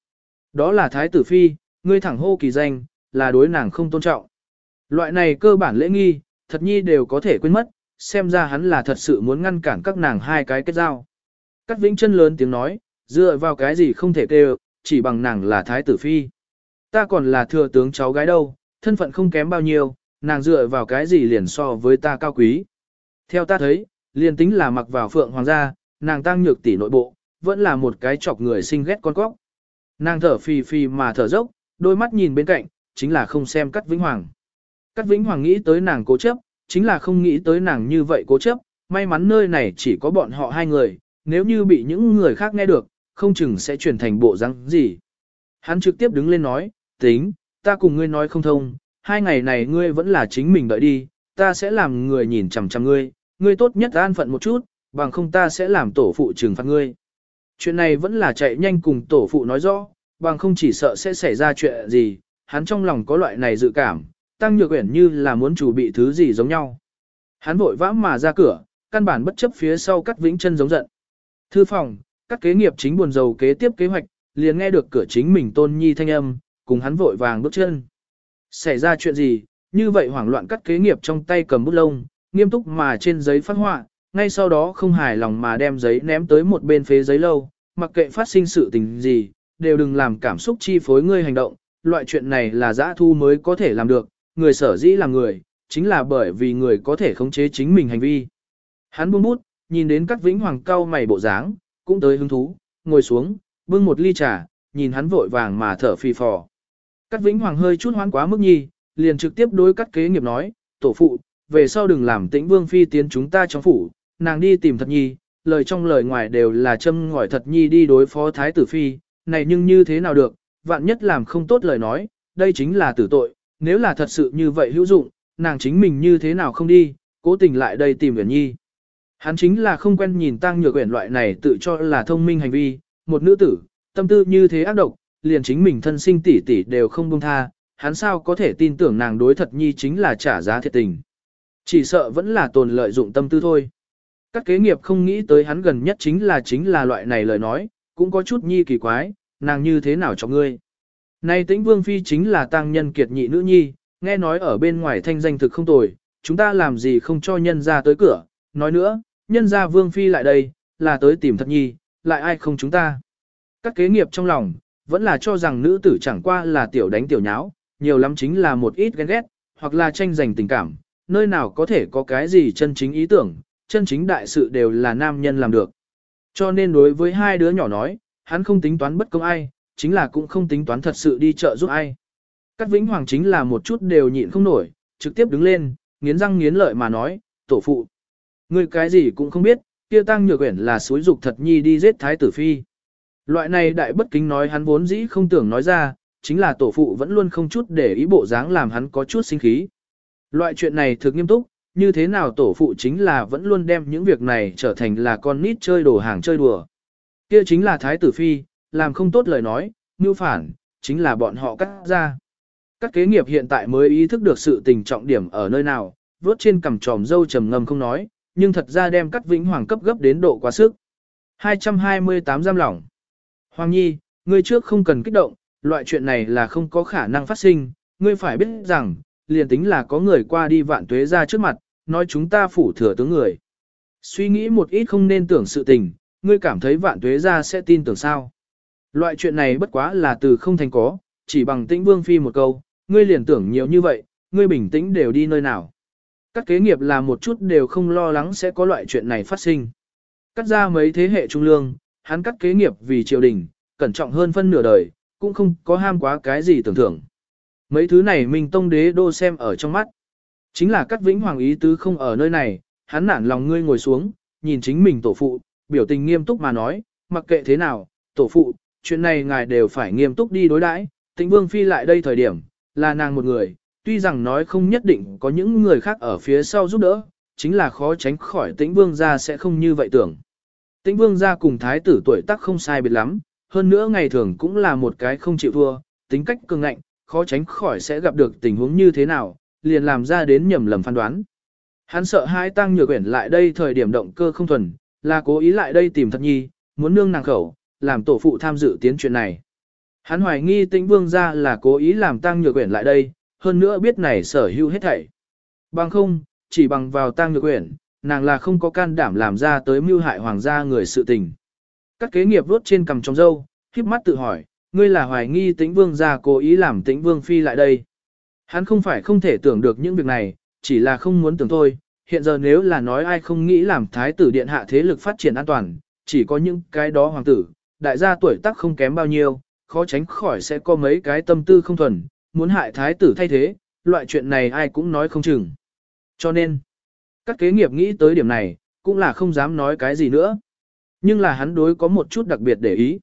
Đó là Thái tử Phi, ngươi thẳng hô kỳ danh, là đối nàng không tôn trọng. Loại này cơ bản lễ nghi, thật nhi đều có thể quên mất, xem ra hắn là thật sự muốn ngăn cản các nàng hai cái kết giao. Cát Vĩnh chân lớn tiếng nói, dựa vào cái gì không thể kêu, chỉ bằng nàng là Thái tử Phi. Ta còn là thừa tướng cháu gái đâu, thân phận không kém bao nhiêu, nàng dựa vào cái gì liền so với ta cao quý. Theo ta thấy, liền tính là mặc vào phượng hoàng gia, nàng tăng nhược tỷ nội bộ, vẫn là một cái chọc người sinh ghét con quốc. Nàng thở phì phì mà thở dốc, đôi mắt nhìn bên cạnh, chính là không xem Cát Vĩnh Hoàng. Cát Vĩnh Hoàng nghĩ tới nàng cố chấp, chính là không nghĩ tới nàng như vậy cố chấp, may mắn nơi này chỉ có bọn họ hai người, nếu như bị những người khác nghe được, không chừng sẽ chuyển thành bộ răng gì. Hắn trực tiếp đứng lên nói, tính, ta cùng ngươi nói không thông, hai ngày này ngươi vẫn là chính mình đợi đi, ta sẽ làm người nhìn chằm chằm ngươi, ngươi tốt nhất an phận một chút, bằng không ta sẽ làm tổ phụ trừng phạt ngươi. Chuyện này vẫn là chạy nhanh cùng tổ phụ nói rõ, bằng không chỉ sợ sẽ xảy ra chuyện gì, hắn trong lòng có loại này dự cảm, tăng nhược uyển như là muốn chủ bị thứ gì giống nhau. Hắn vội vã mà ra cửa, căn bản bất chấp phía sau cắt vĩnh chân giống giận. Thư phòng, các kế nghiệp chính buồn dầu kế tiếp kế hoạch, liền nghe được cửa chính mình tôn nhi thanh âm, cùng hắn vội vàng bước chân. Xảy ra chuyện gì, như vậy hoảng loạn cắt kế nghiệp trong tay cầm bút lông, nghiêm túc mà trên giấy phát họa, ngay sau đó không hài lòng mà đem giấy ném tới một bên phế giấy lâu, mặc kệ phát sinh sự tình gì, đều đừng làm cảm xúc chi phối ngươi hành động, loại chuyện này là dã thu mới có thể làm được, người sở dĩ là người, chính là bởi vì người có thể khống chế chính mình hành vi. Hắn buông bút, nhìn đến các vĩnh hoàng cao mày bộ dáng, cũng tới hứng thú, ngồi xuống, bưng một ly trà, nhìn hắn vội vàng mà thở phì phò. Cát Vĩnh Hoàng hơi chút hoán quá mức nhi, liền trực tiếp đối cắt kế nghiệp nói, tổ phụ, về sau đừng làm tĩnh vương phi tiến chúng ta trong phủ, nàng đi tìm thật nhi, lời trong lời ngoài đều là châm ngòi thật nhi đi đối phó thái tử phi, này nhưng như thế nào được, vạn nhất làm không tốt lời nói, đây chính là tử tội, nếu là thật sự như vậy hữu dụng, nàng chính mình như thế nào không đi, cố tình lại đây tìm Uyển Nhi. Hắn chính là không quen nhìn tăng nhược uyển loại này tự cho là thông minh hành vi, một nữ tử, tâm tư như thế ác độc, liền chính mình thân sinh tỷ tỷ đều không buông tha, hắn sao có thể tin tưởng nàng đối thật nhi chính là trả giá thiệt tình. Chỉ sợ vẫn là tồn lợi dụng tâm tư thôi. Các kế nghiệp không nghĩ tới hắn gần nhất chính là chính là loại này lời nói, cũng có chút nhi kỳ quái, nàng như thế nào cho ngươi. Này tĩnh vương phi chính là tăng nhân kiệt nhị nữ nhi, nghe nói ở bên ngoài thanh danh thực không tồi, chúng ta làm gì không cho nhân ra tới cửa, nói nữa, nhân ra vương phi lại đây, là tới tìm thật nhi, lại ai không chúng ta. Các kế nghiệp trong lòng, vẫn là cho rằng nữ tử chẳng qua là tiểu đánh tiểu nháo, nhiều lắm chính là một ít ghen ghét, hoặc là tranh giành tình cảm, nơi nào có thể có cái gì chân chính ý tưởng, chân chính đại sự đều là nam nhân làm được. Cho nên đối với hai đứa nhỏ nói, hắn không tính toán bất công ai, chính là cũng không tính toán thật sự đi chợ giúp ai. Cát Vĩnh Hoàng chính là một chút đều nhịn không nổi, trực tiếp đứng lên, nghiến răng nghiến lợi mà nói, tổ phụ. Ngươi cái gì cũng không biết, kia tăng nhược quyển là suối dục thật nhi đi giết thái tử phi. Loại này đại bất kính nói hắn vốn dĩ không tưởng nói ra, chính là tổ phụ vẫn luôn không chút để ý bộ dáng làm hắn có chút sinh khí. Loại chuyện này thực nghiêm túc, như thế nào tổ phụ chính là vẫn luôn đem những việc này trở thành là con nít chơi đồ hàng chơi đùa. Kia chính là thái tử phi, làm không tốt lời nói, như phản, chính là bọn họ cắt ra. Các kế nghiệp hiện tại mới ý thức được sự tình trọng điểm ở nơi nào, vốt trên cằm tròm dâu trầm ngâm không nói, nhưng thật ra đem cắt vĩnh hoàng cấp gấp đến độ quá sức. 228 giam lỏng. Hoàng Nhi, ngươi trước không cần kích động, loại chuyện này là không có khả năng phát sinh, ngươi phải biết rằng, liền tính là có người qua đi vạn tuế ra trước mặt, nói chúng ta phủ thừa tướng người. Suy nghĩ một ít không nên tưởng sự tình, ngươi cảm thấy vạn tuế ra sẽ tin tưởng sao. Loại chuyện này bất quá là từ không thành có, chỉ bằng tĩnh vương phi một câu, ngươi liền tưởng nhiều như vậy, ngươi bình tĩnh đều đi nơi nào. Các kế nghiệp là một chút đều không lo lắng sẽ có loại chuyện này phát sinh. Cắt ra mấy thế hệ trung lương, hắn cắt kế nghiệp vì triều đình, cẩn trọng hơn phân nửa đời, cũng không có ham quá cái gì tưởng thưởng. Mấy thứ này Minh Tông đế đô xem ở trong mắt. Chính là cắt vĩnh hoàng ý tứ không ở nơi này, hắn nản lòng ngươi ngồi xuống, nhìn chính mình tổ phụ, biểu tình nghiêm túc mà nói, mặc kệ thế nào, tổ phụ, chuyện này ngài đều phải nghiêm túc đi đối đãi. Tĩnh Vương Phi lại đây thời điểm, là nàng một người, tuy rằng nói không nhất định có những người khác ở phía sau giúp đỡ, chính là khó tránh khỏi Tĩnh Vương gia sẽ không như vậy tưởng. Tĩnh Vương gia cùng thái tử tuổi tác không sai biệt lắm, hơn nữa ngày thường cũng là một cái không chịu thua, tính cách cường ngạnh, khó tránh khỏi sẽ gặp được tình huống như thế nào, liền làm ra đến nhầm lầm phán đoán. Hắn sợ hai tăng nhược quyển lại đây thời điểm động cơ không thuần, là cố ý lại đây tìm thật nhi, muốn nương nàng khẩu, làm tổ phụ tham dự tiến chuyện này. Hắn hoài nghi tĩnh vương ra là cố ý làm tăng nhược quyển lại đây, hơn nữa biết này sở hữu hết thảy. Bằng không, chỉ bằng vào tăng nhược quyển, nàng là không có can đảm làm ra tới mưu hại hoàng gia người sự tình. Các kế nghiệp vuốt trên cầm trong dâu, khiếp mắt tự hỏi, ngươi là hoài nghi tĩnh vương gia cố ý làm tĩnh vương phi lại đây. Hắn không phải không thể tưởng được những việc này, chỉ là không muốn tưởng thôi. Hiện giờ nếu là nói ai không nghĩ làm thái tử điện hạ thế lực phát triển an toàn, chỉ có những cái đó hoàng tử, đại gia tuổi tác không kém bao nhiêu, khó tránh khỏi sẽ có mấy cái tâm tư không thuần, muốn hại thái tử thay thế, loại chuyện này ai cũng nói không chừng. Cho nên, các kế nghiệp nghĩ tới điểm này, cũng là không dám nói cái gì nữa. Nhưng là hắn đối có một chút đặc biệt để ý.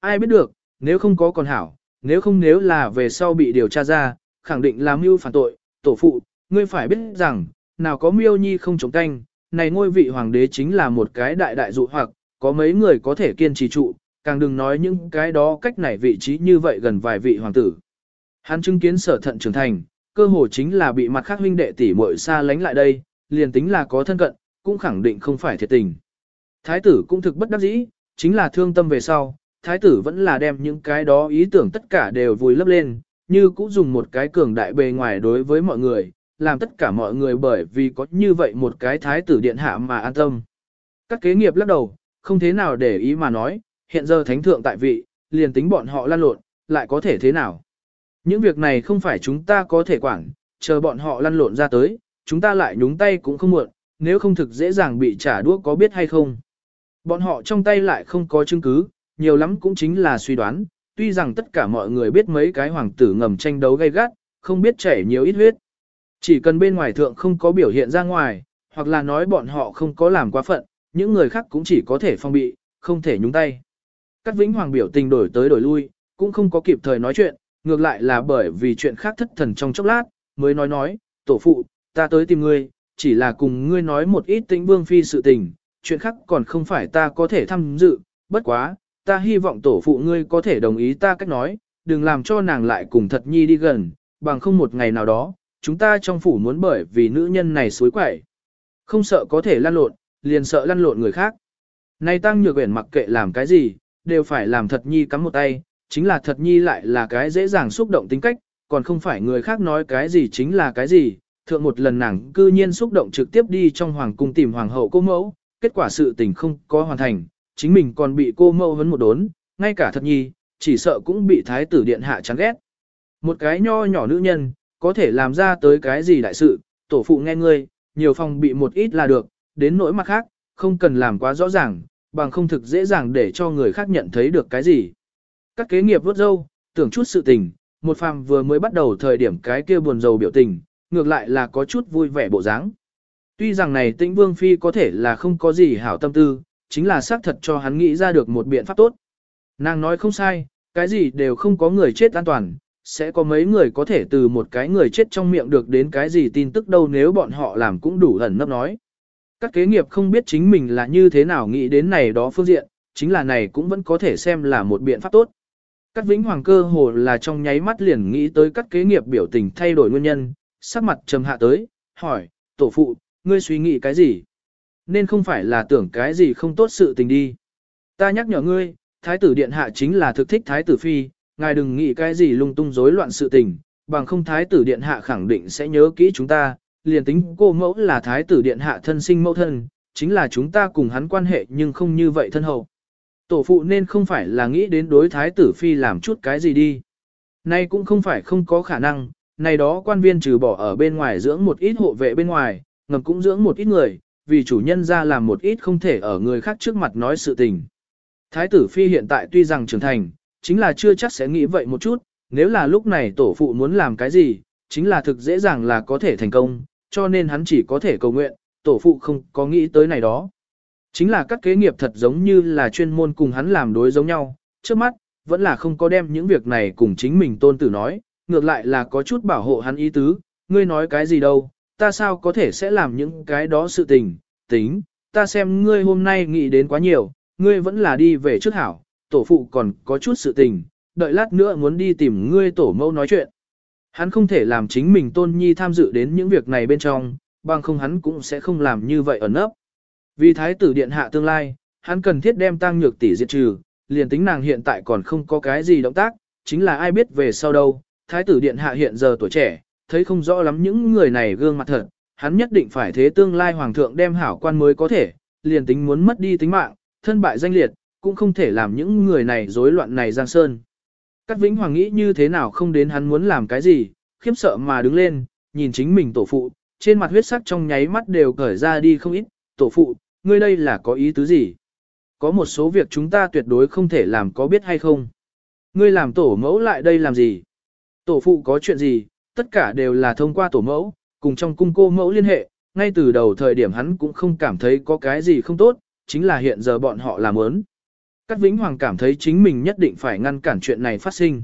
Ai biết được, nếu không có còn hảo, nếu không nếu là về sau bị điều tra ra, khẳng định là mưu phản tội, tổ phụ, ngươi phải biết rằng, nào có miêu nhi không chống canh, này ngôi vị hoàng đế chính là một cái đại đại dụ hoặc, có mấy người có thể kiên trì trụ, càng đừng nói những cái đó cách này vị trí như vậy gần vài vị hoàng tử. Hắn chứng kiến sở thận trưởng thành, cơ hồ chính là bị mặt khác huynh đệ tỷ muội xa lánh lại đây, liền tính là có thân cận, cũng khẳng định không phải thiệt tình. Thái tử cũng thực bất đắc dĩ, chính là thương tâm về sau, thái tử vẫn là đem những cái đó ý tưởng tất cả đều vùi lấp lên, như cũng dùng một cái cường đại bề ngoài đối với mọi người, làm tất cả mọi người bởi vì có như vậy một cái thái tử điện hạ mà an tâm. Các kế nghiệp lắc đầu, không thế nào để ý mà nói, hiện giờ thánh thượng tại vị, liền tính bọn họ lan lộn, lại có thể thế nào. Những việc này không phải chúng ta có thể quản, chờ bọn họ lăn lộn ra tới, chúng ta lại nhúng tay cũng không muộn, nếu không thực dễ dàng bị trả đũa có biết hay không. Bọn họ trong tay lại không có chứng cứ, nhiều lắm cũng chính là suy đoán, tuy rằng tất cả mọi người biết mấy cái hoàng tử ngầm tranh đấu gay gắt, không biết chảy nhiều ít huyết. Chỉ cần bên ngoài thượng không có biểu hiện ra ngoài, hoặc là nói bọn họ không có làm quá phận, những người khác cũng chỉ có thể phong bị, không thể nhúng tay. Các vĩnh hoàng biểu tình đổi tới đổi lui, cũng không có kịp thời nói chuyện, ngược lại là bởi vì chuyện khác thất thần trong chốc lát, mới nói nói, tổ phụ, ta tới tìm ngươi, chỉ là cùng ngươi nói một ít tĩnh vương phi sự tình, chuyện khác còn không phải ta có thể tham dự, bất quá, ta hy vọng tổ phụ ngươi có thể đồng ý ta cách nói, đừng làm cho nàng lại cùng thật nhi đi gần, bằng không một ngày nào đó, chúng ta trong phủ muốn bởi vì nữ nhân này suối quẩy. Không sợ có thể lăn lộn, liền sợ lăn lộn người khác. Nay tăng nhược quyển mặc kệ làm cái gì, đều phải làm thật nhi cắm một tay, chính là thật nhi lại là cái dễ dàng xúc động tính cách, còn không phải người khác nói cái gì chính là cái gì. Thượng một lần nàng cư nhiên xúc động trực tiếp đi trong hoàng cung tìm hoàng hậu cô mẫu, kết quả sự tình không có hoàn thành, chính mình còn bị cô mâu vấn một đốn, ngay cả thật nhi, chỉ sợ cũng bị thái tử điện hạ chán ghét. Một cái nho nhỏ nữ nhân, có thể làm ra tới cái gì đại sự, tổ phụ nghe ngươi, nhiều phòng bị một ít là được, đến nỗi mặt khác, không cần làm quá rõ ràng, bằng không thực dễ dàng để cho người khác nhận thấy được cái gì. Các kế nghiệp vớt dâu, tưởng chút sự tình, một phàm vừa mới bắt đầu thời điểm cái kia buồn rầu biểu tình, ngược lại là có chút vui vẻ bộ dáng. Tuy rằng này tĩnh vương phi có thể là không có gì hảo tâm tư, chính là xác thật cho hắn nghĩ ra được một biện pháp tốt. Nàng nói không sai, cái gì đều không có người chết an toàn, sẽ có mấy người có thể từ một cái người chết trong miệng được đến cái gì tin tức đâu nếu bọn họ làm cũng đủ ẩn nấp nói. Các kế nghiệp không biết chính mình là như thế nào nghĩ đến này đó phương diện, chính là này cũng vẫn có thể xem là một biện pháp tốt. Các vĩnh hoàng cơ hồ là trong nháy mắt liền nghĩ tới các kế nghiệp biểu tình thay đổi nguyên nhân, sắc mặt trầm hạ tới, hỏi, tổ phụ, ngươi suy nghĩ cái gì? Nên không phải là tưởng cái gì không tốt sự tình đi. Ta nhắc nhở ngươi, thái tử điện hạ chính là thực thích thái tử phi, ngài đừng nghĩ cái gì lung tung rối loạn sự tình, bằng không thái tử điện hạ khẳng định sẽ nhớ kỹ chúng ta, liền tính cô mẫu là thái tử điện hạ thân sinh mẫu thân, chính là chúng ta cùng hắn quan hệ nhưng không như vậy thân hậu. Tổ phụ nên không phải là nghĩ đến đối thái tử phi làm chút cái gì đi. Nay cũng không phải không có khả năng, này đó quan viên trừ bỏ ở bên ngoài dưỡng một ít hộ vệ bên ngoài, ngầm cũng dưỡng một ít người, vì chủ nhân ra làm một ít không thể ở người khác trước mặt nói sự tình. Thái tử phi hiện tại tuy rằng trưởng thành, chính là chưa chắc sẽ nghĩ vậy một chút, nếu là lúc này tổ phụ muốn làm cái gì, chính là thực dễ dàng là có thể thành công, cho nên hắn chỉ có thể cầu nguyện, tổ phụ không có nghĩ tới này đó. Chính là các kế nghiệp thật giống như là chuyên môn cùng hắn làm đối giống nhau, trước mắt, vẫn là không có đem những việc này cùng chính mình tôn tử nói, ngược lại là có chút bảo hộ hắn ý tứ, ngươi nói cái gì đâu, ta sao có thể sẽ làm những cái đó sự tình, tính, ta xem ngươi hôm nay nghĩ đến quá nhiều, ngươi vẫn là đi về trước hảo, tổ phụ còn có chút sự tình, đợi lát nữa muốn đi tìm ngươi tổ mẫu nói chuyện. Hắn không thể làm chính mình tôn nhi tham dự đến những việc này bên trong, bằng không hắn cũng sẽ không làm như vậy ở nấp. Vì thái tử điện hạ tương lai, hắn cần thiết đem tăng nhược tỷ diệt trừ, liền tính nàng hiện tại còn không có cái gì động tác, chính là ai biết về sau đâu, thái tử điện hạ hiện giờ tuổi trẻ, thấy không rõ lắm những người này gương mặt thật, hắn nhất định phải thế tương lai hoàng thượng đem hảo quan mới có thể, liền tính muốn mất đi tính mạng, thân bại danh liệt, cũng không thể làm những người này rối loạn này giang sơn. Cát Vĩnh Hoàng nghĩ như thế nào không đến hắn muốn làm cái gì, khiếp sợ mà đứng lên, nhìn chính mình tổ phụ, trên mặt huyết sắc trong nháy mắt đều cởi ra đi không ít, tổ phụ, ngươi đây là có ý tứ gì? Có một số việc chúng ta tuyệt đối không thể làm có biết hay không? Ngươi làm tổ mẫu lại đây làm gì? Tổ phụ có chuyện gì? Tất cả đều là thông qua tổ mẫu, cùng trong cung cô mẫu liên hệ, ngay từ đầu thời điểm hắn cũng không cảm thấy có cái gì không tốt, chính là hiện giờ bọn họ làm ớn. Cát Vĩnh Hoàng cảm thấy chính mình nhất định phải ngăn cản chuyện này phát sinh.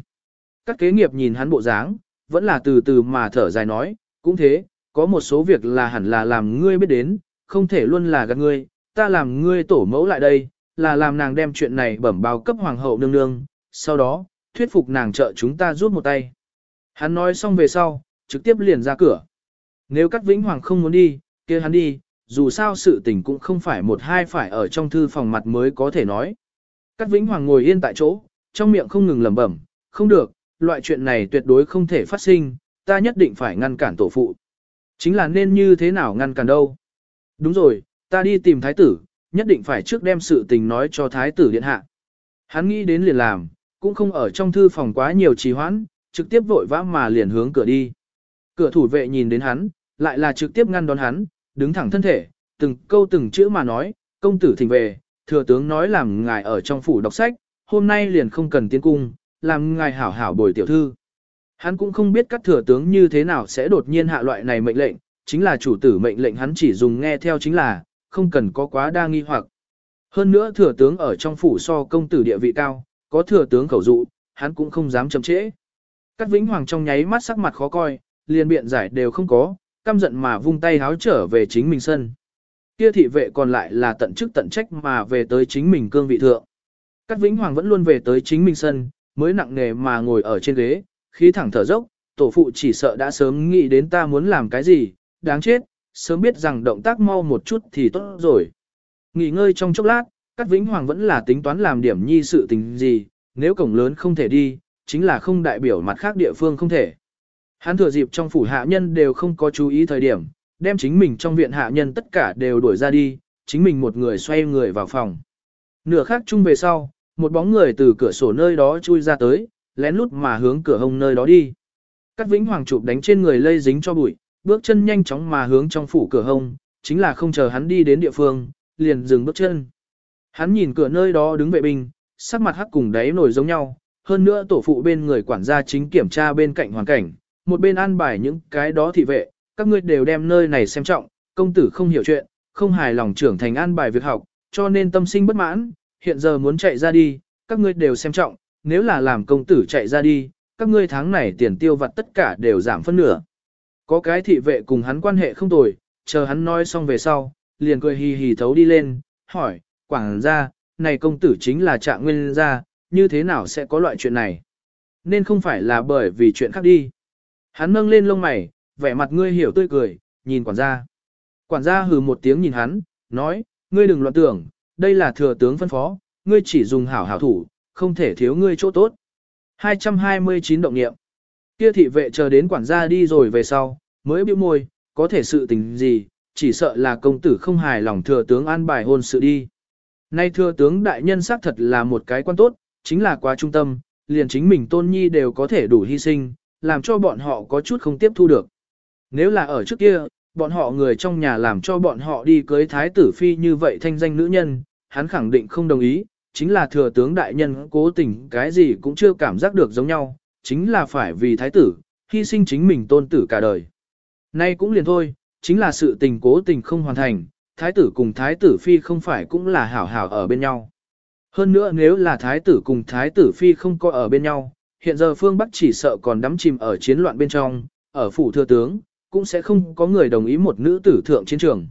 Các kế nghiệp nhìn hắn bộ dáng, vẫn là từ từ mà thở dài nói, cũng thế, có một số việc là hẳn là làm ngươi biết đến, không thể luôn là gạt ngươi, ta làm ngươi tổ mẫu lại đây, là làm nàng đem chuyện này bẩm báo cấp hoàng hậu nương nương, sau đó, thuyết phục nàng trợ chúng ta rút một tay. Hắn nói xong về sau, trực tiếp liền ra cửa. Nếu Cát Vĩnh Hoàng không muốn đi, kia hắn đi, dù sao sự tình cũng không phải một hai phải ở trong thư phòng mặt mới có thể nói. Cát Vĩnh Hoàng ngồi yên tại chỗ, trong miệng không ngừng lẩm bẩm, không được, loại chuyện này tuyệt đối không thể phát sinh, ta nhất định phải ngăn cản tổ phụ. Chính là nên như thế nào ngăn cản đâu. Đúng rồi, ta đi tìm thái tử, nhất định phải trước đem sự tình nói cho thái tử điện hạ. Hắn nghĩ đến liền làm, cũng không ở trong thư phòng quá nhiều trì hoãn, trực tiếp vội vã mà liền hướng cửa đi. Cửa thủ vệ nhìn đến hắn, lại là trực tiếp ngăn đón hắn, đứng thẳng thân thể, từng câu từng chữ mà nói, công tử thỉnh về, thừa tướng nói làm ngài ở trong phủ đọc sách, hôm nay liền không cần tiến cung, làm ngài hảo hảo bồi tiểu thư. Hắn cũng không biết các thừa tướng như thế nào sẽ đột nhiên hạ loại này mệnh lệnh, chính là chủ tử mệnh lệnh hắn chỉ dùng nghe theo chính là, không cần có quá đa nghi hoặc. Hơn nữa thừa tướng ở trong phủ so công tử địa vị cao, có thừa tướng khẩu dụ, hắn cũng không dám chậm trễ. Cát Vĩnh Hoàng trong nháy mắt sắc mặt khó coi, liền biện giải đều không có, căm giận mà vung tay háo trở về chính mình sân. Kia thị vệ còn lại là tận chức tận trách mà về tới chính mình cương vị thượng. Cát Vĩnh Hoàng vẫn luôn về tới chính mình sân, mới nặng nề mà ngồi ở trên ghế, khí thẳng thở dốc, tổ phụ chỉ sợ đã sớm nghĩ đến ta muốn làm cái gì, đáng chết, sớm biết rằng động tác mau một chút thì tốt rồi. Nghỉ ngơi trong chốc lát, Cát Vĩnh Hoàng vẫn là tính toán làm điểm nhi sự tình gì, nếu cổng lớn không thể đi, chính là không đại biểu mặt khác địa phương không thể. Hắn thừa dịp trong phủ hạ nhân đều không có chú ý thời điểm, đem chính mình trong viện hạ nhân tất cả đều đuổi ra đi, chính mình một người xoay người vào phòng. Nửa khác chung về sau, một bóng người từ cửa sổ nơi đó chui ra tới, lén lút mà hướng cửa hông nơi đó đi. Cát Vĩnh Hoàng chụp đánh trên người lây dính cho bụi, bước chân nhanh chóng mà hướng trong phủ cửa hông, chính là không chờ hắn đi đến địa phương, liền dừng bước chân. Hắn nhìn cửa nơi đó đứng vệ binh, sắc mặt hắc cùng đáy nổi giống nhau, hơn nữa tổ phụ bên người quản gia chính kiểm tra bên cạnh hoàn cảnh, một bên an bài những cái đó thị vệ, các ngươi đều đem nơi này xem trọng, công tử không hiểu chuyện, không hài lòng trưởng thành an bài việc học, cho nên tâm sinh bất mãn, hiện giờ muốn chạy ra đi, các ngươi đều xem trọng, nếu là làm công tử chạy ra đi, các ngươi tháng này tiền tiêu vặt tất cả đều giảm phân nửa. Có cái thị vệ cùng hắn quan hệ không tồi, chờ hắn nói xong về sau, liền cười hì hì thấu đi lên, hỏi, quảng gia này công tử chính là trạng nguyên gia, như thế nào sẽ có loại chuyện này? Nên không phải là bởi vì chuyện khác đi. Hắn nâng lên lông mày, vẻ mặt ngươi hiểu tươi cười, nhìn quản gia. Quản gia hừ một tiếng nhìn hắn, nói, ngươi đừng loạn tưởng, đây là thừa tướng phân phó, ngươi chỉ dùng hảo hảo thủ, không thể thiếu ngươi chỗ tốt. 229 động nghiệm. Kia thị vệ chờ đến quản gia đi rồi về sau, mới bĩu môi, có thể sự tình gì, chỉ sợ là công tử không hài lòng thừa tướng an bài hôn sự đi. Nay thừa tướng đại nhân xác thật là một cái quan tốt, chính là quá trung tâm, liền chính mình tôn nhi đều có thể đủ hy sinh, làm cho bọn họ có chút không tiếp thu được. Nếu là ở trước kia, bọn họ người trong nhà làm cho bọn họ đi cưới thái tử phi như vậy thanh danh nữ nhân, hắn khẳng định không đồng ý, chính là thừa tướng đại nhân cố tình cái gì cũng chưa cảm giác được giống nhau, chính là phải vì thái tử, hy sinh chính mình tôn tử cả đời. Nay cũng liền thôi, chính là sự tình cố tình không hoàn thành, thái tử cùng thái tử phi không phải cũng là hảo hảo ở bên nhau. Hơn nữa nếu là thái tử cùng thái tử phi không có ở bên nhau, hiện giờ phương Bắc chỉ sợ còn đắm chìm ở chiến loạn bên trong, ở phủ thừa tướng, cũng sẽ không có người đồng ý một nữ tử thượng chiến trường.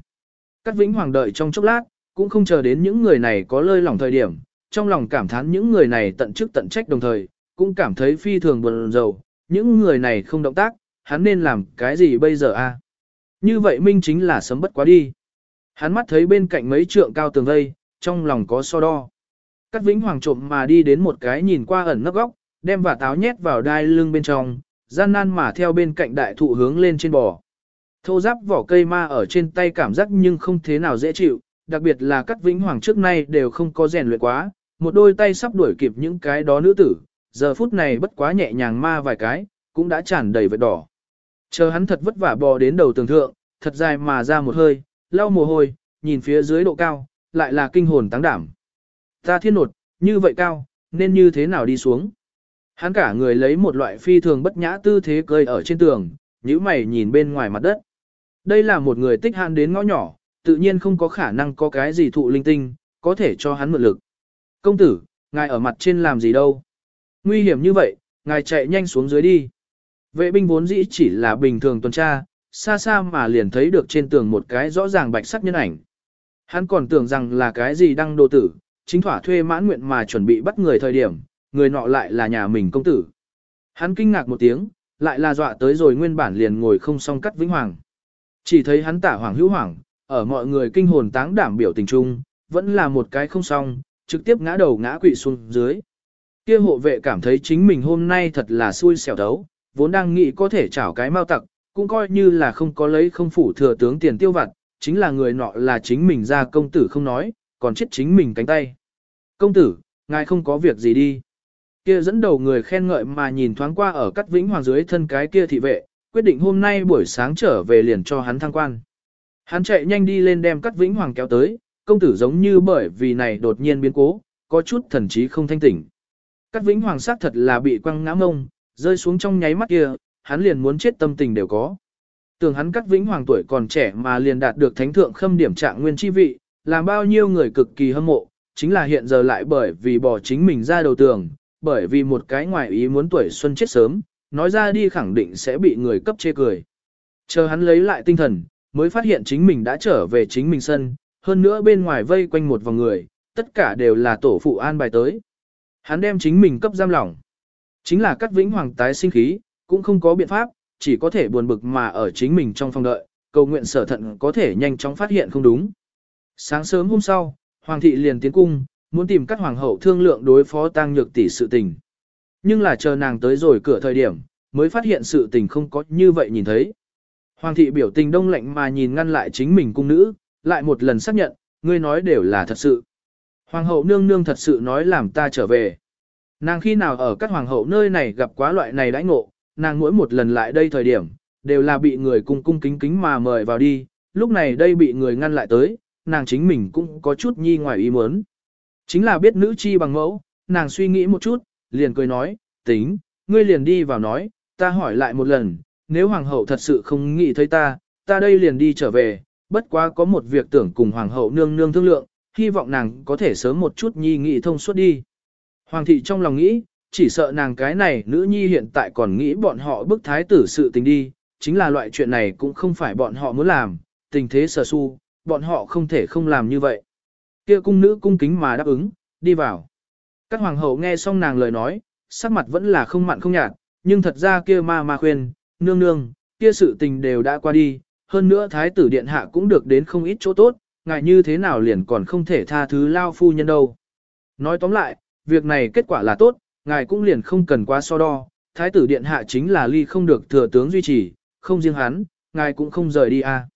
Cát Vĩnh Hoàng đợi trong chốc lát, cũng không chờ đến những người này có lơi lỏng thời điểm, trong lòng cảm thán những người này tận chức tận trách đồng thời, cũng cảm thấy phi thường buồn rầu, những người này không động tác, hắn nên làm cái gì bây giờ a? Như vậy minh chính là sấm bất quá đi. Hắn mắt thấy bên cạnh mấy trượng cao tường vây, trong lòng có so đo. Cát Vĩnh Hoàng trộm mà đi đến một cái nhìn qua ẩn nấp góc, đem vả táo nhét vào đai lưng bên trong, gian nan mà theo bên cạnh đại thụ hướng lên trên bò. Thô giáp vỏ cây ma ở trên tay cảm giác nhưng không thế nào dễ chịu, đặc biệt là Cát Vĩnh Hoàng trước nay đều không có rèn luyện quá, một đôi tay sắp đuổi kịp những cái đó nữ tử, giờ phút này bất quá nhẹ nhàng ma vài cái, cũng đã tràn đầy vết đỏ. Chờ hắn thật vất vả bò đến đầu tường thượng, thật dài mà ra một hơi, lau mồ hôi, nhìn phía dưới độ cao, lại là kinh hồn táng đảm. Ta thiên nột, như vậy cao, nên như thế nào đi xuống? Hắn cả người lấy một loại phi thường bất nhã tư thế cơi ở trên tường, nhíu mày nhìn bên ngoài mặt đất. Đây là một người tích hạn đến ngõ nhỏ, tự nhiên không có khả năng có cái gì thụ linh tinh, có thể cho hắn mượn lực. Công tử, ngài ở mặt trên làm gì đâu? Nguy hiểm như vậy, ngài chạy nhanh xuống dưới đi. Vệ binh vốn dĩ chỉ là bình thường tuần tra, xa xa mà liền thấy được trên tường một cái rõ ràng bạch sắc nhân ảnh. Hắn còn tưởng rằng là cái gì đăng đồ tử, chính thỏa thuê mãn nguyện mà chuẩn bị bắt người thời điểm, người nọ lại là nhà mình công tử. Hắn kinh ngạc một tiếng, lại là dọa tới rồi nguyên bản liền ngồi không song cắt vĩnh hoàng. Chỉ thấy hắn tả hoàng hữu hoàng, ở mọi người kinh hồn táng đảm biểu tình trung, vẫn là một cái không song, trực tiếp ngã đầu ngã quỵ xuống dưới. kia hộ vệ cảm thấy chính mình hôm nay thật là xui xẻo đấu, vốn đang nghĩ có thể chảo cái mau tặc, cũng coi như là không có lấy không phủ thừa tướng tiền tiêu vặt, chính là người nọ là chính mình ra công tử không nói, còn chết chính mình cánh tay. Công tử, ngài không có việc gì đi. Kia dẫn đầu người khen ngợi mà nhìn thoáng qua ở cắt vĩnh hoàng dưới thân cái kia thị vệ, quyết định hôm nay buổi sáng trở về liền cho hắn thăng quan. Hắn chạy nhanh đi lên đem cắt vĩnh hoàng kéo tới, công tử giống như bởi vì này đột nhiên biến cố, có chút thần trí không thanh tỉnh. Cắt vĩnh hoàng sát thật là bị quăng ngã mông, rơi xuống trong nháy mắt kia, hắn liền muốn chết tâm tình đều có. Tưởng hắn cắt vĩnh hoàng tuổi còn trẻ mà liền đạt được thánh thượng khâm điểm trạng nguyên chi vị, làm bao nhiêu người cực kỳ hâm mộ, chính là hiện giờ lại bởi vì bỏ chính mình ra đầu tường, bởi vì một cái ngoài ý muốn tuổi xuân chết sớm, nói ra đi khẳng định sẽ bị người cấp chê cười. Chờ hắn lấy lại tinh thần, mới phát hiện chính mình đã trở về chính mình sân, hơn nữa bên ngoài vây quanh một vòng người, tất cả đều là tổ phụ an bài tới. Hắn đem chính mình cấp giam lỏng. Chính là cắt vĩnh hoàng tái sinh khí, cũng không có biện pháp, chỉ có thể buồn bực mà ở chính mình trong phòng đợi, cầu nguyện sở thận có thể nhanh chóng phát hiện không đúng. Sáng sớm hôm sau, Hoàng thị liền tiến cung, muốn tìm các hoàng hậu thương lượng đối phó tăng nhược tỷ sự tình. Nhưng là chờ nàng tới rồi cửa thời điểm, mới phát hiện sự tình không có như vậy nhìn thấy. Hoàng thị biểu tình đông lạnh mà nhìn ngăn lại chính mình cung nữ, lại một lần xác nhận, ngươi nói đều là thật sự. Hoàng hậu nương nương thật sự nói làm ta trở về. Nàng khi nào ở các hoàng hậu nơi này gặp quá loại này đãi ngộ, nàng mỗi một lần lại đây thời điểm, đều là bị người cung cung kính kính mà mời vào đi, lúc này đây bị người ngăn lại tới, nàng chính mình cũng có chút nhi ngoài ý muốn. Chính là biết nữ chi bằng mẫu, nàng suy nghĩ một chút, liền cười nói, tính, ngươi liền đi vào nói, ta hỏi lại một lần, nếu hoàng hậu thật sự không nghĩ thấy ta, ta đây liền đi trở về, bất quá có một việc tưởng cùng hoàng hậu nương nương thương lượng, hy vọng nàng có thể sớm một chút nhi nghị thông suốt đi. Hoàng thị trong lòng nghĩ, chỉ sợ nàng cái này nữ nhi hiện tại còn nghĩ bọn họ bức thái tử sự tình đi, chính là loại chuyện này cũng không phải bọn họ muốn làm, tình thế sở su, bọn họ không thể không làm như vậy. Kia cung nữ cung kính mà đáp ứng, đi vào. Các hoàng hậu nghe xong nàng lời nói, sắc mặt vẫn là không mặn không nhạt, nhưng thật ra kia ma ma khuyên, nương nương, kia sự tình đều đã qua đi, hơn nữa thái tử điện hạ cũng được đến không ít chỗ tốt, ngài như thế nào liền còn không thể tha thứ lao phu nhân đâu. Nói tóm lại, việc này kết quả là tốt, ngài cũng liền không cần quá so đo, thái tử điện hạ chính là ly không được thừa tướng duy trì, không riêng hắn, ngài cũng không rời đi à.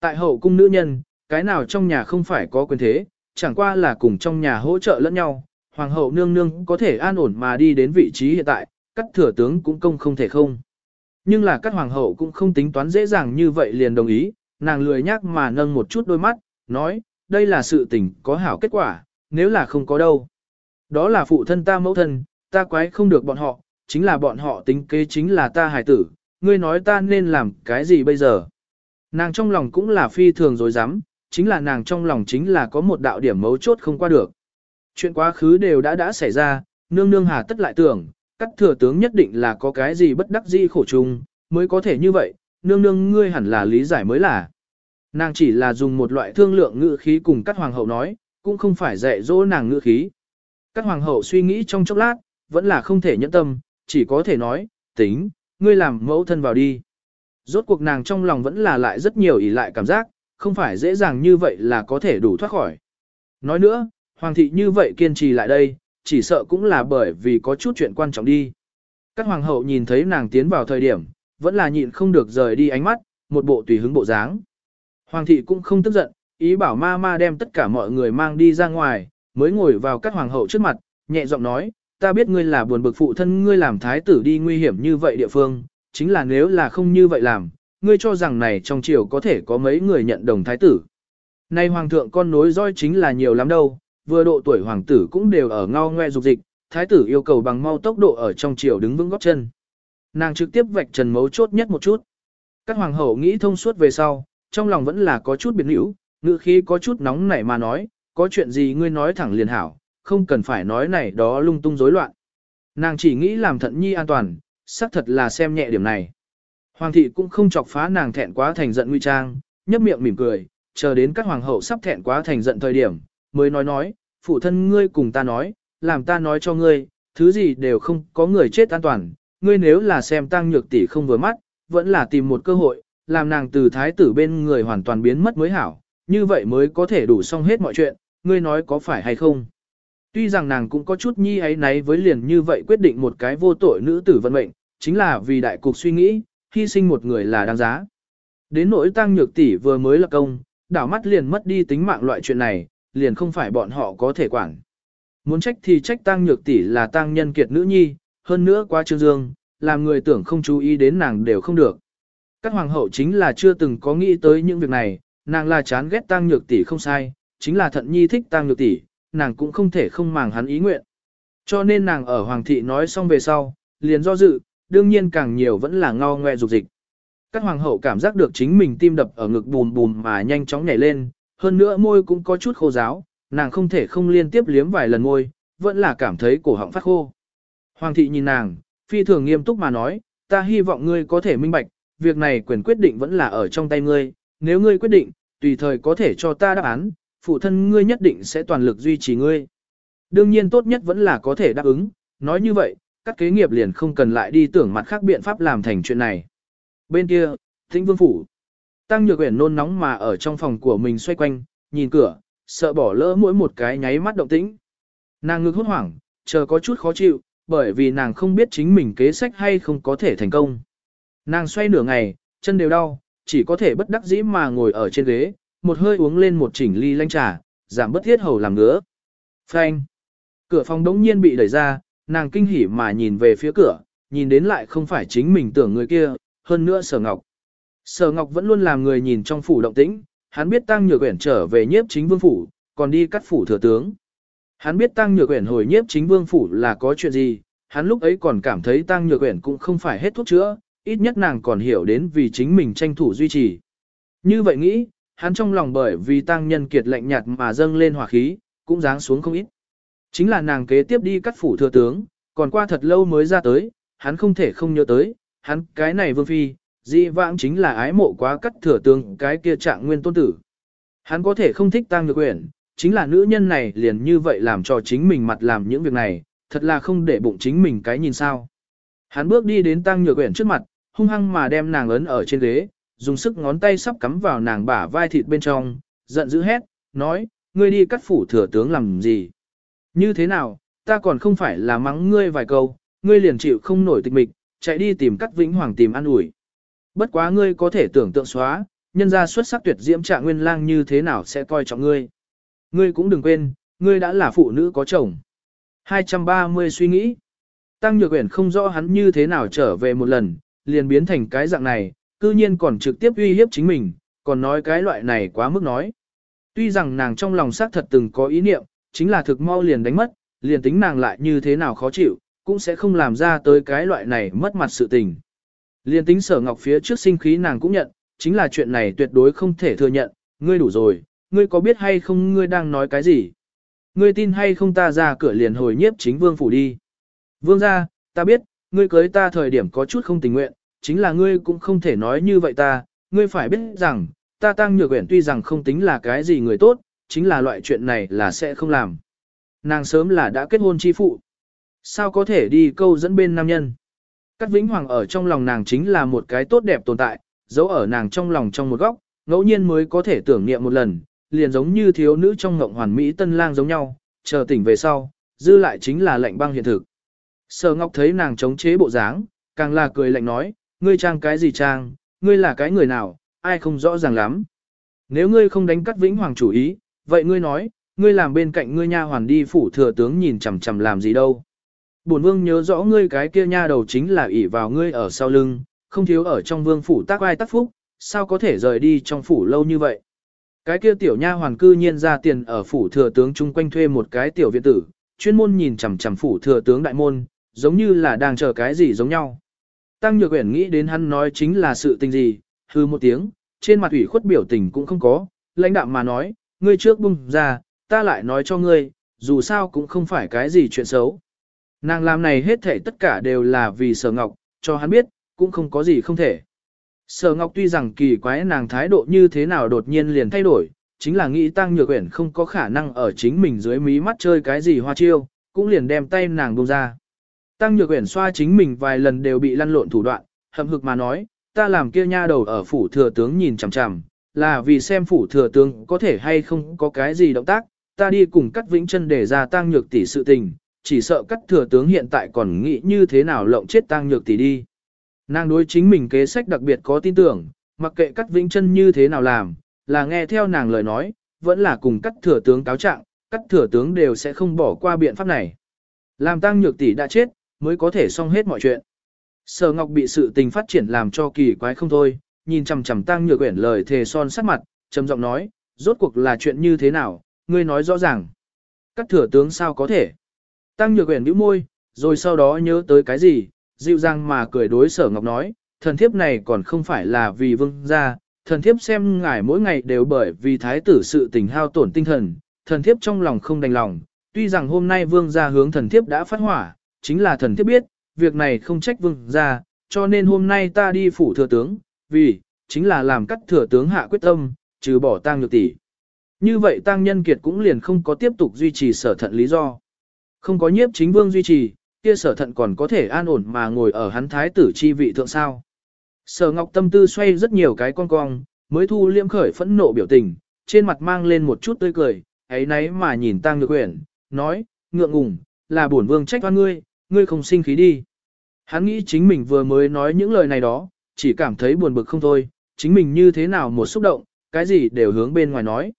Tại hậu cung nữ nhân, cái nào trong nhà không phải có quyền thế, chẳng qua là cùng trong nhà hỗ trợ lẫn nhau, hoàng hậu nương nương có thể an ổn mà đi đến vị trí hiện tại, các thừa tướng cũng công không thể không. Nhưng là các hoàng hậu cũng không tính toán dễ dàng như vậy liền đồng ý, nàng lười nhác mà nâng một chút đôi mắt, nói, đây là sự tình có hảo kết quả, nếu là không có đâu. Đó là phụ thân ta mẫu thân, ta quái không được bọn họ, chính là bọn họ tính kế chính là ta hài tử, ngươi nói ta nên làm cái gì bây giờ. Nàng trong lòng cũng là phi thường dối rắm chính là nàng trong lòng chính là có một đạo điểm mấu chốt không qua được. Chuyện quá khứ đều đã đã xảy ra, nương nương hà tất lại tưởng, các thừa tướng nhất định là có cái gì bất đắc dĩ khổ chung, mới có thể như vậy, nương nương ngươi hẳn là lý giải mới là. Nàng chỉ là dùng một loại thương lượng ngữ khí cùng các hoàng hậu nói, cũng không phải dạy dỗ nàng ngữ khí. Các hoàng hậu suy nghĩ trong chốc lát, vẫn là không thể nhẫn tâm, chỉ có thể nói, tính, ngươi làm mẫu thân vào đi. Rốt cuộc nàng trong lòng vẫn là lại rất nhiều ỷ lại cảm giác, không phải dễ dàng như vậy là có thể đủ thoát khỏi. Nói nữa, hoàng thị như vậy kiên trì lại đây, chỉ sợ cũng là bởi vì có chút chuyện quan trọng đi. Các hoàng hậu nhìn thấy nàng tiến vào thời điểm, vẫn là nhịn không được rời đi ánh mắt, một bộ tùy hứng bộ dáng. Hoàng thị cũng không tức giận, ý bảo ma ma đem tất cả mọi người mang đi ra ngoài, mới ngồi vào các hoàng hậu trước mặt, nhẹ giọng nói, ta biết ngươi là buồn bực phụ thân ngươi làm thái tử đi nguy hiểm như vậy địa phương, chính là nếu là không như vậy làm, ngươi cho rằng này trong triều có thể có mấy người nhận đồng thái tử. Nay hoàng thượng con nối roi chính là nhiều lắm đâu, vừa độ tuổi hoàng tử cũng đều ở ngao ngoe dục dịch, thái tử yêu cầu bằng mau tốc độ ở trong triều đứng vững góp chân. Nàng trực tiếp vạch trần mấu chốt nhất một chút. Các hoàng hậu nghĩ thông suốt về sau, trong lòng vẫn là có chút biệt hữu, ngữ khí có chút nóng nảy mà nói, có chuyện gì ngươi nói thẳng liền hảo, không cần phải nói này đó lung tung rối loạn. Nàng chỉ nghĩ làm thận nhi an toàn, xác thật là xem nhẹ điểm này. Hoàng thị cũng không chọc phá nàng thẹn quá thành giận nguy trang, nhấp miệng mỉm cười, chờ đến các hoàng hậu sắp thẹn quá thành giận thời điểm, mới nói nói, phụ thân ngươi cùng ta nói, làm ta nói cho ngươi, thứ gì đều không có người chết an toàn, ngươi nếu là xem tăng nhược tỷ không vừa mắt, vẫn là tìm một cơ hội, làm nàng từ thái tử bên người hoàn toàn biến mất mới hảo, như vậy mới có thể đủ xong hết mọi chuyện, ngươi nói có phải hay không. Tuy rằng nàng cũng có chút nhi ấy náy với liền như vậy quyết định một cái vô tội nữ tử vận mệnh, chính là vì đại cục suy nghĩ, hy sinh một người là đáng giá. Đến nỗi tăng nhược tỷ vừa mới là công, đảo mắt liền mất đi tính mạng loại chuyện này, liền không phải bọn họ có thể quản. Muốn trách thì trách tăng nhược tỷ là tăng nhân kiệt nữ nhi, hơn nữa quá trương dương, làm người tưởng không chú ý đến nàng đều không được. Các hoàng hậu chính là chưa từng có nghĩ tới những việc này, nàng là chán ghét tăng nhược tỷ không sai, chính là thận nhi thích tăng nhược tỷ, nàng cũng không thể không màng hắn ý nguyện. Cho nên nàng ở hoàng thị nói xong về sau, liền do dự, đương nhiên càng nhiều vẫn là ngao ngoe dục dịch. Các hoàng hậu cảm giác được chính mình tim đập ở ngực bùm bùm mà nhanh chóng nhảy lên, hơn nữa môi cũng có chút khô ráo, nàng không thể không liên tiếp liếm vài lần môi, vẫn là cảm thấy cổ họng phát khô. Hoàng thị nhìn nàng, phi thường nghiêm túc mà nói, ta hy vọng ngươi có thể minh bạch, việc này quyền quyết định vẫn là ở trong tay ngươi, nếu ngươi quyết định, tùy thời có thể cho ta đáp án, phụ thân ngươi nhất định sẽ toàn lực duy trì ngươi. Đương nhiên tốt nhất vẫn là có thể đáp ứng, nói như vậy, các kế nghiệp liền không cần lại đi tưởng mặt khác biện pháp làm thành chuyện này. Bên kia, Thịnh Vương Phủ. Tăng Nhược Uyển nôn nóng mà ở trong phòng của mình xoay quanh, nhìn cửa, sợ bỏ lỡ mỗi một cái nháy mắt động tĩnh. Nàng ngực hốt hoảng, chờ có chút khó chịu, bởi vì nàng không biết chính mình kế sách hay không có thể thành công. Nàng xoay nửa ngày, chân đều đau, chỉ có thể bất đắc dĩ mà ngồi ở trên ghế, một hơi uống lên một chỉnh ly lanh trà, giảm bất thiết hầu làm ngứa. Phanh. Cửa phòng đống nhiên bị đẩy ra, nàng kinh hỉ mà nhìn về phía cửa, nhìn đến lại không phải chính mình tưởng người kia, hơn nữa sở ngọc. Sở ngọc vẫn luôn làm người nhìn trong phủ động tĩnh, hắn biết tăng nhược quyển trở về nhiếp chính vương phủ, còn đi cắt phủ thừa tướng. Hắn biết tăng nhược quyển hồi nhiếp chính vương phủ là có chuyện gì, hắn lúc ấy còn cảm thấy tăng nhược quyển cũng không phải hết thuốc chữa, ít nhất nàng còn hiểu đến vì chính mình tranh thủ duy trì. Như vậy nghĩ, hắn trong lòng bởi vì tăng nhân kiệt lạnh nhạt mà dâng lên hỏa khí, cũng giáng xuống không ít. Chính là nàng kế tiếp đi cắt phủ thừa tướng, còn qua thật lâu mới ra tới, hắn không thể không nhớ tới, hắn cái này vương phi, dị vãng chính là ái mộ quá cắt thừa tướng cái kia trạng nguyên tôn tử. Hắn có thể không thích tăng nhược quyển, chính là nữ nhân này liền như vậy làm cho chính mình mặt làm những việc này, thật là không để bụng chính mình cái nhìn sao. Hắn bước đi đến tăng nhược quyển trước mặt, hung hăng mà đem nàng ấn ở trên ghế, dùng sức ngón tay sắp cắm vào nàng bả vai thịt bên trong, giận dữ hét, nói, ngươi đi cắt phủ thừa tướng làm gì? Như thế nào, ta còn không phải là mắng ngươi vài câu, ngươi liền chịu không nổi tịch mịch, chạy đi tìm cắt vĩnh hoàng tìm ăn ủi. Bất quá ngươi có thể tưởng tượng xóa, nhân ra xuất sắc tuyệt diễm trạng nguyên lang như thế nào sẽ coi trọng ngươi. Ngươi cũng đừng quên, ngươi đã là phụ nữ có chồng. 230 suy nghĩ. Tăng Nhược Uyển không rõ hắn như thế nào trở về một lần, liền biến thành cái dạng này, cư nhiên còn trực tiếp uy hiếp chính mình, còn nói cái loại này quá mức nói. Tuy rằng nàng trong lòng xác thật từng có ý niệm, chính là thực mau liền đánh mất, liền tính nàng lại như thế nào khó chịu, cũng sẽ không làm ra tới cái loại này mất mặt sự tình. Liền tính sở ngọc phía trước sinh khí nàng cũng nhận, chính là chuyện này tuyệt đối không thể thừa nhận, ngươi đủ rồi, ngươi có biết hay không ngươi đang nói cái gì? Ngươi tin hay không ta ra cửa liền hồi nhiếp chính vương phủ đi. Vương ra, ta biết, ngươi cưới ta thời điểm có chút không tình nguyện, chính là ngươi cũng không thể nói như vậy ta, ngươi phải biết rằng, ta tăng nhược quyển tuy rằng không tính là cái gì người tốt, chính là loại chuyện này là sẽ không làm. Nàng sớm là đã kết hôn chi phụ. Sao có thể đi câu dẫn bên nam nhân? Cát Vĩnh Hoàng ở trong lòng nàng chính là một cái tốt đẹp tồn tại, giấu ở nàng trong lòng trong một góc, ngẫu nhiên mới có thể tưởng niệm một lần, liền giống như thiếu nữ trong ngộng hoàn mỹ tân lang giống nhau, chờ tỉnh về sau, dư lại chính là lệnh băng hiện thực. Sở Ngọc thấy nàng chống chế bộ dáng, càng là cười lạnh nói, ngươi trang cái gì trang, ngươi là cái người nào, ai không rõ ràng lắm. Nếu ngươi không đánh cắt Vĩnh Hoàng chủ ý, vậy ngươi nói, ngươi làm bên cạnh ngươi nha hoàn đi phủ thừa tướng nhìn chằm chằm làm gì đâu. Bổn vương nhớ rõ ngươi cái kia nha đầu chính là ỷ vào ngươi ở sau lưng, không thiếu ở trong vương phủ tác ai tác phúc, sao có thể rời đi trong phủ lâu như vậy. Cái kia tiểu nha hoàn cư nhiên ra tiền ở phủ thừa tướng chung quanh thuê một cái tiểu viện tử, chuyên môn nhìn chằm chằm phủ thừa tướng đại môn, giống như là đang chờ cái gì giống nhau. Tăng Nhược Uyển nghĩ đến hắn nói chính là sự tình gì, hư một tiếng, trên mặt ủy khuất biểu tình cũng không có, lãnh đạm mà nói, ngươi trước bung ra, ta lại nói cho ngươi, dù sao cũng không phải cái gì chuyện xấu. Nàng làm này hết thể tất cả đều là vì sở ngọc, cho hắn biết, cũng không có gì không thể. Sở ngọc tuy rằng kỳ quái nàng thái độ như thế nào đột nhiên liền thay đổi, chính là nghĩ tăng nhược quyển không có khả năng ở chính mình dưới mí mắt chơi cái gì hoa chiêu, cũng liền đem tay nàng bung ra. Tăng nhược quyển xoa chính mình vài lần đều bị lăn lộn thủ đoạn, hậm hực mà nói, ta làm kia nha đầu ở phủ thừa tướng nhìn chằm chằm, là vì xem phủ thừa tướng có thể hay không có cái gì động tác, ta đi cùng cắt vĩnh chân để ra tăng nhược tỷ sự tình, chỉ sợ cắt thừa tướng hiện tại còn nghĩ như thế nào lộng chết tăng nhược tỷ đi. Nàng đối chính mình kế sách đặc biệt có tin tưởng, mặc kệ cắt vĩnh chân như thế nào làm, là nghe theo nàng lời nói, vẫn là cùng cắt thừa tướng cáo trạng, cắt thừa tướng đều sẽ không bỏ qua biện pháp này. Làm tăng nhược tỷ đã chết, mới có thể xong hết mọi chuyện. Sở Ngọc bị sự tình phát triển làm cho kỳ quái không thôi, nhìn chằm chằm tăng nhược Uyển lời thề son sắc mặt, trầm giọng nói, rốt cuộc là chuyện như thế nào, ngươi nói rõ ràng. Các thừa tướng sao có thể? Tăng nhược Uyển bĩu môi, rồi sau đó nhớ tới cái gì, dịu dàng mà cười đối sở ngọc nói, thần thiếp này còn không phải là vì vương gia, thần thiếp xem ngài mỗi ngày đều bởi vì thái tử sự tình hao tổn tinh thần, thần thiếp trong lòng không đành lòng, tuy rằng hôm nay vương gia hướng thần thiếp đã phát hỏa, chính là thần thiếp biết, việc này không trách vương gia, cho nên hôm nay ta đi phủ thừa tướng, vì, chính là làm cắt thừa tướng hạ quyết tâm, trừ bỏ tang nhược tỷ. Như vậy tang nhân kiệt cũng liền không có tiếp tục duy trì sở thận lý do. Không có nhiếp chính vương duy trì, kia sở thận còn có thể an ổn mà ngồi ở hắn thái tử chi vị thượng sao. Sở ngọc tâm tư xoay rất nhiều cái con cong, mới thu liêm khởi phẫn nộ biểu tình, trên mặt mang lên một chút tươi cười, ấy nấy mà nhìn tang nhược quyển, nói, ngượng ngùng, là bổn vương trách oan ngươi, ngươi không sinh khí đi. Hắn nghĩ chính mình vừa mới nói những lời này đó, chỉ cảm thấy buồn bực không thôi, chính mình như thế nào một xúc động, cái gì đều hướng bên ngoài nói.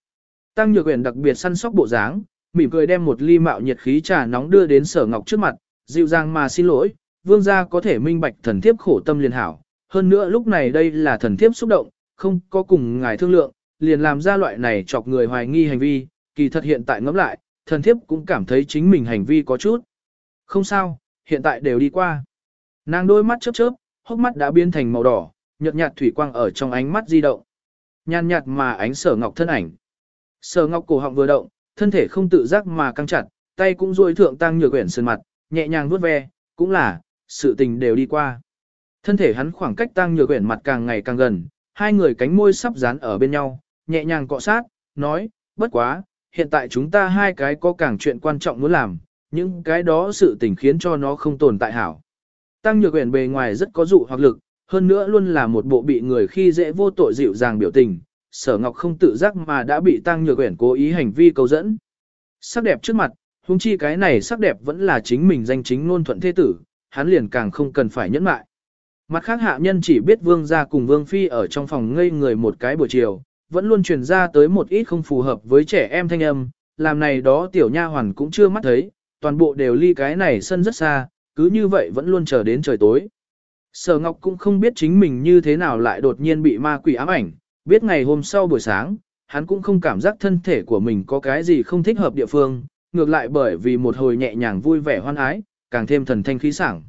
Tăng Nhược Uyển đặc biệt săn sóc bộ dáng, mỉm cười đem một ly mạo nhiệt khí trà nóng đưa đến Sở Ngọc trước mặt, dịu dàng mà xin lỗi, vương gia có thể minh bạch thần thiếp khổ tâm liền hảo. Hơn nữa lúc này đây là thần thiếp xúc động, không có cùng ngài thương lượng, liền làm ra loại này chọc người hoài nghi hành vi, kỳ thật hiện tại ngẫm lại, thần thiếp cũng cảm thấy chính mình hành vi có chút. Không sao, hiện tại đều đi qua. Nàng đôi mắt chớp chớp, hốc mắt đã biến thành màu đỏ, nhợt nhạt thủy quang ở trong ánh mắt di động. Nhàn nhạt mà ánh sở ngọc thân ảnh. Sở ngọc cổ họng vừa động, thân thể không tự giác mà căng chặt, tay cũng duỗi thượng tăng nhược quyển sơn mặt, nhẹ nhàng vuốt ve, cũng là, sự tình đều đi qua. Thân thể hắn khoảng cách tăng nhược quyển mặt càng ngày càng gần, hai người cánh môi sắp dán ở bên nhau, nhẹ nhàng cọ sát, nói, bất quá, hiện tại chúng ta hai cái có càng chuyện quan trọng muốn làm, những cái đó sự tình khiến cho nó không tồn tại hảo. Tăng nhược Uyển bề ngoài rất có dụ hoặc lực, hơn nữa luôn là một bộ bị người khi dễ vô tội dịu dàng biểu tình, sở ngọc không tự giác mà đã bị tăng nhược Uyển cố ý hành vi cầu dẫn. Sắc đẹp trước mặt, huống chi cái này sắc đẹp vẫn là chính mình danh chính ngôn thuận thế tử, hắn liền càng không cần phải nhẫn mại. Mặt khác hạ nhân chỉ biết vương gia cùng vương phi ở trong phòng ngây người một cái buổi chiều, vẫn luôn truyền ra tới một ít không phù hợp với trẻ em thanh âm, làm này đó tiểu nha hoàn cũng chưa mắt thấy, toàn bộ đều ly cái này sân rất xa, cứ như vậy vẫn luôn chờ đến trời tối. Sở Ngọc cũng không biết chính mình như thế nào lại đột nhiên bị ma quỷ ám ảnh, biết ngày hôm sau buổi sáng, hắn cũng không cảm giác thân thể của mình có cái gì không thích hợp địa phương, ngược lại bởi vì một hồi nhẹ nhàng vui vẻ hoan ái, càng thêm thần thanh khí sảng.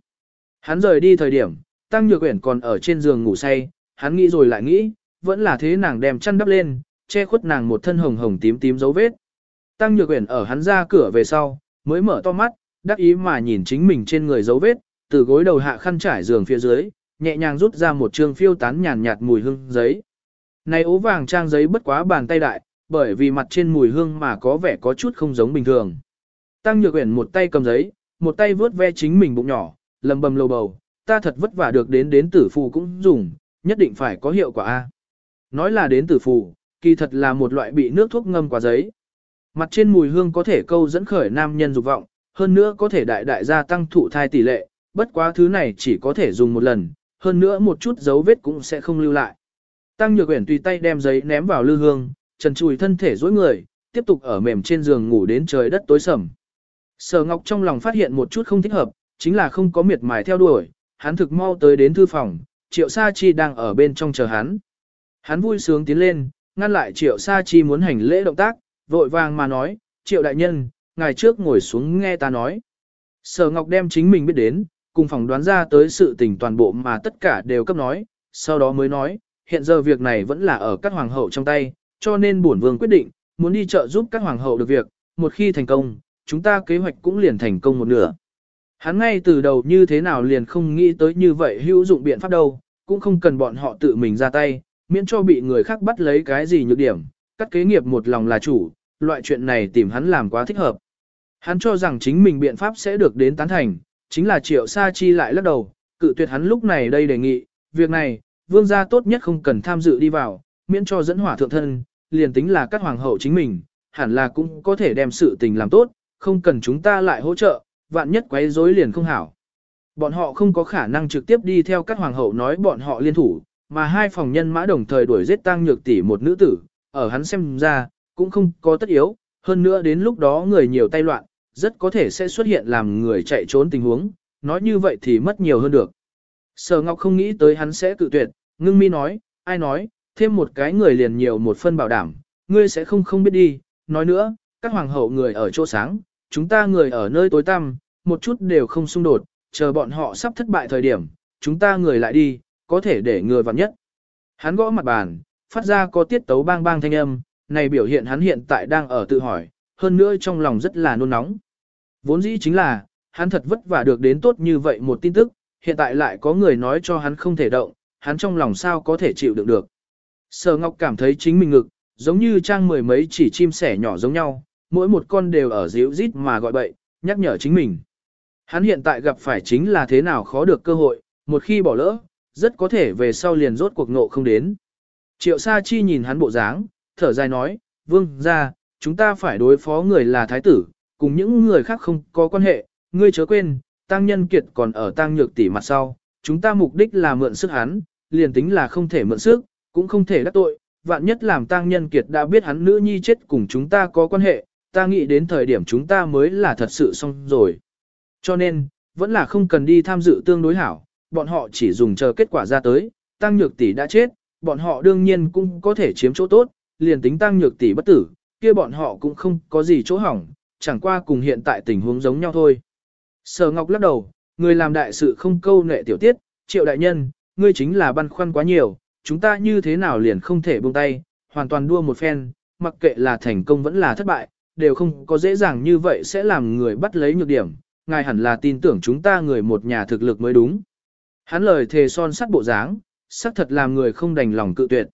Hắn rời đi thời điểm, Tăng Nhược Uyển còn ở trên giường ngủ say, hắn nghĩ rồi lại nghĩ, vẫn là thế nàng đem chăn đắp lên, che khuất nàng một thân hồng hồng tím tím dấu vết. Tăng Nhược Uyển ở hắn ra cửa về sau, mới mở to mắt, đắc ý mà nhìn chính mình trên người dấu vết, từ gối đầu hạ khăn trải giường phía dưới, nhẹ nhàng rút ra một trương phiêu tán nhàn nhạt mùi hương giấy. Này ố vàng trang giấy bất quá bàn tay đại, bởi vì mặt trên mùi hương mà có vẻ có chút không giống bình thường. Tăng Nhược Uyển một tay cầm giấy, một tay vướt ve chính mình bụng nhỏ, lầm bầm lầu bầu, ta thật vất vả được đến đến tử phù cũng dùng, nhất định phải có hiệu quả a. Nói là đến tử phù, kỳ thật là một loại bị nước thuốc ngâm qua giấy. Mặt trên mùi hương có thể câu dẫn khởi nam nhân dục vọng, hơn nữa có thể đại đại gia tăng thụ thai tỷ lệ, bất quá thứ này chỉ có thể dùng một lần, hơn nữa một chút dấu vết cũng sẽ không lưu lại. Tăng Nhược Uyển tùy tay đem giấy ném vào lư hương, trần chùi thân thể dối người, tiếp tục ở mềm trên giường ngủ đến trời đất tối sầm. Sở Ngọc trong lòng phát hiện một chút không thích hợp, chính là không có miệt mài theo đuổi, hắn thực mau tới đến thư phòng, Triệu Sa Chi đang ở bên trong chờ hắn. Hắn vui sướng tiến lên, ngăn lại Triệu Sa Chi muốn hành lễ động tác, vội vàng mà nói, Triệu đại nhân, ngài trước ngồi xuống nghe ta nói. Sở Ngọc đem chính mình biết đến, cùng phòng đoán ra tới sự tình toàn bộ mà tất cả đều cấp nói, sau đó mới nói, hiện giờ việc này vẫn là ở các hoàng hậu trong tay, cho nên bổn vương quyết định, muốn đi chợ giúp các hoàng hậu được việc, một khi thành công, chúng ta kế hoạch cũng liền thành công một nửa. Hắn ngay từ đầu như thế nào liền không nghĩ tới như vậy hữu dụng biện pháp đâu, cũng không cần bọn họ tự mình ra tay, miễn cho bị người khác bắt lấy cái gì nhược điểm, các kế nghiệp một lòng là chủ, loại chuyện này tìm hắn làm quá thích hợp. Hắn cho rằng chính mình biện pháp sẽ được đến tán thành, chính là triệu sa chi lại lắc đầu, cự tuyệt hắn lúc này đây đề nghị, việc này, vương gia tốt nhất không cần tham dự đi vào, miễn cho dẫn hỏa thượng thân, liền tính là các hoàng hậu chính mình, hẳn là cũng có thể đem sự tình làm tốt, không cần chúng ta lại hỗ trợ, vạn nhất quấy rối liền không hảo. Bọn họ không có khả năng trực tiếp đi theo các hoàng hậu nói bọn họ liên thủ, mà hai phòng nhân mã đồng thời đuổi giết tăng nhược tỷ một nữ tử, ở hắn xem ra, cũng không có tất yếu, hơn nữa đến lúc đó người nhiều tay loạn, rất có thể sẽ xuất hiện làm người chạy trốn tình huống, nói như vậy thì mất nhiều hơn được. Sở Ngọc không nghĩ tới hắn sẽ cự tuyệt, ngưng mi nói, ai nói, thêm một cái người liền nhiều một phân bảo đảm, ngươi sẽ không không biết đi, nói nữa, các hoàng hậu người ở chỗ sáng, chúng ta người ở nơi tối tăm, một chút đều không xung đột, chờ bọn họ sắp thất bại thời điểm, chúng ta người lại đi, có thể để người vặn nhất. Hắn gõ mặt bàn, phát ra có tiết tấu bang bang thanh âm, này biểu hiện hắn hiện tại đang ở tự hỏi, hơn nữa trong lòng rất là nôn nóng. Vốn dĩ chính là, hắn thật vất vả được đến tốt như vậy một tin tức, hiện tại lại có người nói cho hắn không thể động, hắn trong lòng sao có thể chịu đựng được. Sở Ngọc cảm thấy chính mình ngực, giống như trang mười mấy chỉ chim sẻ nhỏ giống nhau, mỗi một con đều ở díu rít mà gọi bậy, nhắc nhở chính mình. Hắn hiện tại gặp phải chính là thế nào khó được cơ hội, một khi bỏ lỡ, rất có thể về sau liền rốt cuộc ngộ không đến. Triệu Sa Chi nhìn hắn bộ dáng, thở dài nói, vương ra, chúng ta phải đối phó người là thái tử, cùng những người khác không có quan hệ, ngươi chớ quên, tăng nhân kiệt còn ở tăng nhược tỷ mặt sau, chúng ta mục đích là mượn sức hắn, liền tính là không thể mượn sức, cũng không thể đắc tội, vạn nhất làm tăng nhân kiệt đã biết hắn nữ nhi chết cùng chúng ta có quan hệ, ta nghĩ đến thời điểm chúng ta mới là thật sự xong rồi. Cho nên, vẫn là không cần đi tham dự tương đối hảo, bọn họ chỉ dùng chờ kết quả ra tới, tăng nhược tỷ đã chết, bọn họ đương nhiên cũng có thể chiếm chỗ tốt, liền tính tăng nhược tỷ bất tử, kia bọn họ cũng không có gì chỗ hỏng, chẳng qua cùng hiện tại tình huống giống nhau thôi. Sở Ngọc lắc đầu, người làm đại sự không câu nệ tiểu tiết, triệu đại nhân, ngươi chính là băn khoăn quá nhiều, chúng ta như thế nào liền không thể buông tay, hoàn toàn đua một phen, mặc kệ là thành công vẫn là thất bại, đều không có dễ dàng như vậy sẽ làm người bắt lấy nhược điểm, ngài hẳn là tin tưởng chúng ta người một nhà thực lực mới đúng. Hắn lời thề son sắt bộ dáng, sắc thật làm người không đành lòng cự tuyệt.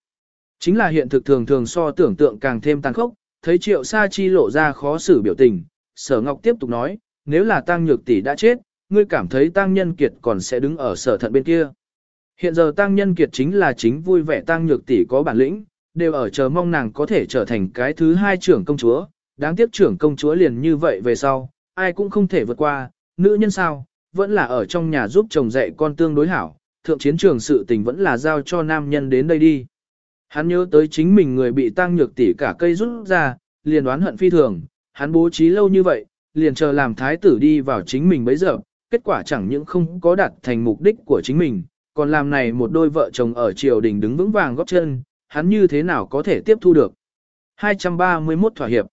Chính là hiện thực thường thường so tưởng tượng càng thêm tàn khốc, thấy triệu sa chi lộ ra khó xử biểu tình, sở ngọc tiếp tục nói, nếu là tăng nhược tỷ đã chết, ngươi cảm thấy tăng nhân kiệt còn sẽ đứng ở sở thận bên kia. Hiện giờ tăng nhân kiệt chính là chính vui vẻ tăng nhược tỷ có bản lĩnh, đều ở chờ mong nàng có thể trở thành cái thứ hai trưởng công chúa, đáng tiếc trưởng công chúa liền như vậy về sau, ai cũng không thể vượt qua, nữ nhân sao, vẫn là ở trong nhà giúp chồng dạy con tương đối hảo, thượng chiến trường sự tình vẫn là giao cho nam nhân đến đây đi. Hắn nhớ tới chính mình người bị tăng nhược tỷ cả cây rút ra, liền đoán hận phi thường, hắn bố trí lâu như vậy, liền chờ làm thái tử đi vào chính mình bấy giờ, kết quả chẳng những không có đạt thành mục đích của chính mình, còn làm này một đôi vợ chồng ở triều đình đứng vững vàng góp chân, hắn như thế nào có thể tiếp thu được. 231 thỏa hiệp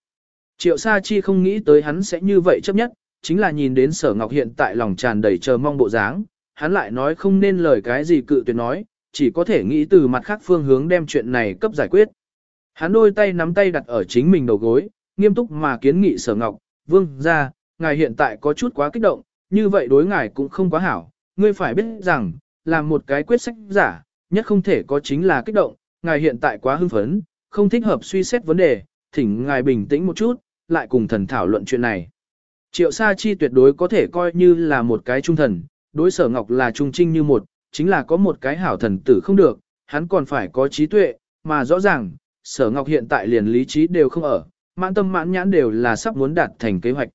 Triệu Sa Chi không nghĩ tới hắn sẽ như vậy chấp nhất, chính là nhìn đến sở ngọc hiện tại lòng tràn đầy chờ mong bộ dáng, hắn lại nói không nên lời cái gì cự tuyệt nói, chỉ có thể nghĩ từ mặt khác phương hướng đem chuyện này cấp giải quyết. Hắn đôi tay nắm tay đặt ở chính mình đầu gối, nghiêm túc mà kiến nghị sở ngọc, vương ra, ngài hiện tại có chút quá kích động, như vậy đối ngài cũng không quá hảo, ngươi phải biết rằng, làm một cái quyết sách giả, nhất không thể có chính là kích động, ngài hiện tại quá hưng phấn, không thích hợp suy xét vấn đề, thỉnh ngài bình tĩnh một chút, lại cùng thần thảo luận chuyện này. Triệu Sa Chi tuyệt đối có thể coi như là một cái trung thần, đối sở ngọc là trung trinh như một, chính là có một cái hảo thần tử không được, hắn còn phải có trí tuệ, mà rõ ràng, sở ngọc hiện tại liền lý trí đều không ở, mãn tâm mãn nhãn đều là sắp muốn đạt thành kế hoạch.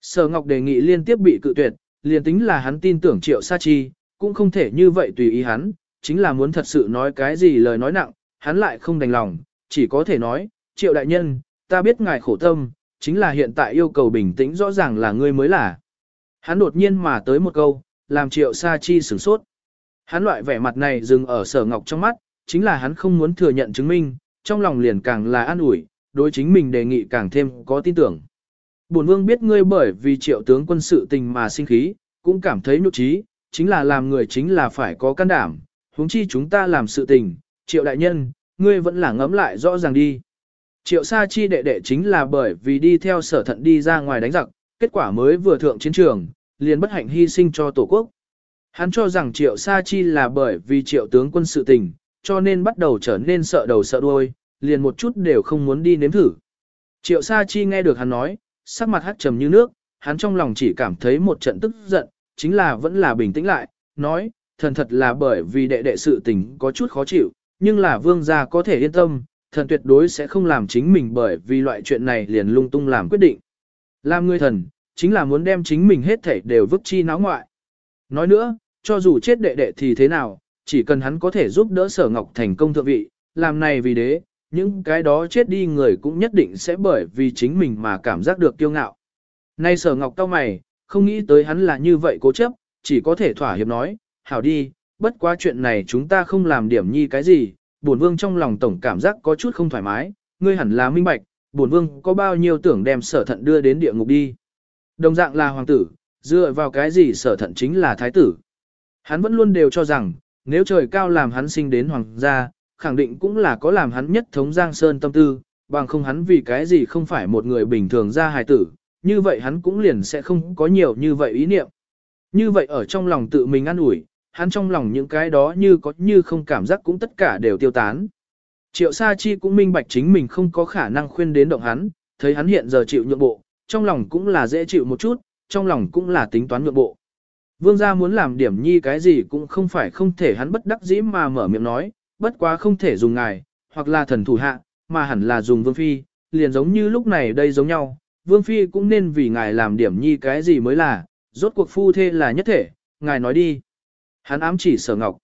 Sở ngọc đề nghị liên tiếp bị cự tuyệt, liền tính là hắn tin tưởng triệu sa chi, cũng không thể như vậy tùy ý hắn, chính là muốn thật sự nói cái gì lời nói nặng, hắn lại không đành lòng, chỉ có thể nói, triệu đại nhân, ta biết ngài khổ tâm, chính là hiện tại yêu cầu bình tĩnh rõ ràng là ngươi mới là. Hắn đột nhiên mà tới một câu, làm triệu sa chi sửng sốt. Hắn loại vẻ mặt này dừng ở sở ngọc trong mắt, chính là hắn không muốn thừa nhận chứng minh, trong lòng liền càng là an ủi, đối chính mình đề nghị càng thêm có tin tưởng. Bổn vương biết ngươi bởi vì triệu tướng quân sự tình mà sinh khí, cũng cảm thấy nhục trí, chính là làm người chính là phải có can đảm, huống chi chúng ta làm sự tình, triệu đại nhân, ngươi vẫn là ngẫm lại rõ ràng đi. Triệu Sa Chi đệ đệ chính là bởi vì đi theo sở thận đi ra ngoài đánh giặc, kết quả mới vừa thượng chiến trường, liền bất hạnh hy sinh cho tổ quốc. Hắn cho rằng Triệu Sa Chi là bởi vì Triệu tướng quân sự tình, cho nên bắt đầu trở nên sợ đầu sợ đuôi, liền một chút đều không muốn đi nếm thử. Triệu Sa Chi nghe được hắn nói, sắc mặt hắt trầm như nước, hắn trong lòng chỉ cảm thấy một trận tức giận, chính là vẫn là bình tĩnh lại, nói, thần thật là bởi vì đệ đệ sự tình có chút khó chịu, nhưng là vương gia có thể yên tâm, thần tuyệt đối sẽ không làm chính mình bởi vì loại chuyện này liền lung tung làm quyết định. Làm người thần, chính là muốn đem chính mình hết thảy đều vứt chi náo ngoại. Nói nữa, cho dù chết đệ đệ thì thế nào, chỉ cần hắn có thể giúp đỡ sở ngọc thành công thượng vị, làm này vì đế, những cái đó chết đi người cũng nhất định sẽ bởi vì chính mình mà cảm giác được kiêu ngạo. Nay sở ngọc cao mày, không nghĩ tới hắn là như vậy cố chấp, chỉ có thể thỏa hiệp nói, hảo đi, bất quá chuyện này chúng ta không làm điểm nhi cái gì, bổn vương trong lòng tổng cảm giác có chút không thoải mái, ngươi hẳn là minh bạch, bổn vương có bao nhiêu tưởng đem sở thận đưa đến địa ngục đi. Đồng dạng là hoàng tử, dựa vào cái gì sở thận chính là thái tử. Hắn vẫn luôn đều cho rằng, nếu trời cao làm hắn sinh đến hoàng gia, khẳng định cũng là có làm hắn nhất thống giang sơn tâm tư, bằng không hắn vì cái gì không phải một người bình thường ra hài tử, như vậy hắn cũng liền sẽ không có nhiều như vậy ý niệm. Như vậy ở trong lòng tự mình ăn ủi, hắn trong lòng những cái đó như có như không cảm giác cũng tất cả đều tiêu tán. Triệu Sa Chi cũng minh bạch chính mình không có khả năng khuyên đến động hắn, thấy hắn hiện giờ chịu nhượng bộ, trong lòng cũng là dễ chịu một chút, trong lòng cũng là tính toán nhượng bộ. Vương gia muốn làm điểm nhi cái gì cũng không phải không thể hắn bất đắc dĩ mà mở miệng nói, bất quá không thể dùng ngài, hoặc là thần thủ hạ, mà hẳn là dùng vương phi, liền giống như lúc này đây giống nhau, vương phi cũng nên vì ngài làm điểm nhi cái gì mới là, rốt cuộc phu thê là nhất thể, ngài nói đi. Hắn ám chỉ sở ngọc.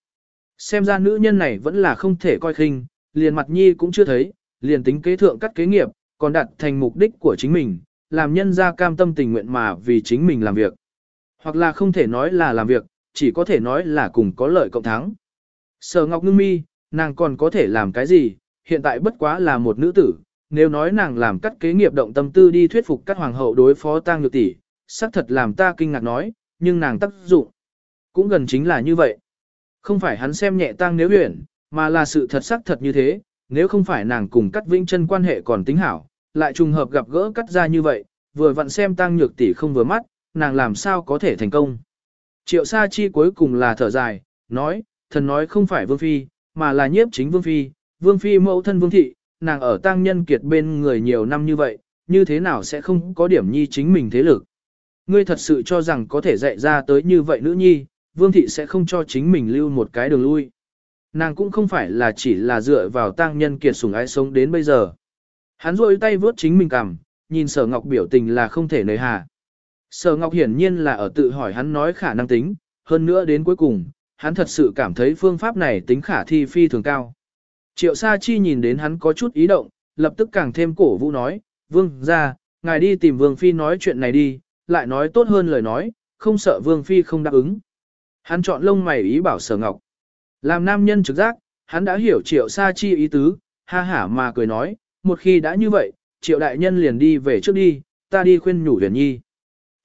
Xem ra nữ nhân này vẫn là không thể coi khinh, liền mặt nhi cũng chưa thấy, liền tính kế thượng cắt kế nghiệp, còn đặt thành mục đích của chính mình, làm nhân ra cam tâm tình nguyện mà vì chính mình làm việc. Hoặc là không thể nói là làm việc, chỉ có thể nói là cùng có lợi cộng thắng. Sở Ngọc Ngưng Mi, nàng còn có thể làm cái gì, hiện tại bất quá là một nữ tử, nếu nói nàng làm cắt kế nghiệp động tâm tư đi thuyết phục các hoàng hậu đối phó tang nhược tỷ, xác thật làm ta kinh ngạc nói, nhưng nàng tác dụng cũng gần chính là như vậy. Không phải hắn xem nhẹ tang nếu huyền, mà là sự thật xác thật như thế, nếu không phải nàng cùng cắt vĩnh chân quan hệ còn tính hảo, lại trùng hợp gặp gỡ cắt ra như vậy, vừa vặn xem tang nhược tỷ không vừa mắt, nàng làm sao có thể thành công. Triệu Sa Chi cuối cùng là thở dài, nói, thần nói không phải Vương Phi, mà là nhiếp chính Vương Phi, Vương Phi mẫu thân Vương Thị, nàng ở tang nhân kiệt bên người nhiều năm như vậy, như thế nào sẽ không có điểm nhi chính mình thế lực. Ngươi thật sự cho rằng có thể dạy ra tới như vậy nữ nhi, Vương Thị sẽ không cho chính mình lưu một cái đường lui. Nàng cũng không phải là chỉ là dựa vào tang nhân kiệt sủng ái sống đến bây giờ. Hắn rôi tay vớt chính mình cằm, nhìn sở ngọc biểu tình là không thể nời hà. Sở ngọc hiển nhiên là ở tự hỏi hắn nói khả năng tính, hơn nữa đến cuối cùng, hắn thật sự cảm thấy phương pháp này tính khả thi phi thường cao. Triệu Sa Chi nhìn đến hắn có chút ý động, lập tức càng thêm cổ vũ nói, vương ra, ngài đi tìm vương phi nói chuyện này đi, lại nói tốt hơn lời nói, không sợ vương phi không đáp ứng. Hắn chọn lông mày ý bảo sở ngọc. Làm nam nhân trực giác, hắn đã hiểu triệu sa chi ý tứ, ha hả mà cười nói, một khi đã như vậy, triệu đại nhân liền đi về trước đi, ta đi khuyên nhủ huyền nhi.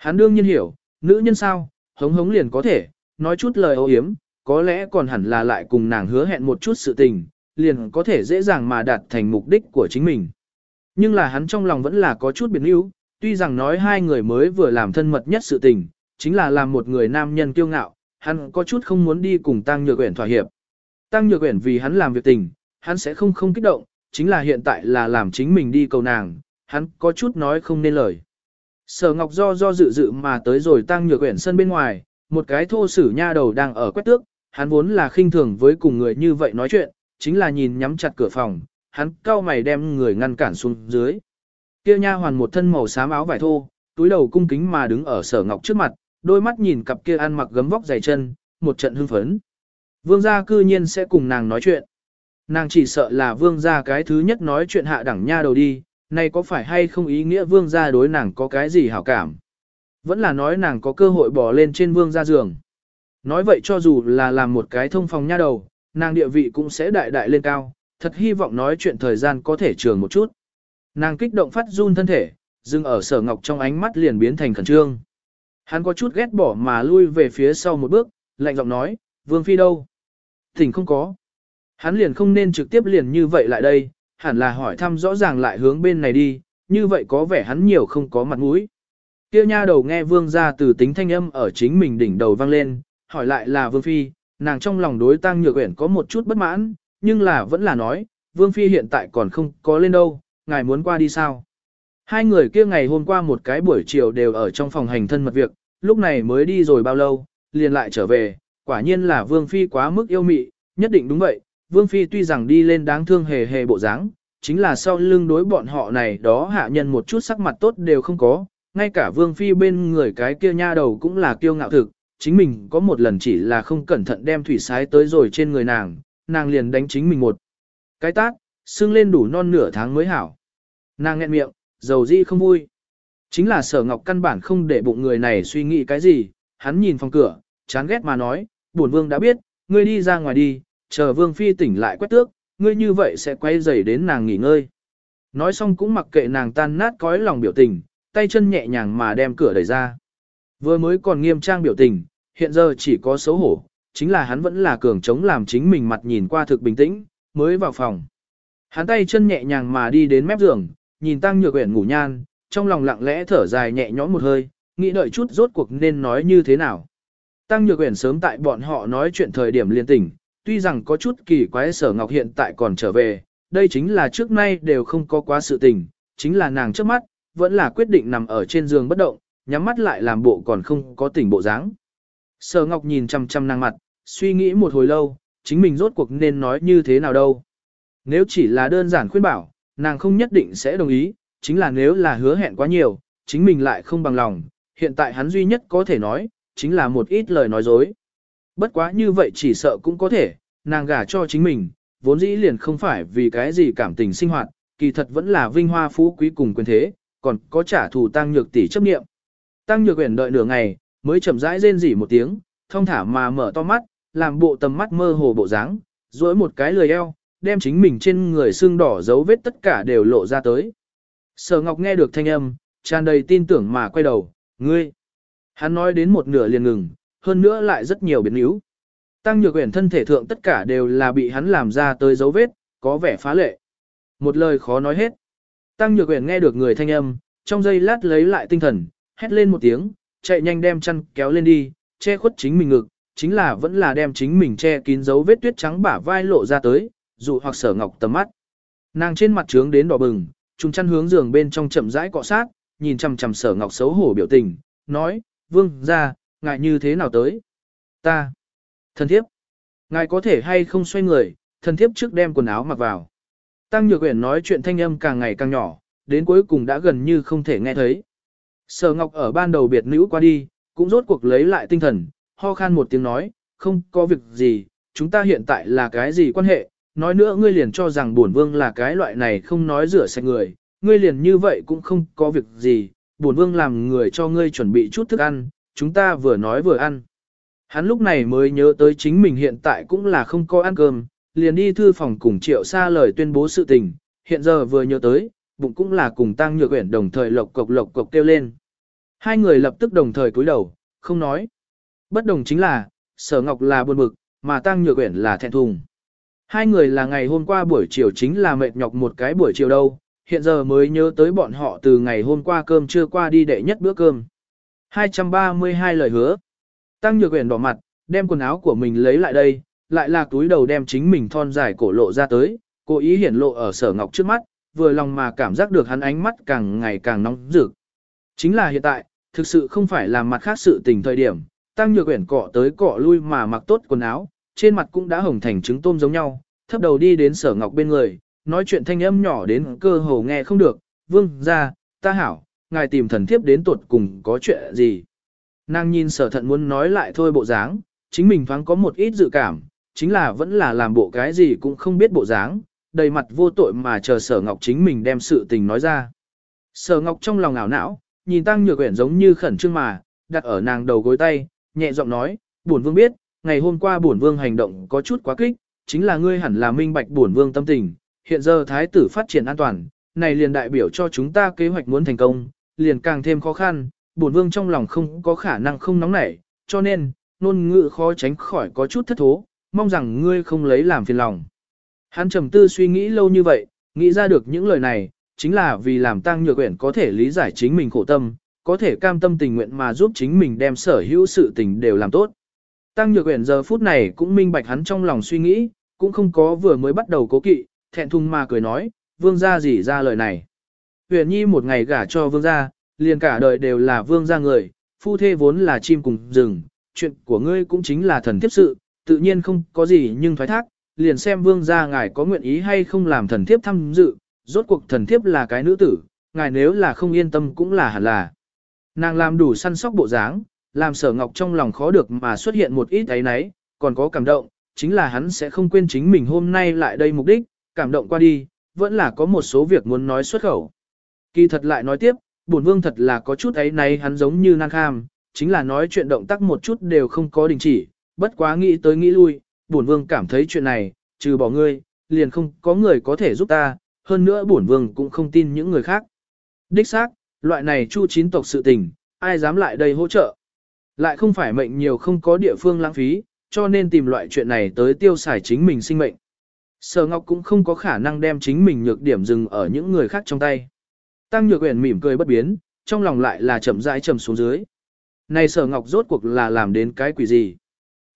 Hắn đương nhiên hiểu, nữ nhân sao, hống hống liền có thể, nói chút lời ô hiếm, có lẽ còn hẳn là lại cùng nàng hứa hẹn một chút sự tình, liền có thể dễ dàng mà đạt thành mục đích của chính mình. Nhưng là hắn trong lòng vẫn là có chút biến yếu, tuy rằng nói hai người mới vừa làm thân mật nhất sự tình, chính là làm một người nam nhân kiêu ngạo, hắn có chút không muốn đi cùng Tăng Nhược Uyển thỏa hiệp. Tăng Nhược Uyển vì hắn làm việc tình, hắn sẽ không không kích động, chính là hiện tại là làm chính mình đi cầu nàng, hắn có chút nói không nên lời. Sở Ngọc do do dự dự mà tới rồi Tăng Nhược quyển sân bên ngoài, một cái thô sử nha đầu đang ở quét tước, hắn vốn là khinh thường với cùng người như vậy nói chuyện, chính là nhìn nhắm chặt cửa phòng, hắn cao mày đem người ngăn cản xuống dưới. Kia nha hoàn một thân màu xám áo vải thô, túi đầu cung kính mà đứng ở Sở Ngọc trước mặt, đôi mắt nhìn cặp kia ăn mặc gấm vóc dày chân, một trận hưng phấn. Vương gia cư nhiên sẽ cùng nàng nói chuyện. Nàng chỉ sợ là vương gia cái thứ nhất nói chuyện hạ đẳng nha đầu đi, này có phải hay không ý nghĩa vương gia đối nàng có cái gì hảo cảm. Vẫn là nói nàng có cơ hội bỏ lên trên vương gia giường. Nói vậy cho dù là làm một cái thông phòng nha đầu, nàng địa vị cũng sẽ đại đại lên cao, thật hy vọng nói chuyện thời gian có thể trường một chút. Nàng kích động phát run thân thể, dừng ở sở ngọc trong ánh mắt liền biến thành khẩn trương. Hắn có chút ghét bỏ mà lui về phía sau một bước, lạnh giọng nói, Vương Phi đâu? Thỉnh không có. Hắn liền không nên trực tiếp liền như vậy lại đây, hẳn là hỏi thăm rõ ràng lại hướng bên này đi, như vậy có vẻ hắn nhiều không có mặt mũi. Kia nha đầu nghe Vương gia từ tính thanh âm ở chính mình đỉnh đầu vang lên, hỏi lại là Vương Phi, nàng trong lòng đối tăng nhược uyển có một chút bất mãn, nhưng là vẫn là nói, Vương Phi hiện tại còn không có lên đâu, ngài muốn qua đi sao? Hai người kia ngày hôm qua một cái buổi chiều đều ở trong phòng hành thân mật việc, lúc này mới đi rồi bao lâu, liền lại trở về, quả nhiên là Vương Phi quá mức yêu mị, nhất định đúng vậy, Vương Phi tuy rằng đi lên đáng thương hề hề bộ dáng, chính là sau lưng đối bọn họ này đó hạ nhân một chút sắc mặt tốt đều không có, ngay cả vương phi bên người cái kia nha đầu cũng là kiêu ngạo thực, chính mình có một lần chỉ là không cẩn thận đem thủy sái tới rồi trên người nàng, nàng liền đánh chính mình một cái tát, xưng lên đủ non nửa tháng mới hảo. Nàng nghẹn miệng, dầu di không vui. Chính là sở ngọc căn bản không để bụng người này suy nghĩ cái gì, hắn nhìn phòng cửa, chán ghét mà nói, bổn vương đã biết, ngươi đi ra ngoài đi, chờ vương phi tỉnh lại quét tước, ngươi như vậy sẽ quay dày đến nàng nghỉ ngơi. Nói xong cũng mặc kệ nàng tan nát cõi lòng biểu tình, tay chân nhẹ nhàng mà đem cửa đẩy ra. Vừa mới còn nghiêm trang biểu tình, hiện giờ chỉ có xấu hổ, chính là hắn vẫn là cường chống làm chính mình mặt nhìn qua thực bình tĩnh, mới vào phòng. Hắn tay chân nhẹ nhàng mà đi đến mép giường, nhìn Tăng Nhược Uyển ngủ nhan, trong lòng lặng lẽ thở dài nhẹ nhõm một hơi, nghĩ đợi chút rốt cuộc nên nói như thế nào. Tăng Nhược Uyển sớm tại bọn họ nói chuyện thời điểm liên tỉnh, tuy rằng có chút kỳ quái Sở Ngọc hiện tại còn trở về, đây chính là trước nay đều không có quá sự tình, chính là nàng trước mắt, vẫn là quyết định nằm ở trên giường bất động, nhắm mắt lại làm bộ còn không có tỉnh bộ dáng. Sở Ngọc nhìn chăm chăm nàng mặt, suy nghĩ một hồi lâu, chính mình rốt cuộc nên nói như thế nào đâu. Nếu chỉ là đơn giản khuyên bảo, nàng không nhất định sẽ đồng ý, chính là nếu là hứa hẹn quá nhiều, chính mình lại không bằng lòng, hiện tại hắn duy nhất có thể nói, chính là một ít lời nói dối. Bất quá như vậy chỉ sợ cũng có thể, nàng gả cho chính mình, vốn dĩ liền không phải vì cái gì cảm tình sinh hoạt, kỳ thật vẫn là vinh hoa phú quý cùng quyền thế, còn có trả thù tăng nhược tỷ chấp nghiệm. Tăng nhược quyển đợi nửa ngày, mới chậm rãi rên rỉ một tiếng, thông thả mà mở to mắt, làm bộ tầm mắt mơ hồ bộ dáng, duỗi một cái lười eo, đem chính mình trên người xương đỏ dấu vết tất cả đều lộ ra tới. Sở Ngọc nghe được thanh âm, tràn đầy tin tưởng mà quay đầu, ngươi. Hắn nói đến một nửa liền ngừng, hơn nữa lại rất nhiều biến yếu. Tăng nhược quyển thân thể thượng tất cả đều là bị hắn làm ra tới dấu vết, có vẻ phá lệ. Một lời khó nói hết. Tăng nhược quyển nghe được người thanh âm, trong giây lát lấy lại tinh thần, hét lên một tiếng, chạy nhanh đem chăn kéo lên đi, che khuất chính mình ngực, chính là vẫn là đem chính mình che kín dấu vết tuyết trắng bả vai lộ ra tới, dụ hoặc sở ngọc tầm mắt. Nàng trên mặt trướng đến đỏ bừng, trùng chăn hướng giường bên trong chậm rãi cọ sát, nhìn chằm chằm sở ngọc xấu hổ biểu tình, nói, vương ra, ngại như thế nào tới? Ta. Thần thiếp. Ngài có thể hay không xoay người, thần thiếp trước đem quần áo mặc vào. Tăng Nhược Uyển nói chuyện thanh âm càng ngày càng nhỏ, đến cuối cùng đã gần như không thể nghe thấy. Sở Ngọc ở ban đầu biệt nữ qua đi, cũng rốt cuộc lấy lại tinh thần, ho khan một tiếng nói, không có việc gì, chúng ta hiện tại là cái gì quan hệ, nói nữa ngươi liền cho rằng bổn vương là cái loại này không nói rửa sạch người, ngươi liền như vậy cũng không có việc gì, bổn vương làm người cho ngươi chuẩn bị chút thức ăn, chúng ta vừa nói vừa ăn. Hắn lúc này mới nhớ tới chính mình hiện tại cũng là không có ăn cơm, liền đi thư phòng cùng triệu xa lời tuyên bố sự tình, hiện giờ vừa nhớ tới, bụng cũng là cùng tăng nhược quyển đồng thời lộc cộc lộc cộc kêu lên. Hai người lập tức đồng thời cúi đầu, không nói. Bất đồng chính là, sở ngọc là buồn bực, mà tăng nhược quyển là thẹn thùng. Hai người là ngày hôm qua buổi chiều chính là mệt nhọc một cái buổi chiều đâu, hiện giờ mới nhớ tới bọn họ từ ngày hôm qua cơm chưa qua đi đệ nhất bữa cơm. 232 lời hứa. Tăng nhược Uyển đỏ mặt, đem quần áo của mình lấy lại đây, lại là túi đầu đem chính mình thon dài cổ lộ ra tới, cố ý hiển lộ ở sở ngọc trước mắt, vừa lòng mà cảm giác được hắn ánh mắt càng ngày càng nóng rực. Chính là hiện tại, thực sự không phải là mặt khác sự tình thời điểm, tăng nhược Uyển cọ tới cọ lui mà mặc tốt quần áo, trên mặt cũng đã hồng thành trứng tôm giống nhau, thấp đầu đi đến sở ngọc bên người, nói chuyện thanh âm nhỏ đến cơ hồ nghe không được, vương gia, ta hảo, ngài tìm thần thiếp đến tuột cùng có chuyện gì. Nàng nhìn sở thận muốn nói lại thôi bộ dáng, chính mình thoáng có một ít dự cảm, chính là vẫn là làm bộ cái gì cũng không biết bộ dáng, đầy mặt vô tội mà chờ sở ngọc chính mình đem sự tình nói ra. Sở ngọc trong lòng ảo não, nhìn tăng nhược quyển giống như khẩn trương mà, đặt ở nàng đầu gối tay, nhẹ giọng nói, bổn vương biết, ngày hôm qua bổn vương hành động có chút quá kích, chính là ngươi hẳn là minh bạch bổn vương tâm tình, hiện giờ thái tử phát triển an toàn, này liền đại biểu cho chúng ta kế hoạch muốn thành công, liền càng thêm khó khăn, bổn vương trong lòng không có khả năng không nóng nảy, cho nên, nôn ngữ khó tránh khỏi có chút thất thố, mong rằng ngươi không lấy làm phiền lòng. Hắn trầm tư suy nghĩ lâu như vậy, nghĩ ra được những lời này, chính là vì làm tăng nhược quyển có thể lý giải chính mình khổ tâm, có thể cam tâm tình nguyện mà giúp chính mình đem sở hữu sự tình đều làm tốt. Tăng nhược quyển giờ phút này cũng minh bạch hắn trong lòng suy nghĩ, cũng không có vừa mới bắt đầu cố kỵ, thẹn thùng mà cười nói, vương gia gì ra lời này. Huyền nhi một ngày gả cho vương gia, liền cả đời đều là vương gia người, phu thê vốn là chim cùng rừng, chuyện của ngươi cũng chính là thần tiếp sự, tự nhiên không có gì nhưng thoái thác, liền xem vương gia ngài có nguyện ý hay không làm thần thiếp tham dự, rốt cuộc thần thiếp là cái nữ tử, ngài nếu là không yên tâm cũng là hẳn là. Nàng làm đủ săn sóc bộ dáng, làm sở ngọc trong lòng khó được mà xuất hiện một ít ấy nấy, còn có cảm động, chính là hắn sẽ không quên chính mình hôm nay lại đây mục đích, cảm động qua đi, vẫn là có một số việc muốn nói xuất khẩu. Kỳ thật lại nói tiếp, bổn vương thật là có chút ấy nấy hắn giống như năng kham, chính là nói chuyện động tác một chút đều không có đình chỉ, bất quá nghĩ tới nghĩ lui, bổn vương cảm thấy chuyện này, trừ bỏ ngươi, liền không có người có thể giúp ta, hơn nữa bổn vương cũng không tin những người khác. Đích xác, loại này chu chín tộc sự tình, ai dám lại đây hỗ trợ. Lại không phải mệnh nhiều không có địa phương lãng phí, cho nên tìm loại chuyện này tới tiêu xài chính mình sinh mệnh. Sở Ngọc cũng không có khả năng đem chính mình nhược điểm dừng ở những người khác trong tay. Tăng Nhược Uyển mỉm cười bất biến, trong lòng lại là chậm rãi trầm xuống dưới. Này Sở Ngọc rốt cuộc là làm đến cái quỷ gì?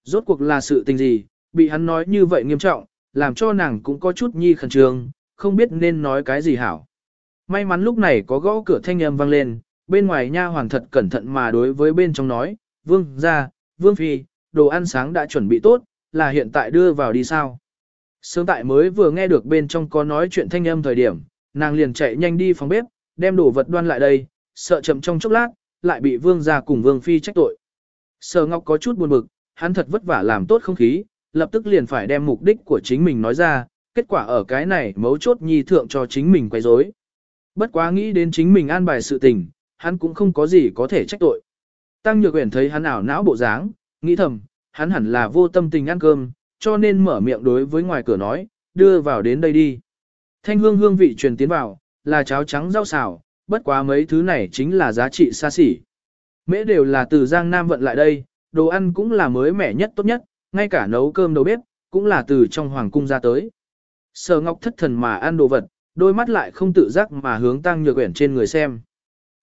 Rốt cuộc là sự tình gì, bị hắn nói như vậy nghiêm trọng, làm cho nàng cũng có chút nhi khẩn trương, không biết nên nói cái gì hảo. May mắn lúc này có gõ cửa thanh âm vang lên, bên ngoài nha hoàng thật cẩn thận mà đối với bên trong nói, vương ra, vương phi, đồ ăn sáng đã chuẩn bị tốt, là hiện tại đưa vào đi sao. Sớm tại mới vừa nghe được bên trong có nói chuyện thanh âm thời điểm, nàng liền chạy nhanh đi phòng bếp, đem đồ vật đoan lại đây, sợ chậm trong chốc lát, lại bị vương gia cùng vương phi trách tội. Sở Ngọc có chút buồn bực, hắn thật vất vả làm tốt không khí, lập tức liền phải đem mục đích của chính mình nói ra, kết quả ở cái này mấu chốt nhi thượng cho chính mình quay rối. Bất quá nghĩ đến chính mình an bài sự tình, hắn cũng không có gì có thể trách tội. Tăng Nhược Uyển thấy hắn ảo não bộ dáng, nghĩ thầm, hắn hẳn là vô tâm tình ăn cơm, cho nên mở miệng đối với ngoài cửa nói, đưa vào đến đây đi. Thanh hương hương vị truyền tiến vào, là cháo trắng rau xào, bất quá mấy thứ này chính là giá trị xa xỉ. Mễ đều là từ Giang Nam vận lại đây, đồ ăn cũng là mới mẻ nhất tốt nhất, ngay cả nấu cơm đầu bếp, cũng là từ trong hoàng cung ra tới. Sở Ngọc thất thần mà ăn đồ vật, đôi mắt lại không tự giác mà hướng Tăng Nhược Uyển trên người xem.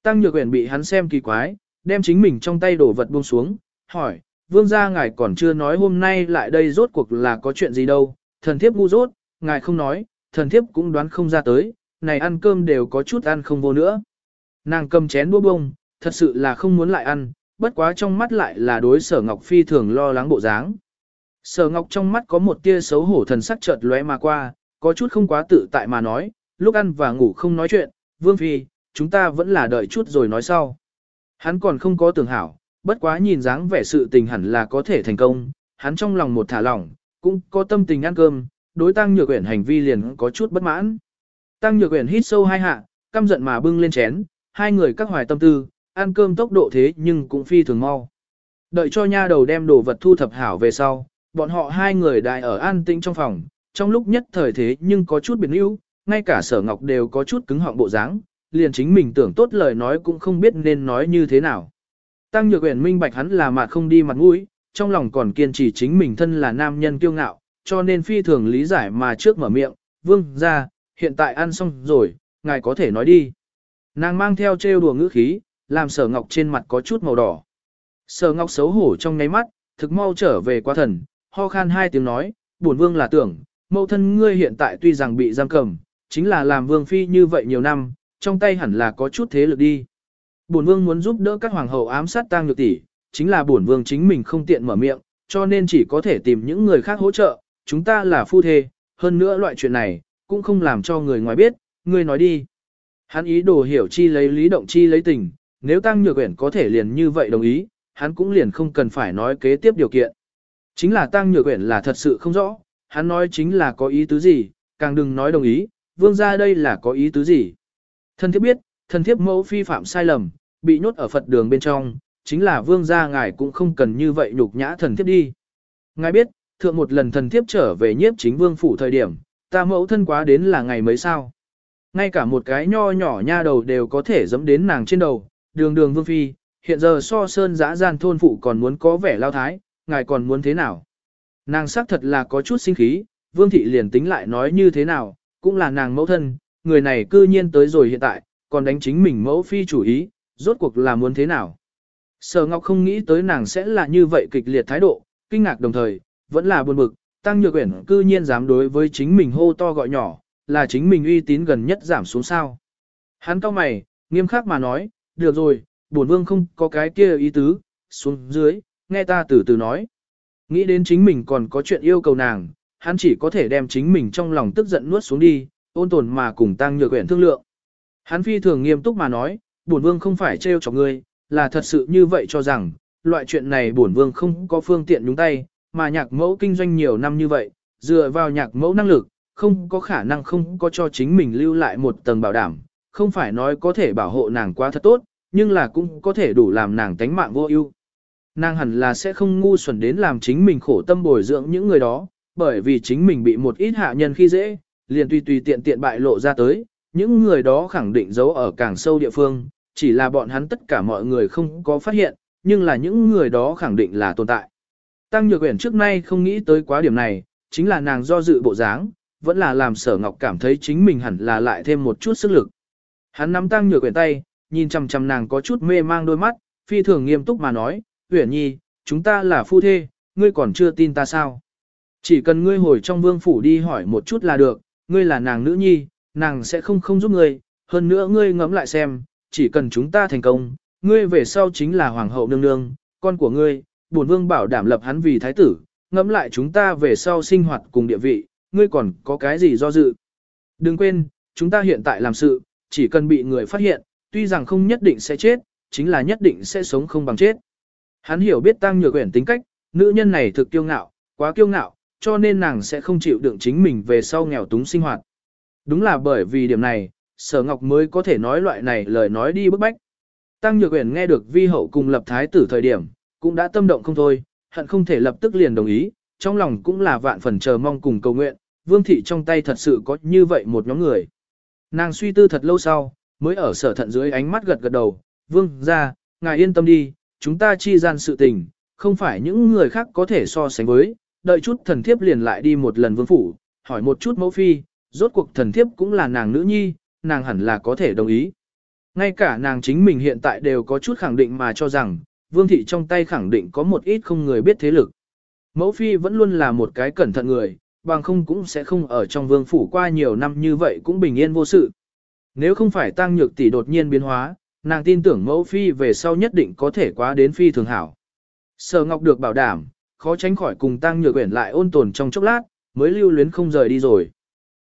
Tăng Nhược Uyển bị hắn xem kỳ quái, đem chính mình trong tay đồ vật buông xuống, hỏi, vương gia ngài còn chưa nói hôm nay lại đây rốt cuộc là có chuyện gì đâu, thần thiếp ngu rốt, ngài không nói, thần thiếp cũng đoán không ra tới, này ăn cơm đều có chút ăn không vô nữa. Nàng cầm chén đũa bông, thật sự là không muốn lại ăn, bất quá trong mắt lại là đối sở ngọc phi thường lo lắng bộ dáng. Sở ngọc trong mắt có một tia xấu hổ thần sắc chợt lóe mà qua, có chút không quá tự tại mà nói, lúc ăn và ngủ không nói chuyện, vương phi, chúng ta vẫn là đợi chút rồi nói sau. Hắn còn không có tưởng hảo, bất quá nhìn dáng vẻ sự tình hẳn là có thể thành công, hắn trong lòng một thả lỏng, cũng có tâm tình ăn cơm, đối tăng nhược quyển hành vi liền có chút bất mãn. Tăng nhược Uyển hít sâu hai hạ, căm giận mà bưng lên chén, hai người các hoài tâm tư, ăn cơm tốc độ thế nhưng cũng phi thường mau. Đợi cho nha đầu đem đồ vật thu thập hảo về sau, bọn họ hai người đại ở an tĩnh trong phòng, trong lúc nhất thời thế nhưng có chút biệt níu, ngay cả sở ngọc đều có chút cứng họng bộ dáng, liền chính mình tưởng tốt lời nói cũng không biết nên nói như thế nào. Tăng nhược uyển minh bạch hắn là mặt không đi mặt mũi, trong lòng còn kiên trì chính mình thân là nam nhân kiêu ngạo, cho nên phi thường lý giải mà trước mở miệng, vương ra, hiện tại ăn xong rồi, ngài có thể nói đi. Nàng mang theo trêu đùa ngữ khí, làm sở ngọc trên mặt có chút màu đỏ. Sở ngọc xấu hổ trong ngáy mắt, thực mau trở về qua thần, ho khan hai tiếng nói, bổn vương là tưởng, mẫu thân ngươi hiện tại tuy rằng bị giam cầm, chính là làm vương phi như vậy nhiều năm, trong tay hẳn là có chút thế lực đi. Bổn vương muốn giúp đỡ các hoàng hậu ám sát tang nhược tỷ, chính là bổn vương chính mình không tiện mở miệng, cho nên chỉ có thể tìm những người khác hỗ trợ, chúng ta là phu thê, hơn nữa loại chuyện này, cũng không làm cho người ngoài biết, ngươi nói đi. Hắn ý đồ hiểu chi lấy lý động chi lấy tình, nếu tăng nhược quyển có thể liền như vậy đồng ý, hắn cũng liền không cần phải nói kế tiếp điều kiện. Chính là tăng nhược quyển là thật sự không rõ, hắn nói chính là có ý tứ gì, càng đừng nói đồng ý, vương ra đây là có ý tứ gì. Thần thiếp biết, thần thiếp mẫu phi phạm sai lầm, bị nhốt ở Phật đường bên trong, chính là vương gia ngài cũng không cần như vậy nhục nhã thần thiếp đi. Ngài biết, thượng một lần thần thiếp trở về nhiếp chính vương phủ thời điểm, ta mẫu thân quá đến là ngày mấy sao. Ngay cả một cái nho nhỏ nha đầu đều có thể dẫm đến nàng trên đầu, đường đường vương phi, hiện giờ so sơn giã gian thôn phụ còn muốn có vẻ lao thái, ngài còn muốn thế nào. Nàng xác thật là có chút sinh khí, vương thị liền tính lại nói như thế nào, cũng là nàng mẫu thân, người này cư nhiên tới rồi hiện tại, còn đánh chính mình mẫu phi chủ ý, rốt cuộc là muốn thế nào. Sở Ngọc không nghĩ tới nàng sẽ là như vậy kịch liệt thái độ, kinh ngạc đồng thời, vẫn là buồn bực, Tăng Nhược Uyển cư nhiên dám đối với chính mình hô to gọi nhỏ, là chính mình uy tín gần nhất giảm xuống sao. Hắn cao mày, nghiêm khắc mà nói, được rồi, bổn vương không có cái kia ý tứ, xuống dưới, nghe ta từ từ nói. Nghĩ đến chính mình còn có chuyện yêu cầu nàng, hắn chỉ có thể đem chính mình trong lòng tức giận nuốt xuống đi, ôn tồn mà cùng tăng nhược Uyển thương lượng. Hắn phi thường nghiêm túc mà nói, bổn vương không phải trêu chọc ngươi, là thật sự như vậy cho rằng, loại chuyện này bổn vương không có phương tiện nhúng tay, mà nhạc mẫu kinh doanh nhiều năm như vậy, dựa vào nhạc mẫu năng lực, không có khả năng không có cho chính mình lưu lại một tầng bảo đảm, không phải nói có thể bảo hộ nàng quá thật tốt, nhưng là cũng có thể đủ làm nàng tánh mạng vô ưu. Nàng hẳn là sẽ không ngu xuẩn đến làm chính mình khổ tâm bồi dưỡng những người đó, bởi vì chính mình bị một ít hạ nhân khi dễ, liền tùy tùy tiện tiện bại lộ ra tới, những người đó khẳng định giấu ở càng sâu địa phương, chỉ là bọn hắn tất cả mọi người không có phát hiện, nhưng là những người đó khẳng định là tồn tại. Tăng Nhược Uyển trước nay không nghĩ tới quá điểm này, chính là nàng do dự bộ dáng, vẫn là làm Sở Ngọc cảm thấy chính mình hẳn là lại thêm một chút sức lực. Hắn nắm Tăng Nhược Uyển tay, nhìn chằm chằm nàng có chút mê mang đôi mắt, phi thường nghiêm túc mà nói, "Uyển Nhi, chúng ta là phu thê, ngươi còn chưa tin ta sao? Chỉ cần ngươi hồi trong vương phủ đi hỏi một chút là được, ngươi là nàng nữ nhi, nàng sẽ không không giúp ngươi, hơn nữa ngươi ngẫm lại xem, chỉ cần chúng ta thành công, ngươi về sau chính là hoàng hậu nương nương, con của ngươi, bổn vương bảo đảm lập hắn vì thái tử, ngẫm lại chúng ta về sau sinh hoạt cùng địa vị, ngươi còn có cái gì do dự. Đừng quên, chúng ta hiện tại làm sự, chỉ cần bị người phát hiện, tuy rằng không nhất định sẽ chết, chính là nhất định sẽ sống không bằng chết. Hắn hiểu biết tăng nhược quyển tính cách, nữ nhân này thực kiêu ngạo, quá kiêu ngạo, cho nên nàng sẽ không chịu đựng chính mình về sau nghèo túng sinh hoạt. Đúng là bởi vì điểm này, sở ngọc mới có thể nói loại này lời nói đi bức bách. Tăng Nhược Uyển nghe được vi hậu cùng lập thái tử thời điểm, cũng đã tâm động không thôi, hận không thể lập tức liền đồng ý, trong lòng cũng là vạn phần chờ mong cùng cầu nguyện, vương thị trong tay thật sự có như vậy một nhóm người. Nàng suy tư thật lâu sau, mới ở sở thận dưới ánh mắt gật gật đầu, vương ra, ngài yên tâm đi, chúng ta chi gian sự tình, không phải những người khác có thể so sánh với, đợi chút thần thiếp liền lại đi một lần vương phủ, hỏi một chút mẫu phi, rốt cuộc thần thiếp cũng là nàng nữ nhi, nàng hẳn là có thể đồng ý. Ngay cả nàng chính mình hiện tại đều có chút khẳng định mà cho rằng, vương thị trong tay khẳng định có một ít không người biết thế lực. Mẫu phi vẫn luôn là một cái cẩn thận người, bằng không cũng sẽ không ở trong vương phủ qua nhiều năm như vậy cũng bình yên vô sự. Nếu không phải tăng nhược tỷ đột nhiên biến hóa, nàng tin tưởng mẫu phi về sau nhất định có thể quá đến phi thường hảo. Sở Ngọc được bảo đảm, khó tránh khỏi cùng tăng nhược quyển lại ôn tồn trong chốc lát, mới lưu luyến không rời đi rồi.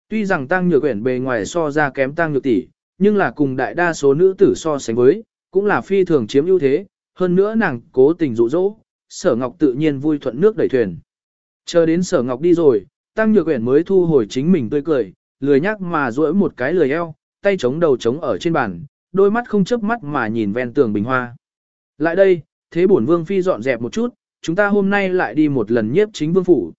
Tuy rằng tăng nhược quyển bề ngoài so ra kém tăng nhược tỷ, nhưng là cùng đại đa số nữ tử so sánh với, cũng là phi thường chiếm ưu thế, hơn nữa nàng cố tình dụ dỗ, sở ngọc tự nhiên vui thuận nước đẩy thuyền. Chờ đến sở ngọc đi rồi, tăng nhược Uyển mới thu hồi chính mình tươi cười, lười nhắc mà duỗi một cái lười eo, tay chống đầu chống ở trên bàn, đôi mắt không chớp mắt mà nhìn ven tường bình hoa. Lại đây, thế bổn vương phi dọn dẹp một chút, chúng ta hôm nay lại đi một lần nhiếp chính vương phủ.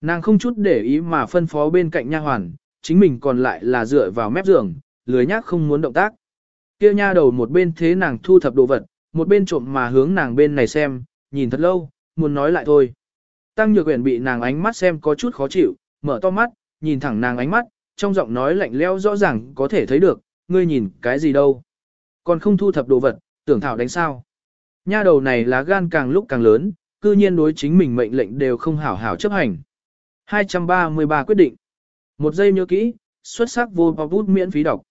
Nàng không chút để ý mà phân phó bên cạnh nha hoàn, chính mình còn lại là dựa vào mép giường, lười nhác không muốn động tác. Kia nha đầu một bên thế nàng thu thập đồ vật, một bên trộm mà hướng nàng bên này xem, nhìn thật lâu, muốn nói lại thôi. Tăng Nhược Uyển bị nàng ánh mắt xem có chút khó chịu, mở to mắt, nhìn thẳng nàng ánh mắt, trong giọng nói lạnh lẽo rõ ràng có thể thấy được, ngươi nhìn cái gì đâu. Còn không thu thập đồ vật, tưởng thảo đánh sao. Nha đầu này lá gan càng lúc càng lớn, cư nhiên đối chính mình mệnh lệnh đều không hảo hảo chấp hành. 233 quyết định. Một giây nhớ kỹ, xuất sắc vô bút miễn phí đọc.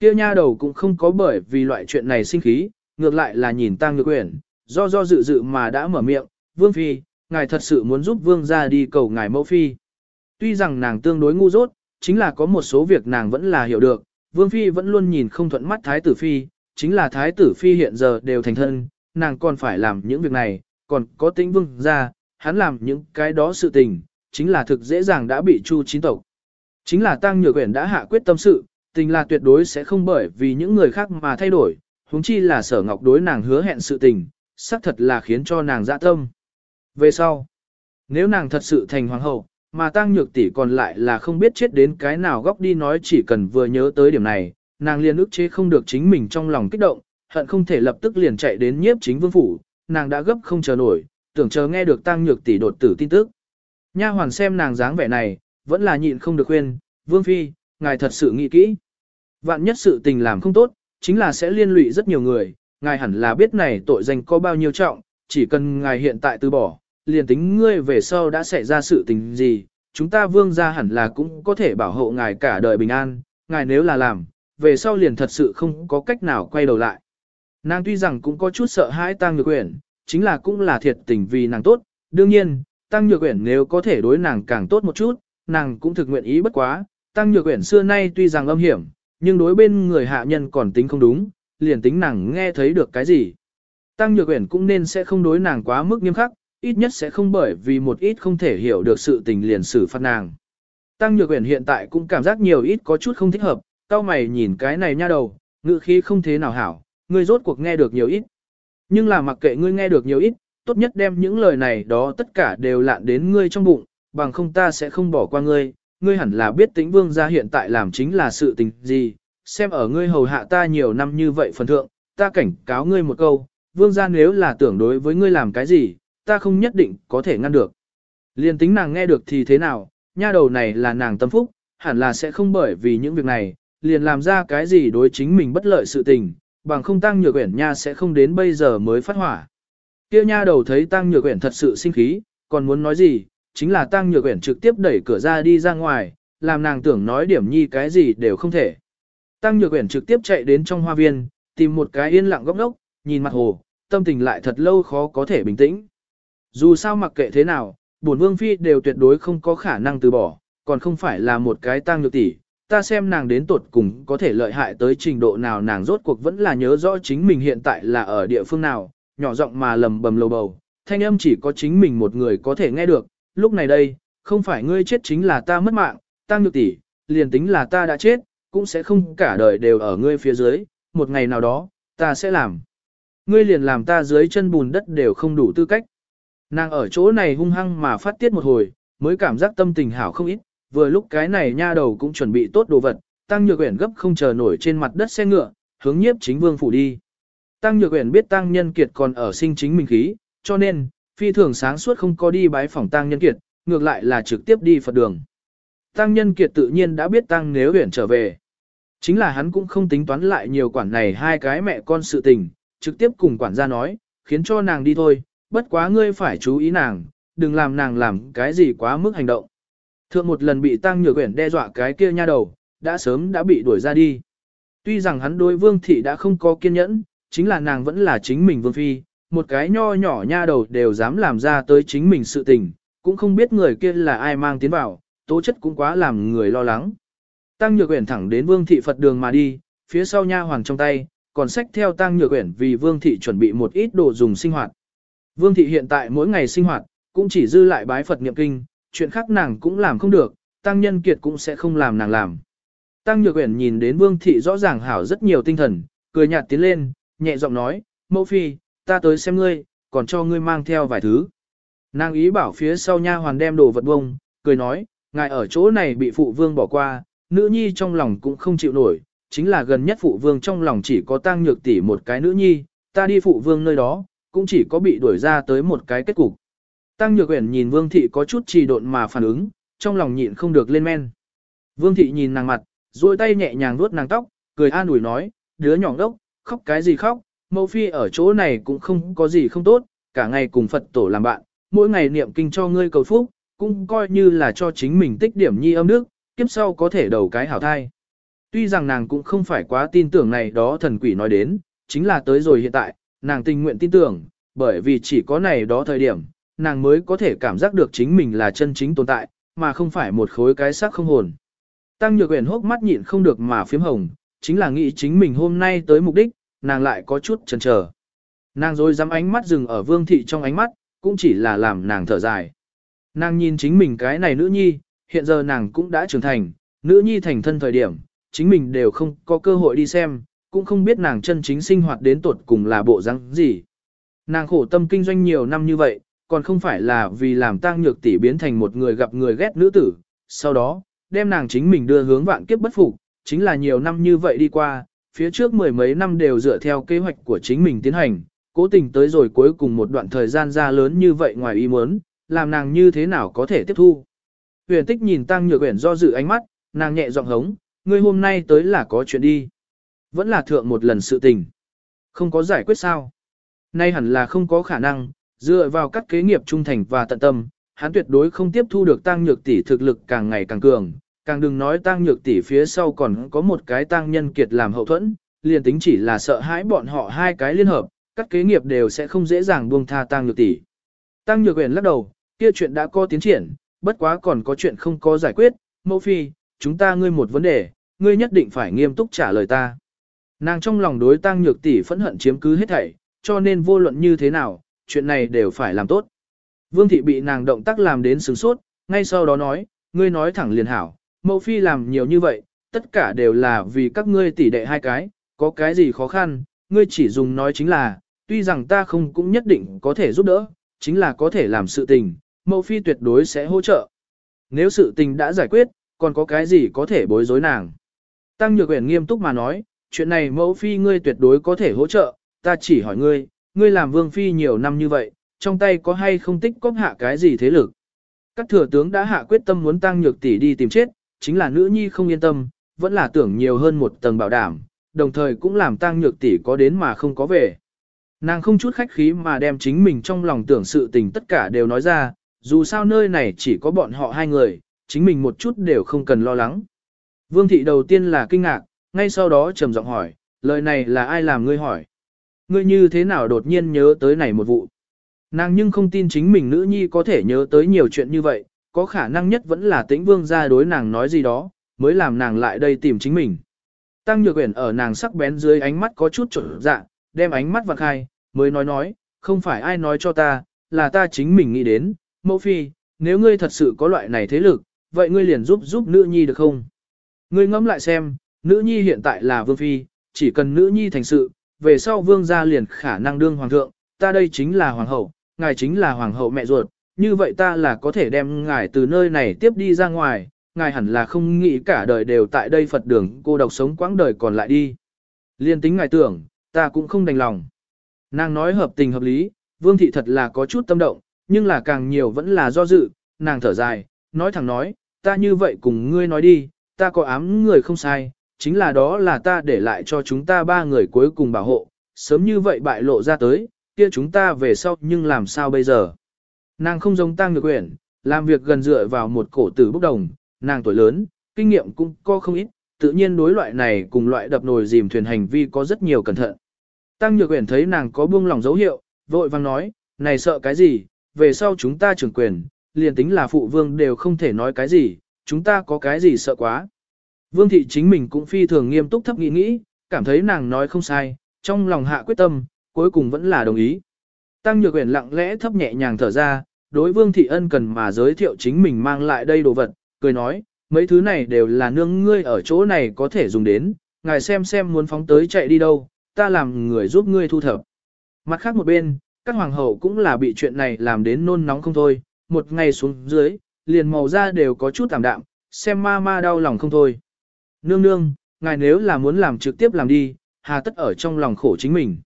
Kia nha đầu cũng không có bởi vì loại chuyện này sinh khí, ngược lại là nhìn Tăng Nhược Uyển, do do dự dự mà đã mở miệng, "Vương phi, ngài thật sự muốn giúp vương gia đi cầu ngài mẫu phi?" Tuy rằng nàng tương đối ngu dốt, chính là có một số việc nàng vẫn là hiểu được, Vương phi vẫn luôn nhìn không thuận mắt thái tử phi, chính là thái tử phi hiện giờ đều thành thân, nàng còn phải làm những việc này, còn có tính vương gia, hắn làm những cái đó sự tình, chính là thực dễ dàng đã bị chu chín tộc. Chính là Tăng Nhược Uyển đã hạ quyết tâm sự, tình là tuyệt đối sẽ không bởi vì những người khác mà thay đổi, huống chi là sở ngọc đối nàng hứa hẹn sự tình, xác thật là khiến cho nàng dạ tâm. Về sau, nếu nàng thật sự thành hoàng hậu, mà tăng nhược tỷ còn lại là không biết chết đến cái nào góc đi nói chỉ cần vừa nhớ tới điểm này, nàng liền ức chế không được chính mình trong lòng kích động, hận không thể lập tức liền chạy đến nhiếp chính vương phủ, nàng đã gấp không chờ nổi, tưởng chờ nghe được tăng nhược tỷ đột tử tin tức. Nha hoàn xem nàng dáng vẻ này, vẫn là nhịn không được khuyên, vương phi, ngài thật sự nghĩ kỹ. Vạn nhất sự tình làm không tốt, chính là sẽ liên lụy rất nhiều người, ngài hẳn là biết này tội danh có bao nhiêu trọng, chỉ cần ngài hiện tại từ bỏ, liền tính ngươi về sau đã xảy ra sự tình gì, chúng ta vương gia hẳn là cũng có thể bảo hộ ngài cả đời bình an, ngài nếu là làm, về sau liền thật sự không có cách nào quay đầu lại. Nàng tuy rằng cũng có chút sợ hãi tăng nhược quyển, chính là cũng là thiệt tình vì nàng tốt, đương nhiên, tăng nhược quyển nếu có thể đối nàng càng tốt một chút, nàng cũng thực nguyện ý bất quá, Tăng Nhược Uyển xưa nay tuy rằng âm hiểm, nhưng đối bên người hạ nhân còn tính không đúng, liền tính nàng nghe thấy được cái gì. Tăng Nhược Uyển cũng nên sẽ không đối nàng quá mức nghiêm khắc, ít nhất sẽ không bởi vì một ít không thể hiểu được sự tình liền xử phạt nàng. Tăng Nhược Uyển hiện tại cũng cảm giác nhiều ít có chút không thích hợp, cao mày nhìn cái này nha đầu, ngữ khí không thế nào hảo, ngươi rốt cuộc nghe được nhiều ít. Nhưng là mặc kệ ngươi nghe được nhiều ít, tốt nhất đem những lời này đó tất cả đều lạn đến ngươi trong bụng, bằng không ta sẽ không bỏ qua ngươi, ngươi hẳn là biết tĩnh vương gia hiện tại làm chính là sự tình gì, xem ở ngươi hầu hạ ta nhiều năm như vậy phần thượng, ta cảnh cáo ngươi một câu, vương gia nếu là tưởng đối với ngươi làm cái gì, ta không nhất định có thể ngăn được. Liên tính nàng nghe được thì thế nào, nha đầu này là nàng tâm phúc, hẳn là sẽ không bởi vì những việc này, liền làm ra cái gì đối chính mình bất lợi sự tình, bằng không tăng nhược quyển nha sẽ không đến bây giờ mới phát hỏa. Kia nha đầu thấy tăng nhược quyển thật sự sinh khí, còn muốn nói gì, chính là tăng nhược uyển trực tiếp đẩy cửa ra đi ra ngoài, làm nàng tưởng nói điểm nhi cái gì đều không thể. Tăng nhược uyển trực tiếp chạy đến trong hoa viên, tìm một cái yên lặng góc đốc, nhìn mặt hồ, tâm tình lại thật lâu khó có thể bình tĩnh. Dù sao mặc kệ thế nào, bổn vương phi đều tuyệt đối không có khả năng từ bỏ, còn không phải là một cái tăng nhược tỷ. Ta xem nàng đến tuột cùng có thể lợi hại tới trình độ nào nàng rốt cuộc vẫn là nhớ rõ chính mình hiện tại là ở địa phương nào, nhỏ giọng mà lầm bầm lầu bầu, thanh âm chỉ có chính mình một người có thể nghe được, lúc này đây, không phải ngươi chết chính là ta mất mạng, tăng nhược tỷ, liền tính là ta đã chết, cũng sẽ không cả đời đều ở ngươi phía dưới, một ngày nào đó, ta sẽ làm. Ngươi liền làm ta dưới chân bùn đất đều không đủ tư cách. Nàng ở chỗ này hung hăng mà phát tiết một hồi, mới cảm giác tâm tình hảo không ít, vừa lúc cái này nha đầu cũng chuẩn bị tốt đồ vật, tăng nhược uyển gấp không chờ nổi trên mặt đất xe ngựa, hướng nhiếp chính vương phủ đi. Tăng nhược uyển biết tăng nhân kiệt còn ở sinh chính mình khí, cho nên, phi thường sáng suốt không có đi bái phòng tăng nhân kiệt, ngược lại là trực tiếp đi Phật đường. Tăng nhân kiệt tự nhiên đã biết tăng nếu huyển trở về. Chính là hắn cũng không tính toán lại nhiều quản này hai cái mẹ con sự tình, trực tiếp cùng quản gia nói, khiến cho nàng đi thôi, bất quá ngươi phải chú ý nàng, đừng làm nàng làm cái gì quá mức hành động. Thượng một lần bị tăng nhược quyển đe dọa cái kia nha đầu, đã sớm đã bị đuổi ra đi. Tuy rằng hắn đối vương thị đã không có kiên nhẫn, chính là nàng vẫn là chính mình vương phi, một cái nho nhỏ nha đầu đều dám làm ra tới chính mình sự tình, cũng không biết người kia là ai mang tiến vào, tố chất cũng quá làm người lo lắng. Tăng Nhược Uyển thẳng đến Vương thị Phật đường mà đi, phía sau nha hoàng trong tay, còn sách theo Tăng Nhược Uyển vì Vương thị chuẩn bị một ít đồ dùng sinh hoạt. Vương thị hiện tại mỗi ngày sinh hoạt, cũng chỉ dư lại bái Phật niệm kinh, chuyện khác nàng cũng làm không được, Tăng Nhân Kiệt cũng sẽ không làm nàng làm. Tăng Nhược Uyển nhìn đến Vương thị rõ ràng hảo rất nhiều tinh thần, cười nhạt tiến lên, nhẹ giọng nói, "Mẫu phi, ta tới xem ngươi, còn cho ngươi mang theo vài thứ." Nàng ý bảo phía sau nha hoàn đem đồ vật bông, cười nói, "Ngài ở chỗ này bị phụ vương bỏ qua, nữ nhi trong lòng cũng không chịu nổi, chính là gần nhất phụ vương trong lòng chỉ có tăng nhược tỷ một cái nữ nhi, ta đi phụ vương nơi đó, cũng chỉ có bị đuổi ra tới một cái kết cục. Tăng nhược uyển nhìn vương thị có chút trì độn mà phản ứng, trong lòng nhịn không được lên men. Vương thị nhìn nàng mặt, duỗi tay nhẹ nhàng vuốt nàng tóc, cười an ủi nói, đứa nhỏ đốc, khóc cái gì khóc, mẫu phi ở chỗ này cũng không có gì không tốt, cả ngày cùng Phật tổ làm bạn, mỗi ngày niệm kinh cho ngươi cầu phúc, cũng coi như là cho chính mình tích điểm nhi âm đức, kiếp sau có thể đầu cái hảo thai. Tuy rằng nàng cũng không phải quá tin tưởng này đó thần quỷ nói đến, chính là tới rồi hiện tại, nàng tình nguyện tin tưởng, bởi vì chỉ có này đó thời điểm, nàng mới có thể cảm giác được chính mình là chân chính tồn tại, mà không phải một khối cái xác không hồn. Tăng Nhược Uyển hốc mắt nhịn không được mà phím hồng, chính là nghĩ chính mình hôm nay tới mục đích, nàng lại có chút chần chờ. Nàng rồi dám ánh mắt dừng ở Vương thị trong ánh mắt, cũng chỉ là làm nàng thở dài. Nàng nhìn chính mình cái này nữ nhi, hiện giờ nàng cũng đã trưởng thành, nữ nhi thành thân thời điểm, chính mình đều không có cơ hội đi xem, cũng không biết nàng chân chính sinh hoạt đến tột cùng là bộ răng gì. Nàng khổ tâm kinh doanh nhiều năm như vậy, còn không phải là vì làm tang nhược tỷ biến thành một người gặp người ghét nữ tử, sau đó, đem nàng chính mình đưa hướng vạn kiếp bất phục, chính là nhiều năm như vậy đi qua, phía trước mười mấy năm đều dựa theo kế hoạch của chính mình tiến hành, cố tình tới rồi cuối cùng một đoạn thời gian ra lớn như vậy ngoài ý muốn, làm nàng như thế nào có thể tiếp thu. Huyền tích nhìn tăng nhược huyền do dự ánh mắt, nàng nhẹ giọng hống, ngươi hôm nay tới là có chuyện đi. Vẫn là thượng một lần sự tình. Không có giải quyết sao. Nay hẳn là không có khả năng, dựa vào các kế nghiệp trung thành và tận tâm, hắn tuyệt đối không tiếp thu được tăng nhược tỷ thực lực càng ngày càng cường, càng đừng nói tang nhược tỷ phía sau còn có một cái tang nhân kiệt làm hậu thuẫn, liền tính chỉ là sợ hãi bọn họ hai cái liên hợp, các kế nghiệp đều sẽ không dễ dàng buông tha tang nhược tỷ. tang nhược huyền lắc đầu, kia chuyện đã có tiến triển, bất quá còn có chuyện không có giải quyết, mẫu phi, chúng ta ngươi một vấn đề, ngươi nhất định phải nghiêm túc trả lời ta. Nàng trong lòng đối tang nhược tỷ phẫn hận chiếm cứ hết thảy, cho nên vô luận như thế nào, chuyện này đều phải làm tốt. Vương thị bị nàng động tác làm đến sướng sốt, ngay sau đó nói, ngươi nói thẳng liền hảo, mẫu phi làm nhiều như vậy, tất cả đều là vì các ngươi tỷ đệ hai cái, có cái gì khó khăn, ngươi chỉ dùng nói chính là, tuy rằng ta không cũng nhất định có thể giúp đỡ, chính là có thể làm sự tình, mẫu phi tuyệt đối sẽ hỗ trợ. Nếu sự tình đã giải quyết, còn có cái gì có thể bối rối nàng. Tăng Nhược Uyển nghiêm túc mà nói, chuyện này mẫu phi ngươi tuyệt đối có thể hỗ trợ, ta chỉ hỏi ngươi, ngươi làm vương phi nhiều năm như vậy, trong tay có hay không tích cóp hạ cái gì thế lực. Các thừa tướng đã hạ quyết tâm muốn Tăng Nhược tỷ đi tìm chết, chính là nữ nhi không yên tâm, vẫn là tưởng nhiều hơn một tầng bảo đảm, đồng thời cũng làm Tăng Nhược tỷ có đến mà không có về. Nàng không chút khách khí mà đem chính mình trong lòng tưởng sự tình tất cả đều nói ra, dù sao nơi này chỉ có bọn họ hai người, chính mình một chút đều không cần lo lắng. Vương thị đầu tiên là kinh ngạc, ngay sau đó trầm giọng hỏi, lời này là ai làm ngươi hỏi? Ngươi như thế nào đột nhiên nhớ tới này một vụ? Nàng nhưng không tin chính mình nữ nhi có thể nhớ tới nhiều chuyện như vậy, có khả năng nhất vẫn là tĩnh vương ra đối nàng nói gì đó, mới làm nàng lại đây tìm chính mình. Tăng nhược quyển ở nàng sắc bén dưới ánh mắt có chút trở dạ, đem ánh mắt vặn khai, mới nói nói, không phải ai nói cho ta, là ta chính mình nghĩ đến, mẫu phi, nếu ngươi thật sự có loại này thế lực, vậy ngươi liền giúp giúp nữ nhi được không? Ngươi ngẫm lại xem, nữ nhi hiện tại là vương phi, chỉ cần nữ nhi thành sự, về sau vương gia liền khả năng đương hoàng thượng, ta đây chính là hoàng hậu, ngài chính là hoàng hậu mẹ ruột, như vậy ta là có thể đem ngài từ nơi này tiếp đi ra ngoài, ngài hẳn là không nghĩ cả đời đều tại đây Phật đường cô độc sống quãng đời còn lại đi. Liên tính ngài tưởng, ta cũng không đành lòng. Nàng nói hợp tình hợp lý, vương thị thật là có chút tâm động, nhưng là càng nhiều vẫn là do dự, nàng thở dài, nói thẳng nói, ta như vậy cùng ngươi nói đi, ta có ám người không sai, chính là đó là ta để lại cho chúng ta ba người cuối cùng bảo hộ, sớm như vậy bại lộ ra tới, kia chúng ta về sau nhưng làm sao bây giờ. Nàng không giống tăng nhược quyển, làm việc gần dựa vào một cổ tử bốc đồng, nàng tuổi lớn, kinh nghiệm cũng có không ít, tự nhiên đối loại này cùng loại đập nồi dìm thuyền hành vi có rất nhiều cẩn thận. Tăng Nhược Uyển thấy nàng có buông lòng dấu hiệu, vội vang nói, này sợ cái gì, về sau chúng ta trưởng quyền, liền tính là phụ vương đều không thể nói cái gì, chúng ta có cái gì sợ quá. Vương thị chính mình cũng phi thường nghiêm túc thấp nghĩ nghĩ, cảm thấy nàng nói không sai, trong lòng hạ quyết tâm, cuối cùng vẫn là đồng ý. Tăng Nhược Uyển lặng lẽ thấp nhẹ nhàng thở ra, đối Vương thị ân cần mà giới thiệu chính mình mang lại đây đồ vật, cười nói, mấy thứ này đều là nương ngươi ở chỗ này có thể dùng đến, ngài xem xem muốn phóng tới chạy đi đâu, ta làm người giúp ngươi thu thập. Mặt khác một bên, các hoàng hậu cũng là bị chuyện này làm đến nôn nóng không thôi, một ngày xuống dưới, liền màu da đều có chút tạm đạm, xem ma ma đau lòng không thôi. Nương nương, ngài nếu là muốn làm trực tiếp làm đi, hà tất ở trong lòng khổ chính mình.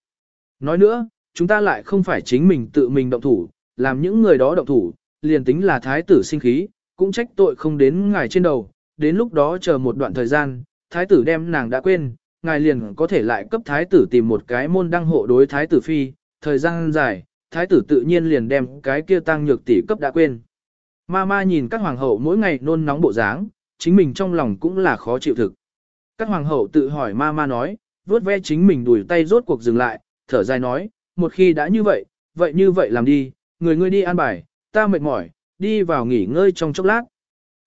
Nói nữa, chúng ta lại không phải chính mình tự mình động thủ, làm những người đó động thủ, liền tính là thái tử sinh khí, cũng trách tội không đến ngài trên đầu, đến lúc đó chờ một đoạn thời gian, thái tử đem nàng đã quên, ngài liền có thể lại cấp thái tử tìm một cái môn đăng hộ đối thái tử phi, thời gian dài, thái tử tự nhiên liền đem cái kia tăng nhược tỷ cấp đã quên. Ma ma nhìn các hoàng hậu mỗi ngày nôn nóng bộ dáng, chính mình trong lòng cũng là khó chịu thực. Các hoàng hậu tự hỏi ma ma nói, vuốt ve chính mình đùi tay rốt cuộc dừng lại, thở dài nói, một khi đã như vậy, vậy như vậy làm đi, người ngươi đi an bài, ta mệt mỏi, đi vào nghỉ ngơi trong chốc lát.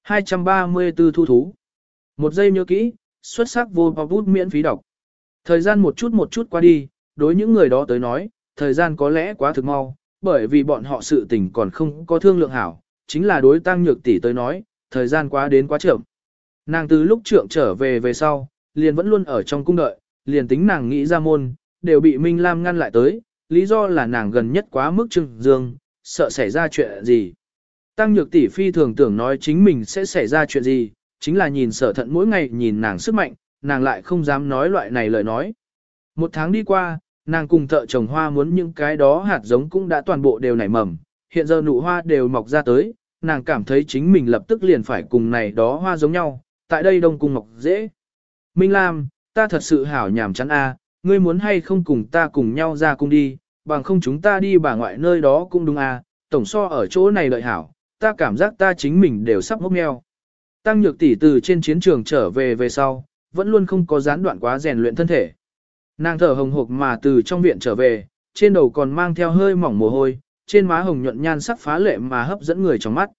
234 thu thú. Một giây nhớ kỹ, xuất sắc vô bút miễn phí đọc. Thời gian một chút một chút qua đi, đối những người đó tới nói, thời gian có lẽ quá thực mau, bởi vì bọn họ sự tình còn không có thương lượng hảo, chính là đối tăng nhược tỷ tới nói, thời gian quá đến quá chậm. Nàng từ lúc trưởng trở về về sau, liền vẫn luôn ở trong cung đợi, liền tính nàng nghĩ ra môn, đều bị Minh Lam ngăn lại tới, lý do là nàng gần nhất quá mức trưng dương, sợ xảy ra chuyện gì. Tăng nhược tỷ phi thường tưởng nói chính mình sẽ xảy ra chuyện gì, chính là nhìn sở thận mỗi ngày nhìn nàng sức mạnh, nàng lại không dám nói loại này lời nói. Một tháng đi qua, nàng cùng thợ trồng hoa muốn những cái đó hạt giống cũng đã toàn bộ đều nảy mầm, hiện giờ nụ hoa đều mọc ra tới, nàng cảm thấy chính mình lập tức liền phải cùng này đó hoa giống nhau, tại đây đông cung mọc dễ. Minh Lam, ta thật sự hảo nhàm chán a, ngươi muốn hay không cùng ta cùng nhau ra cung đi, bằng không chúng ta đi bà ngoại nơi đó cũng đúng a, tổng so ở chỗ này lợi hảo, ta cảm giác ta chính mình đều sắp mốc meo. Tăng nhược tỷ từ trên chiến trường trở về về sau, vẫn luôn không có gián đoạn quá rèn luyện thân thể. Nàng thở hồng hộc mà từ trong viện trở về, trên đầu còn mang theo hơi mỏng mồ hôi, trên má hồng nhuận nhan sắc phá lệ mà hấp dẫn người trong mắt.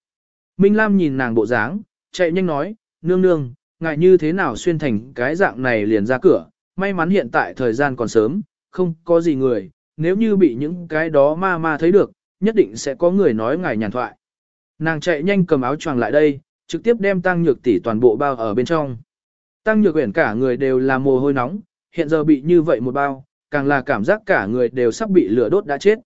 Minh Lam nhìn nàng bộ dáng, chạy nhanh nói, nương nương, ngại như thế nào xuyên thành cái dạng này liền ra cửa, may mắn hiện tại thời gian còn sớm, không có gì người, nếu như bị những cái đó ma ma thấy được, nhất định sẽ có người nói ngài nhàn thoại. Nàng chạy nhanh cầm áo choàng lại đây, trực tiếp đem tăng nhược tỷ toàn bộ bao ở bên trong. Tăng nhược uyển cả người đều là mồ hôi nóng, hiện giờ bị như vậy một bao, càng là cảm giác cả người đều sắp bị lửa đốt đã chết.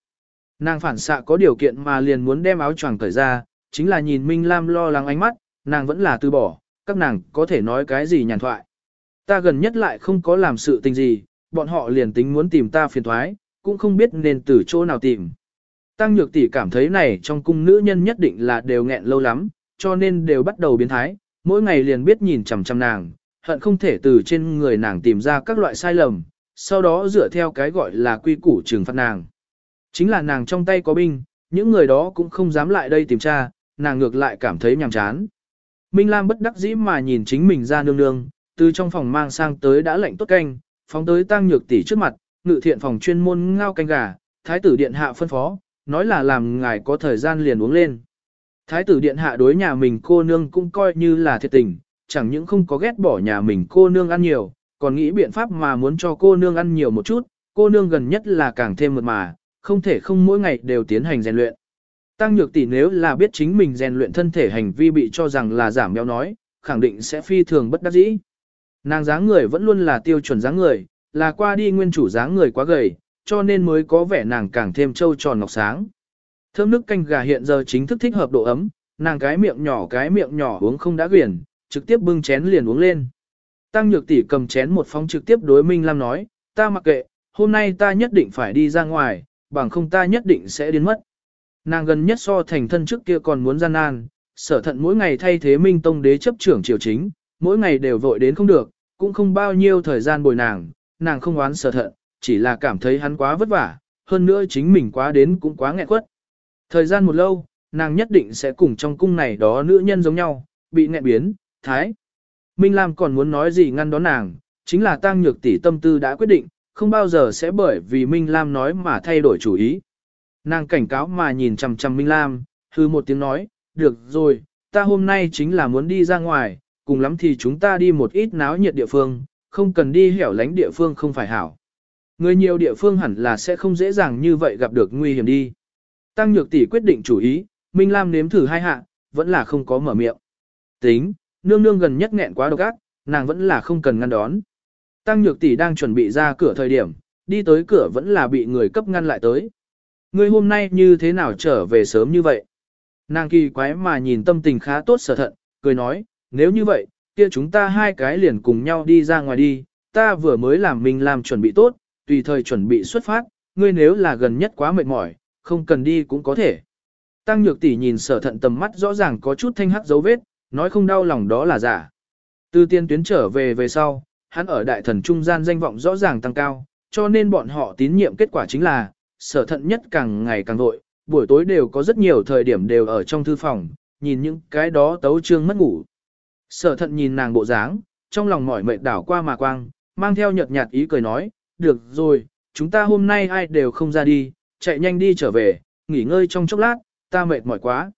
Nàng phản xạ có điều kiện mà liền muốn đem áo choàng cởi ra, chính là nhìn Minh Lam lo lắng ánh mắt, nàng vẫn là từ bỏ, các nàng có thể nói cái gì nhàn thoại. Ta gần nhất lại không có làm sự tình gì, bọn họ liền tính muốn tìm ta phiền thoái, cũng không biết nên từ chỗ nào tìm. Tăng Nhược tỷ cảm thấy này trong cung nữ nhân nhất định là đều nghẹn lâu lắm, cho nên đều bắt đầu biến thái, mỗi ngày liền biết nhìn chằm chằm nàng, hận không thể từ trên người nàng tìm ra các loại sai lầm, sau đó dựa theo cái gọi là quy củ trừng phạt nàng. Chính là nàng trong tay có binh, những người đó cũng không dám lại đây tìm tra, nàng ngược lại cảm thấy nhàm chán. Minh Lam bất đắc dĩ mà nhìn chính mình ra nương nương, từ trong phòng mang sang tới đã lạnh tốt canh, phóng tới tăng nhược tỷ trước mặt, ngự thiện phòng chuyên môn ngao canh gà, thái tử điện hạ phân phó, nói là làm ngài có thời gian liền uống lên. Thái tử điện hạ đối nhà mình cô nương cũng coi như là thiệt tình, chẳng những không có ghét bỏ nhà mình cô nương ăn nhiều, còn nghĩ biện pháp mà muốn cho cô nương ăn nhiều một chút, cô nương gần nhất là càng thêm mượt mà, không thể không mỗi ngày đều tiến hành rèn luyện. Tăng nhược tỷ nếu là biết chính mình rèn luyện thân thể hành vi bị cho rằng là giảm béo nói, khẳng định sẽ phi thường bất đắc dĩ. Nàng dáng người vẫn luôn là tiêu chuẩn dáng người, là qua đi nguyên chủ dáng người quá gầy, cho nên mới có vẻ nàng càng thêm trâu tròn ngọc sáng. Thơm nước canh gà hiện giờ chính thức thích hợp độ ấm, nàng cái miệng nhỏ cái miệng nhỏ uống không đã quyển, trực tiếp bưng chén liền uống lên. Tăng nhược tỷ cầm chén một phong trực tiếp đối Minh Lam nói, ta mặc kệ, hôm nay ta nhất định phải đi ra ngoài, bằng không ta nhất định sẽ đến mất. Nàng gần nhất so thành thân trước kia còn muốn gian nan, sở thận mỗi ngày thay thế Minh Tông đế chấp trưởng triều chính, mỗi ngày đều vội đến không được, cũng không bao nhiêu thời gian bồi nàng, nàng không oán sở thận, chỉ là cảm thấy hắn quá vất vả, hơn nữa chính mình quá đến cũng quá nghẹn quất. Thời gian một lâu, nàng nhất định sẽ cùng trong cung này đó nữ nhân giống nhau, bị nghẹn biến, thái. Minh Lam còn muốn nói gì ngăn đón nàng, chính là tăng nhược tỷ tâm tư đã quyết định, không bao giờ sẽ bởi vì Minh Lam nói mà thay đổi chủ ý. Nàng cảnh cáo mà nhìn chằm chằm Minh Lam, hư một tiếng nói, được rồi, ta hôm nay chính là muốn đi ra ngoài, cùng lắm thì chúng ta đi một ít náo nhiệt địa phương, không cần đi hẻo lánh địa phương không phải hảo. Người nhiều địa phương hẳn là sẽ không dễ dàng như vậy gặp được nguy hiểm đi. Tăng Nhược tỷ quyết định chủ ý, Minh Lam nếm thử hai hạ, vẫn là không có mở miệng. Tính, nương nương gần nhất nghẹn quá độc ác, nàng vẫn là không cần ngăn đón. Tăng Nhược tỷ đang chuẩn bị ra cửa thời điểm, đi tới cửa vẫn là bị người cấp ngăn lại tới. Ngươi hôm nay như thế nào trở về sớm như vậy? Nàng kỳ quái mà nhìn tâm tình khá tốt sở thận, cười nói, nếu như vậy, kia chúng ta hai cái liền cùng nhau đi ra ngoài đi, ta vừa mới làm mình làm chuẩn bị tốt, tùy thời chuẩn bị xuất phát, ngươi nếu là gần nhất quá mệt mỏi, không cần đi cũng có thể. Tăng nhược tỷ nhìn sở thận tầm mắt rõ ràng có chút thanh hắc dấu vết, nói không đau lòng đó là giả. Từ tiên tuyến trở về về sau, hắn ở đại thần trung gian danh vọng rõ ràng tăng cao, cho nên bọn họ tín nhiệm kết quả chính là, sở thận nhất càng ngày càng vội, buổi tối đều có rất nhiều thời điểm đều ở trong thư phòng, nhìn những cái đó tấu trương mất ngủ. Sở thận nhìn nàng bộ dáng, trong lòng mỏi mệt đảo qua mà quang, mang theo nhợt nhạt ý cười nói, được rồi, chúng ta hôm nay ai đều không ra đi, chạy nhanh đi trở về, nghỉ ngơi trong chốc lát, ta mệt mỏi quá.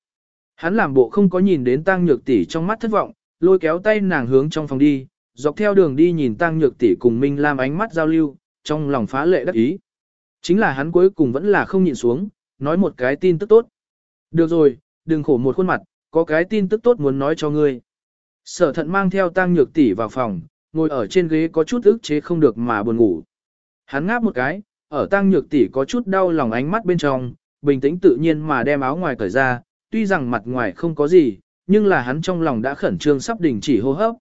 Hắn làm bộ không có nhìn đến tăng nhược tỷ trong mắt thất vọng, lôi kéo tay nàng hướng trong phòng đi, dọc theo đường đi nhìn tăng nhược tỷ cùng Minh Lam ánh mắt giao lưu, trong lòng phá lệ đắc ý. Chính là hắn cuối cùng vẫn là không nhịn xuống, nói một cái tin tức tốt. Được rồi, đừng khổ một khuôn mặt, có cái tin tức tốt muốn nói cho ngươi. Sở thận mang theo tăng nhược tỷ vào phòng, ngồi ở trên ghế có chút ức chế không được mà buồn ngủ. Hắn ngáp một cái, ở tăng nhược tỷ có chút đau lòng ánh mắt bên trong, bình tĩnh tự nhiên mà đem áo ngoài cởi ra, tuy rằng mặt ngoài không có gì, nhưng là hắn trong lòng đã khẩn trương sắp đình chỉ hô hấp.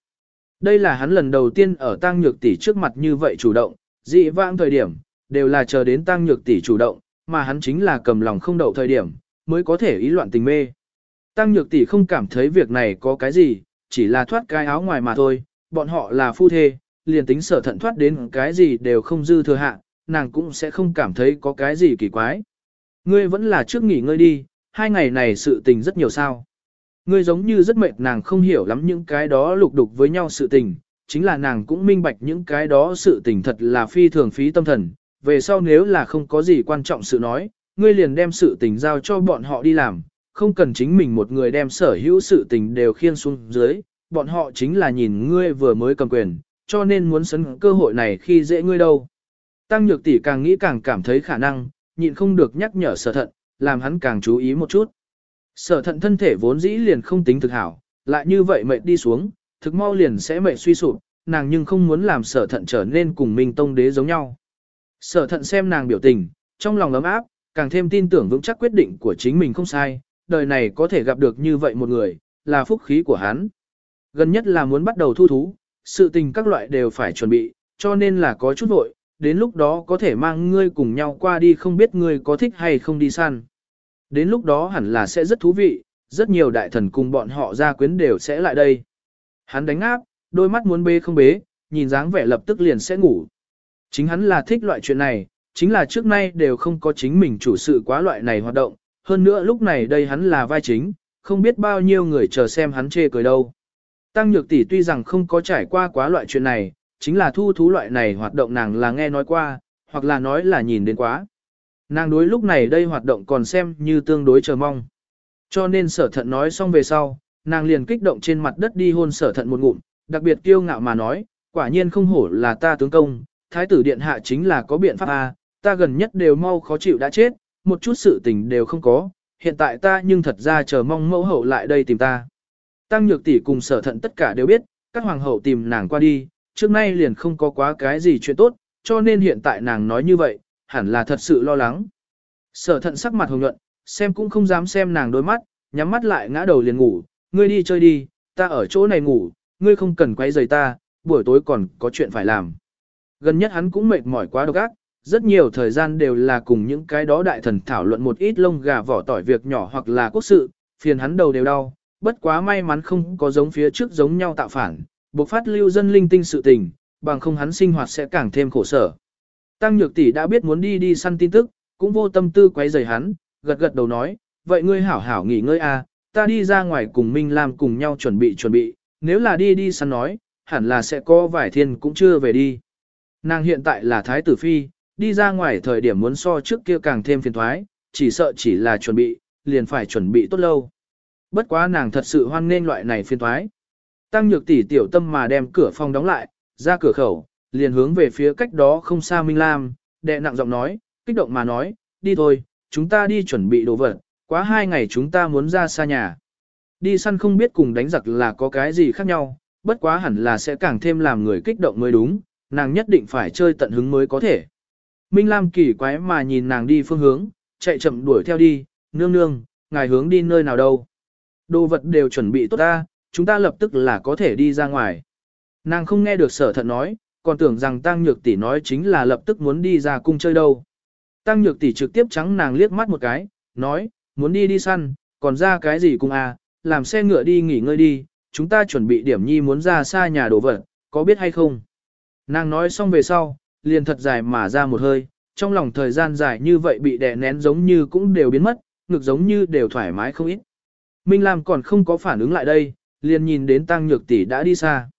Đây là hắn lần đầu tiên ở tăng nhược tỷ trước mặt như vậy chủ động, dị vãng thời điểm, đều là chờ đến tăng nhược tỷ chủ động, mà hắn chính là cầm lòng không đậu thời điểm, mới có thể ý loạn tình mê. Tăng nhược tỷ không cảm thấy việc này có cái gì, chỉ là thoát cái áo ngoài mà thôi, bọn họ là phu thê, liền tính sở thận thoát đến cái gì đều không dư thừa hạ, nàng cũng sẽ không cảm thấy có cái gì kỳ quái. Ngươi vẫn là trước nghỉ ngơi đi, hai ngày này sự tình rất nhiều sao. Ngươi giống như rất mệt nàng không hiểu lắm những cái đó lục đục với nhau sự tình, chính là nàng cũng minh bạch những cái đó sự tình thật là phi thường phí tâm thần, về sau nếu là không có gì quan trọng sự nói, ngươi liền đem sự tình giao cho bọn họ đi làm, không cần chính mình một người đem sở hữu sự tình đều khiên xuống dưới, bọn họ chính là nhìn ngươi vừa mới cầm quyền, cho nên muốn sấn cơ hội này khi dễ ngươi đâu. Tăng nhược tỷ càng nghĩ càng cảm thấy khả năng, nhịn không được nhắc nhở sở thận, làm hắn càng chú ý một chút. Sở thận thân thể vốn dĩ liền không tính thực hảo, lại như vậy mệt đi xuống, thực mau liền sẽ mệt suy sụp, nàng nhưng không muốn làm sở thận trở nên cùng Minh Tông đế giống nhau. Sở thận xem nàng biểu tình, trong lòng ấm áp, càng thêm tin tưởng vững chắc quyết định của chính mình không sai, đời này có thể gặp được như vậy một người, là phúc khí của hắn. Gần nhất là muốn bắt đầu thu thú, sự tình các loại đều phải chuẩn bị, cho nên là có chút vội, đến lúc đó có thể mang ngươi cùng nhau qua đi không biết ngươi có thích hay không đi săn. Đến lúc đó hẳn là sẽ rất thú vị, rất nhiều đại thần cùng bọn họ ra quyến đều sẽ lại đây. Hắn đánh áp, đôi mắt muốn bế không bế, nhìn dáng vẻ lập tức liền sẽ ngủ. Chính hắn là thích loại chuyện này, chính là trước nay đều không có chính mình chủ sự quá loại này hoạt động, hơn nữa lúc này đây hắn là vai chính, không biết bao nhiêu người chờ xem hắn chê cười đâu. Tăng Nhược Tỷ tuy rằng không có trải qua quá loại chuyện này, chính là thu thú loại này hoạt động nàng là nghe nói qua, hoặc là nói là nhìn đến quá. Nàng đối lúc này đây hoạt động còn xem như tương đối chờ mong. Cho nên sở thận nói xong về sau, nàng liền kích động trên mặt đất đi hôn sở thận một ngụm, đặc biệt kiêu ngạo mà nói, quả nhiên không hổ là ta tướng công, thái tử điện hạ chính là có biện pháp A, ta gần nhất đều mau khó chịu đã chết, một chút sự tình đều không có, hiện tại ta nhưng thật ra chờ mong mẫu hậu lại đây tìm ta. Tăng nhược tỷ cùng sở thận tất cả đều biết, các hoàng hậu tìm nàng qua đi, trước nay liền không có quá cái gì chuyện tốt, cho nên hiện tại nàng nói như vậy, hẳn là thật sự lo lắng. Sở thận sắc mặt hồng nhuận, xem cũng không dám xem nàng đôi mắt, nhắm mắt lại ngã đầu liền ngủ, ngươi đi chơi đi, ta ở chỗ này ngủ, ngươi không cần quấy rầy ta, buổi tối còn có chuyện phải làm. Gần nhất hắn cũng mệt mỏi quá độc ác, rất nhiều thời gian đều là cùng những cái đó đại thần thảo luận một ít lông gà vỏ tỏi việc nhỏ hoặc là quốc sự, phiền hắn đầu đều đau, bất quá may mắn không có giống phía trước giống nhau tạo phản, buộc phát lưu dân linh tinh sự tình, bằng không hắn sinh hoạt sẽ càng thêm khổ sở. Tăng Nhược Tỷ đã biết muốn đi đi săn tin tức, cũng vô tâm tư quấy rầy hắn, gật gật đầu nói, vậy ngươi hảo hảo nghỉ ngơi a, à, ta đi ra ngoài cùng Minh Lam cùng nhau chuẩn bị chuẩn bị, nếu là đi đi săn nói, hẳn là sẽ có vài thiên cũng chưa về đi. Nàng hiện tại là thái tử phi, đi ra ngoài thời điểm muốn so trước kia càng thêm phiền thoái, chỉ sợ chỉ là chuẩn bị, liền phải chuẩn bị tốt lâu. Bất quá nàng thật sự hoan nên loại này phiền thoái. Tăng nhược tỷ tiểu tâm mà đem cửa phòng đóng lại, ra cửa khẩu, liền hướng về phía cách đó không xa Minh Lam, đệ nặng giọng nói, kích động mà nói, đi thôi, chúng ta đi chuẩn bị đồ vật, quá hai ngày chúng ta muốn ra xa nhà. Đi săn không biết cùng đánh giặc là có cái gì khác nhau, bất quá hẳn là sẽ càng thêm làm người kích động mới đúng, nàng nhất định phải chơi tận hứng mới có thể. Minh Lam kỳ quái mà nhìn nàng đi phương hướng, chạy chậm đuổi theo đi, nương nương, ngài hướng đi nơi nào đâu. Đồ vật đều chuẩn bị tốt ta, chúng ta lập tức là có thể đi ra ngoài. Nàng không nghe được sở thận nói, còn tưởng rằng Tăng Nhược Tỷ nói chính là lập tức muốn đi ra cung chơi đâu. Tăng Nhược Tỷ trực tiếp trắng nàng liếc mắt một cái, nói, muốn đi đi săn, còn ra cái gì cùng à, làm xe ngựa đi nghỉ ngơi đi, chúng ta chuẩn bị điểm nhi muốn ra xa nhà đồ vật, có biết hay không? Nàng nói xong về sau, liền thật dài mà ra một hơi, trong lòng thời gian dài như vậy bị đè nén giống như cũng đều biến mất, ngực giống như đều thoải mái không ít. Minh Lam còn không có phản ứng lại đây, liền nhìn đến Tăng Nhược Tỷ đã đi xa.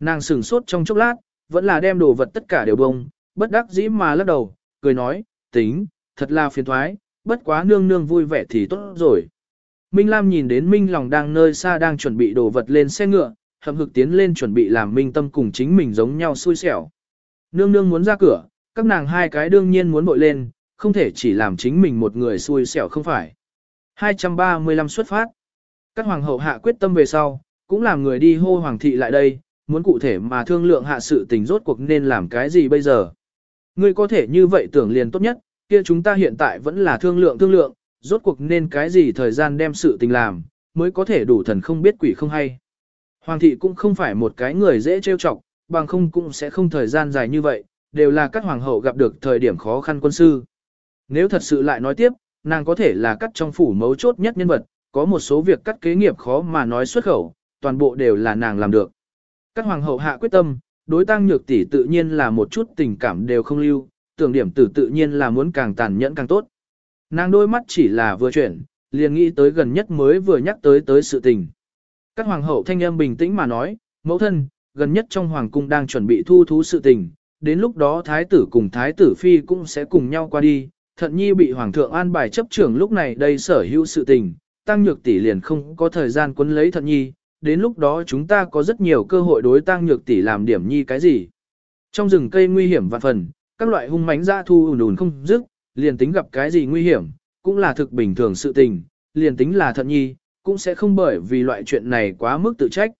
Nàng sửng sốt trong chốc lát, vẫn là đem đồ vật tất cả đều bông, bất đắc dĩ mà lắc đầu, cười nói, tính, thật là phiền thoái, bất quá nương nương vui vẻ thì tốt rồi. Minh Lam nhìn đến Minh lòng đang nơi xa đang chuẩn bị đồ vật lên xe ngựa, hậm hực tiến lên chuẩn bị làm Minh tâm cùng chính mình giống nhau xui xẻo. Nương nương muốn ra cửa, các nàng hai cái đương nhiên muốn bội lên, không thể chỉ làm chính mình một người xui xẻo không phải. 235 xuất phát. Các hoàng hậu hạ quyết tâm về sau, cũng làm người đi hô hoàng thị lại đây, muốn cụ thể mà thương lượng hạ sự tình rốt cuộc nên làm cái gì bây giờ. Ngươi có thể như vậy tưởng liền tốt nhất, kia chúng ta hiện tại vẫn là thương lượng thương lượng, rốt cuộc nên cái gì thời gian đem sự tình làm, mới có thể đủ thần không biết quỷ không hay. Hoàng thị cũng không phải một cái người dễ trêu chọc, bằng không cũng sẽ không thời gian dài như vậy, đều là các hoàng hậu gặp được thời điểm khó khăn quân sư. Nếu thật sự lại nói tiếp, nàng có thể là cắt trong phủ mấu chốt nhất nhân vật, có một số việc cắt kế nghiệp khó mà nói xuất khẩu, toàn bộ đều là nàng làm được. Các hoàng hậu hạ quyết tâm, đối tăng nhược tỷ tự nhiên là một chút tình cảm đều không lưu, tưởng điểm tử tự nhiên là muốn càng tàn nhẫn càng tốt. Nàng đôi mắt chỉ là vừa chuyển, liền nghĩ tới gần nhất mới vừa nhắc tới tới sự tình. Các hoàng hậu thanh âm bình tĩnh mà nói, mẫu thân, gần nhất trong hoàng cung đang chuẩn bị thu thú sự tình, đến lúc đó thái tử cùng thái tử phi cũng sẽ cùng nhau qua đi, thận nhi bị hoàng thượng an bài chấp trưởng lúc này đây sở hữu sự tình, tăng nhược tỷ liền không có thời gian quấn lấy thận nhi, đến lúc đó chúng ta có rất nhiều cơ hội đối tăng nhược tỷ làm điểm nhi cái gì. Trong rừng cây nguy hiểm vạn phần, các loại hung mãnh dã thu ùn ùn không dứt, liền tính gặp cái gì nguy hiểm, cũng là thực bình thường sự tình, liền tính là thận nhi, cũng sẽ không bởi vì loại chuyện này quá mức tự trách.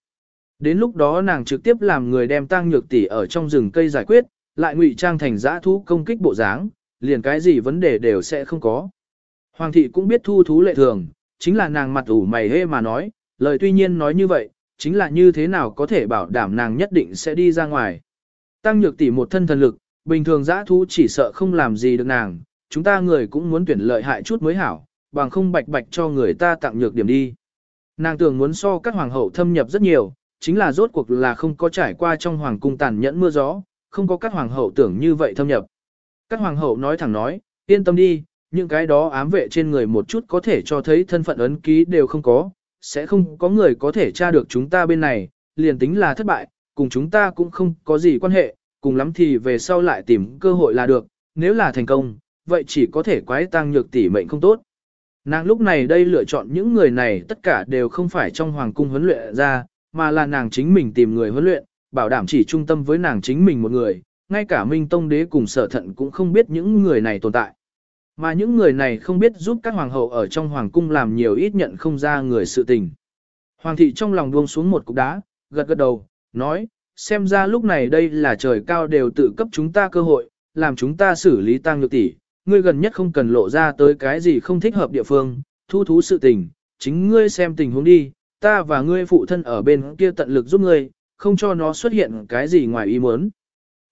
Đến lúc đó nàng trực tiếp làm người đem tang nhược tỷ ở trong rừng cây giải quyết, lại ngụy trang thành dã thú công kích bộ dáng, liền cái gì vấn đề đều sẽ không có. Hoàng thị cũng biết thu thú lệ thường, chính là nàng mặt ủ mày hê mà nói, lời tuy nhiên nói như vậy, chính là như thế nào có thể bảo đảm nàng nhất định sẽ đi ra ngoài. Tăng nhược tỷ một thân thần lực, bình thường dã thú chỉ sợ không làm gì được nàng, chúng ta người cũng muốn tuyển lợi hại chút mới hảo, bằng không bạch bạch cho người ta tặng nhược điểm đi. Nàng tưởng muốn so các hoàng hậu thâm nhập rất nhiều, chính là rốt cuộc là không có trải qua trong hoàng cung tàn nhẫn mưa gió, không có các hoàng hậu tưởng như vậy thâm nhập. Các hoàng hậu nói thẳng nói, yên tâm đi, những cái đó ám vệ trên người một chút có thể cho thấy thân phận ấn ký đều không có, sẽ không có người có thể tra được chúng ta bên này, liền tính là thất bại, cùng chúng ta cũng không có gì quan hệ, cùng lắm thì về sau lại tìm cơ hội là được, nếu là thành công, vậy chỉ có thể quái tăng nhược tỷ mệnh không tốt. Nàng lúc này đây lựa chọn những người này tất cả đều không phải trong hoàng cung huấn luyện ra, mà là nàng chính mình tìm người huấn luyện, bảo đảm chỉ trung tâm với nàng chính mình một người, ngay cả Minh Tông Đế cùng sở thận cũng không biết những người này tồn tại. Mà những người này không biết giúp các hoàng hậu ở trong hoàng cung làm nhiều ít nhận không ra người sự tình. Hoàng thị trong lòng buông xuống một cục đá, gật gật đầu, nói, xem ra lúc này đây là trời cao đều tự cấp chúng ta cơ hội, làm chúng ta xử lý tăng nhược tỷ. Ngươi gần nhất không cần lộ ra tới cái gì không thích hợp địa phương, thu thú sự tình, chính ngươi xem tình huống đi, ta và ngươi phụ thân ở bên kia tận lực giúp ngươi, không cho nó xuất hiện cái gì ngoài ý muốn.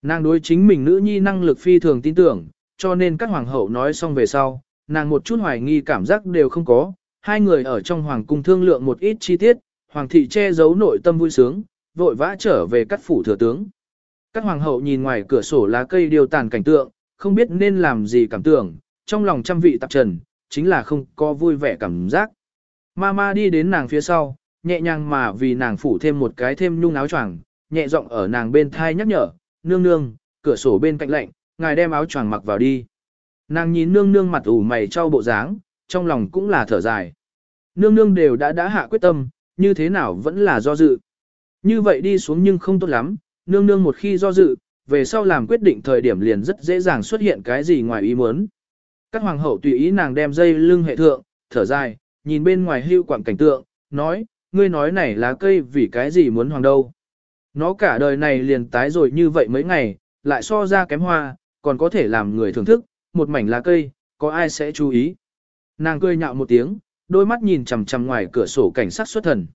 Nàng đối chính mình nữ nhi năng lực phi thường tin tưởng, cho nên các hoàng hậu nói xong về sau, nàng một chút hoài nghi cảm giác đều không có, hai người ở trong hoàng cung thương lượng một ít chi tiết, hoàng thị che giấu nội tâm vui sướng, vội vã trở về cắt phủ thừa tướng. Các hoàng hậu nhìn ngoài cửa sổ lá cây điều tàn cảnh tượng, không biết nên làm gì cảm tưởng, trong lòng trăm vị tạp trần, chính là không có vui vẻ cảm giác. Mama đi đến nàng phía sau, nhẹ nhàng mà vì nàng phủ thêm một cái thêm nhung áo choàng, nhẹ giọng ở nàng bên thai nhắc nhở, nương nương, cửa sổ bên cạnh lạnh, ngài đem áo choàng mặc vào đi. Nàng nhìn nương nương mặt ủ mày cho bộ dáng, trong lòng cũng là thở dài. Nương nương đều đã đã hạ quyết tâm, như thế nào vẫn là do dự. Như vậy đi xuống nhưng không tốt lắm, nương nương một khi do dự, về sau làm quyết định thời điểm liền rất dễ dàng xuất hiện cái gì ngoài ý muốn. Các hoàng hậu tùy ý nàng đem dây lưng hệ thượng, thở dài, nhìn bên ngoài hưu quảng cảnh tượng, nói, ngươi nói này lá cây vì cái gì muốn hoàng đâu. Nó cả đời này liền tái rồi như vậy mấy ngày, lại so ra kém hoa, còn có thể làm người thưởng thức, một mảnh lá cây, có ai sẽ chú ý. Nàng cười nhạo một tiếng, đôi mắt nhìn chằm chằm ngoài cửa sổ cảnh sát xuất thần.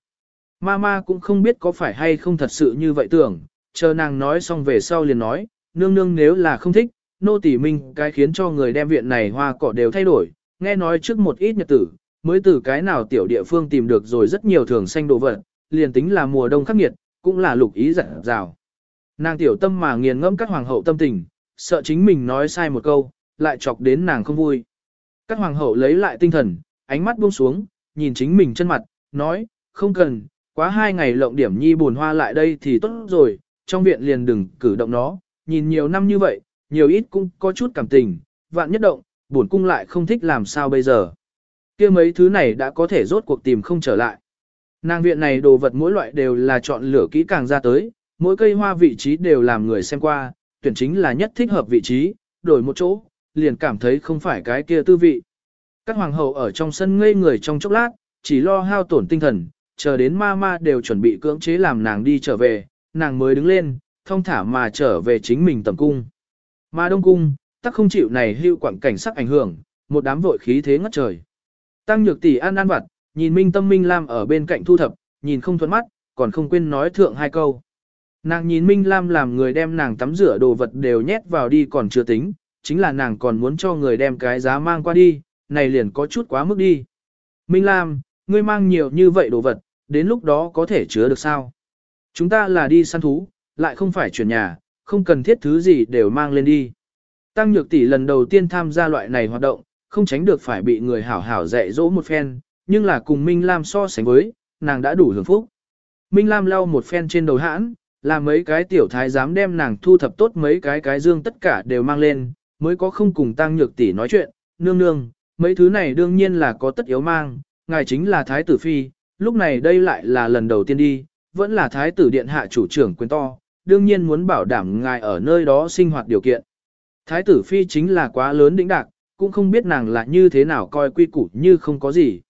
Mama cũng không biết có phải hay không thật sự như vậy tưởng, chờ nàng nói xong về sau liền nói, nương nương nếu là không thích, nô tỳ minh cái khiến cho người đem viện này hoa cỏ đều thay đổi, nghe nói trước một ít nhật tử, mới từ cái nào tiểu địa phương tìm được rồi rất nhiều thường xanh đồ vật, liền tính là mùa đông khắc nghiệt, cũng là lục ý dặn rào. Nàng tiểu tâm mà nghiền ngẫm các hoàng hậu tâm tình, sợ chính mình nói sai một câu, lại chọc đến nàng không vui. Các hoàng hậu lấy lại tinh thần, ánh mắt buông xuống, nhìn chính mình chân mặt, nói, không cần, quá hai ngày lộng điểm nhi buồn hoa lại đây thì tốt rồi, trong viện liền đừng cử động nó, nhìn nhiều năm như vậy, nhiều ít cũng có chút cảm tình, vạn nhất động, buồn cung lại không thích làm sao bây giờ kia mấy thứ này đã có thể rốt cuộc tìm không trở lại. Nàng viện này đồ vật mỗi loại đều là chọn lửa kỹ càng ra tới, mỗi cây hoa vị trí đều làm người xem qua, tuyển chính là nhất thích hợp vị trí, đổi một chỗ, liền cảm thấy không phải cái kia tư vị. Các hoàng hậu ở trong sân ngây người trong chốc lát, chỉ lo hao tổn tinh thần, chờ đến ma ma đều chuẩn bị cưỡng chế làm nàng đi trở về, nàng mới đứng lên, thông thả mà trở về chính mình tầm cung. Ma đông cung, tắc không chịu này hưu quảng cảnh sắc ảnh hưởng, một đám vội khí thế ngất trời. Tăng nhược tỷ an an vặt, nhìn Minh Tâm Minh Lam ở bên cạnh thu thập, nhìn không thuận mắt, còn không quên nói thượng hai câu. Nàng nhìn Minh Lam làm người đem nàng tắm rửa đồ vật đều nhét vào đi còn chưa tính, chính là nàng còn muốn cho người đem cái giá mang qua đi, này liền có chút quá mức đi. Minh Lam, ngươi mang nhiều như vậy đồ vật, đến lúc đó có thể chứa được sao? Chúng ta là đi săn thú, lại không phải chuyển nhà, không cần thiết thứ gì đều mang lên đi. Tăng Nhược Tỷ lần đầu tiên tham gia loại này hoạt động, không tránh được phải bị người hảo hảo dạy dỗ một phen, nhưng là cùng Minh Lam so sánh với, nàng đã đủ hưởng phúc. Minh Lam lau một phen trên đầu hãn, là mấy cái tiểu thái dám đem nàng thu thập tốt mấy cái cái dương tất cả đều mang lên, mới có không cùng tăng nhược tỷ nói chuyện, nương nương, mấy thứ này đương nhiên là có tất yếu mang, ngài chính là thái tử phi, lúc này đây lại là lần đầu tiên đi, vẫn là thái tử điện hạ chủ trưởng quyền to, đương nhiên muốn bảo đảm ngài ở nơi đó sinh hoạt điều kiện. Thái tử phi chính là quá lớn đỉnh đạc, cũng không biết nàng là như thế nào coi quy củ như không có gì.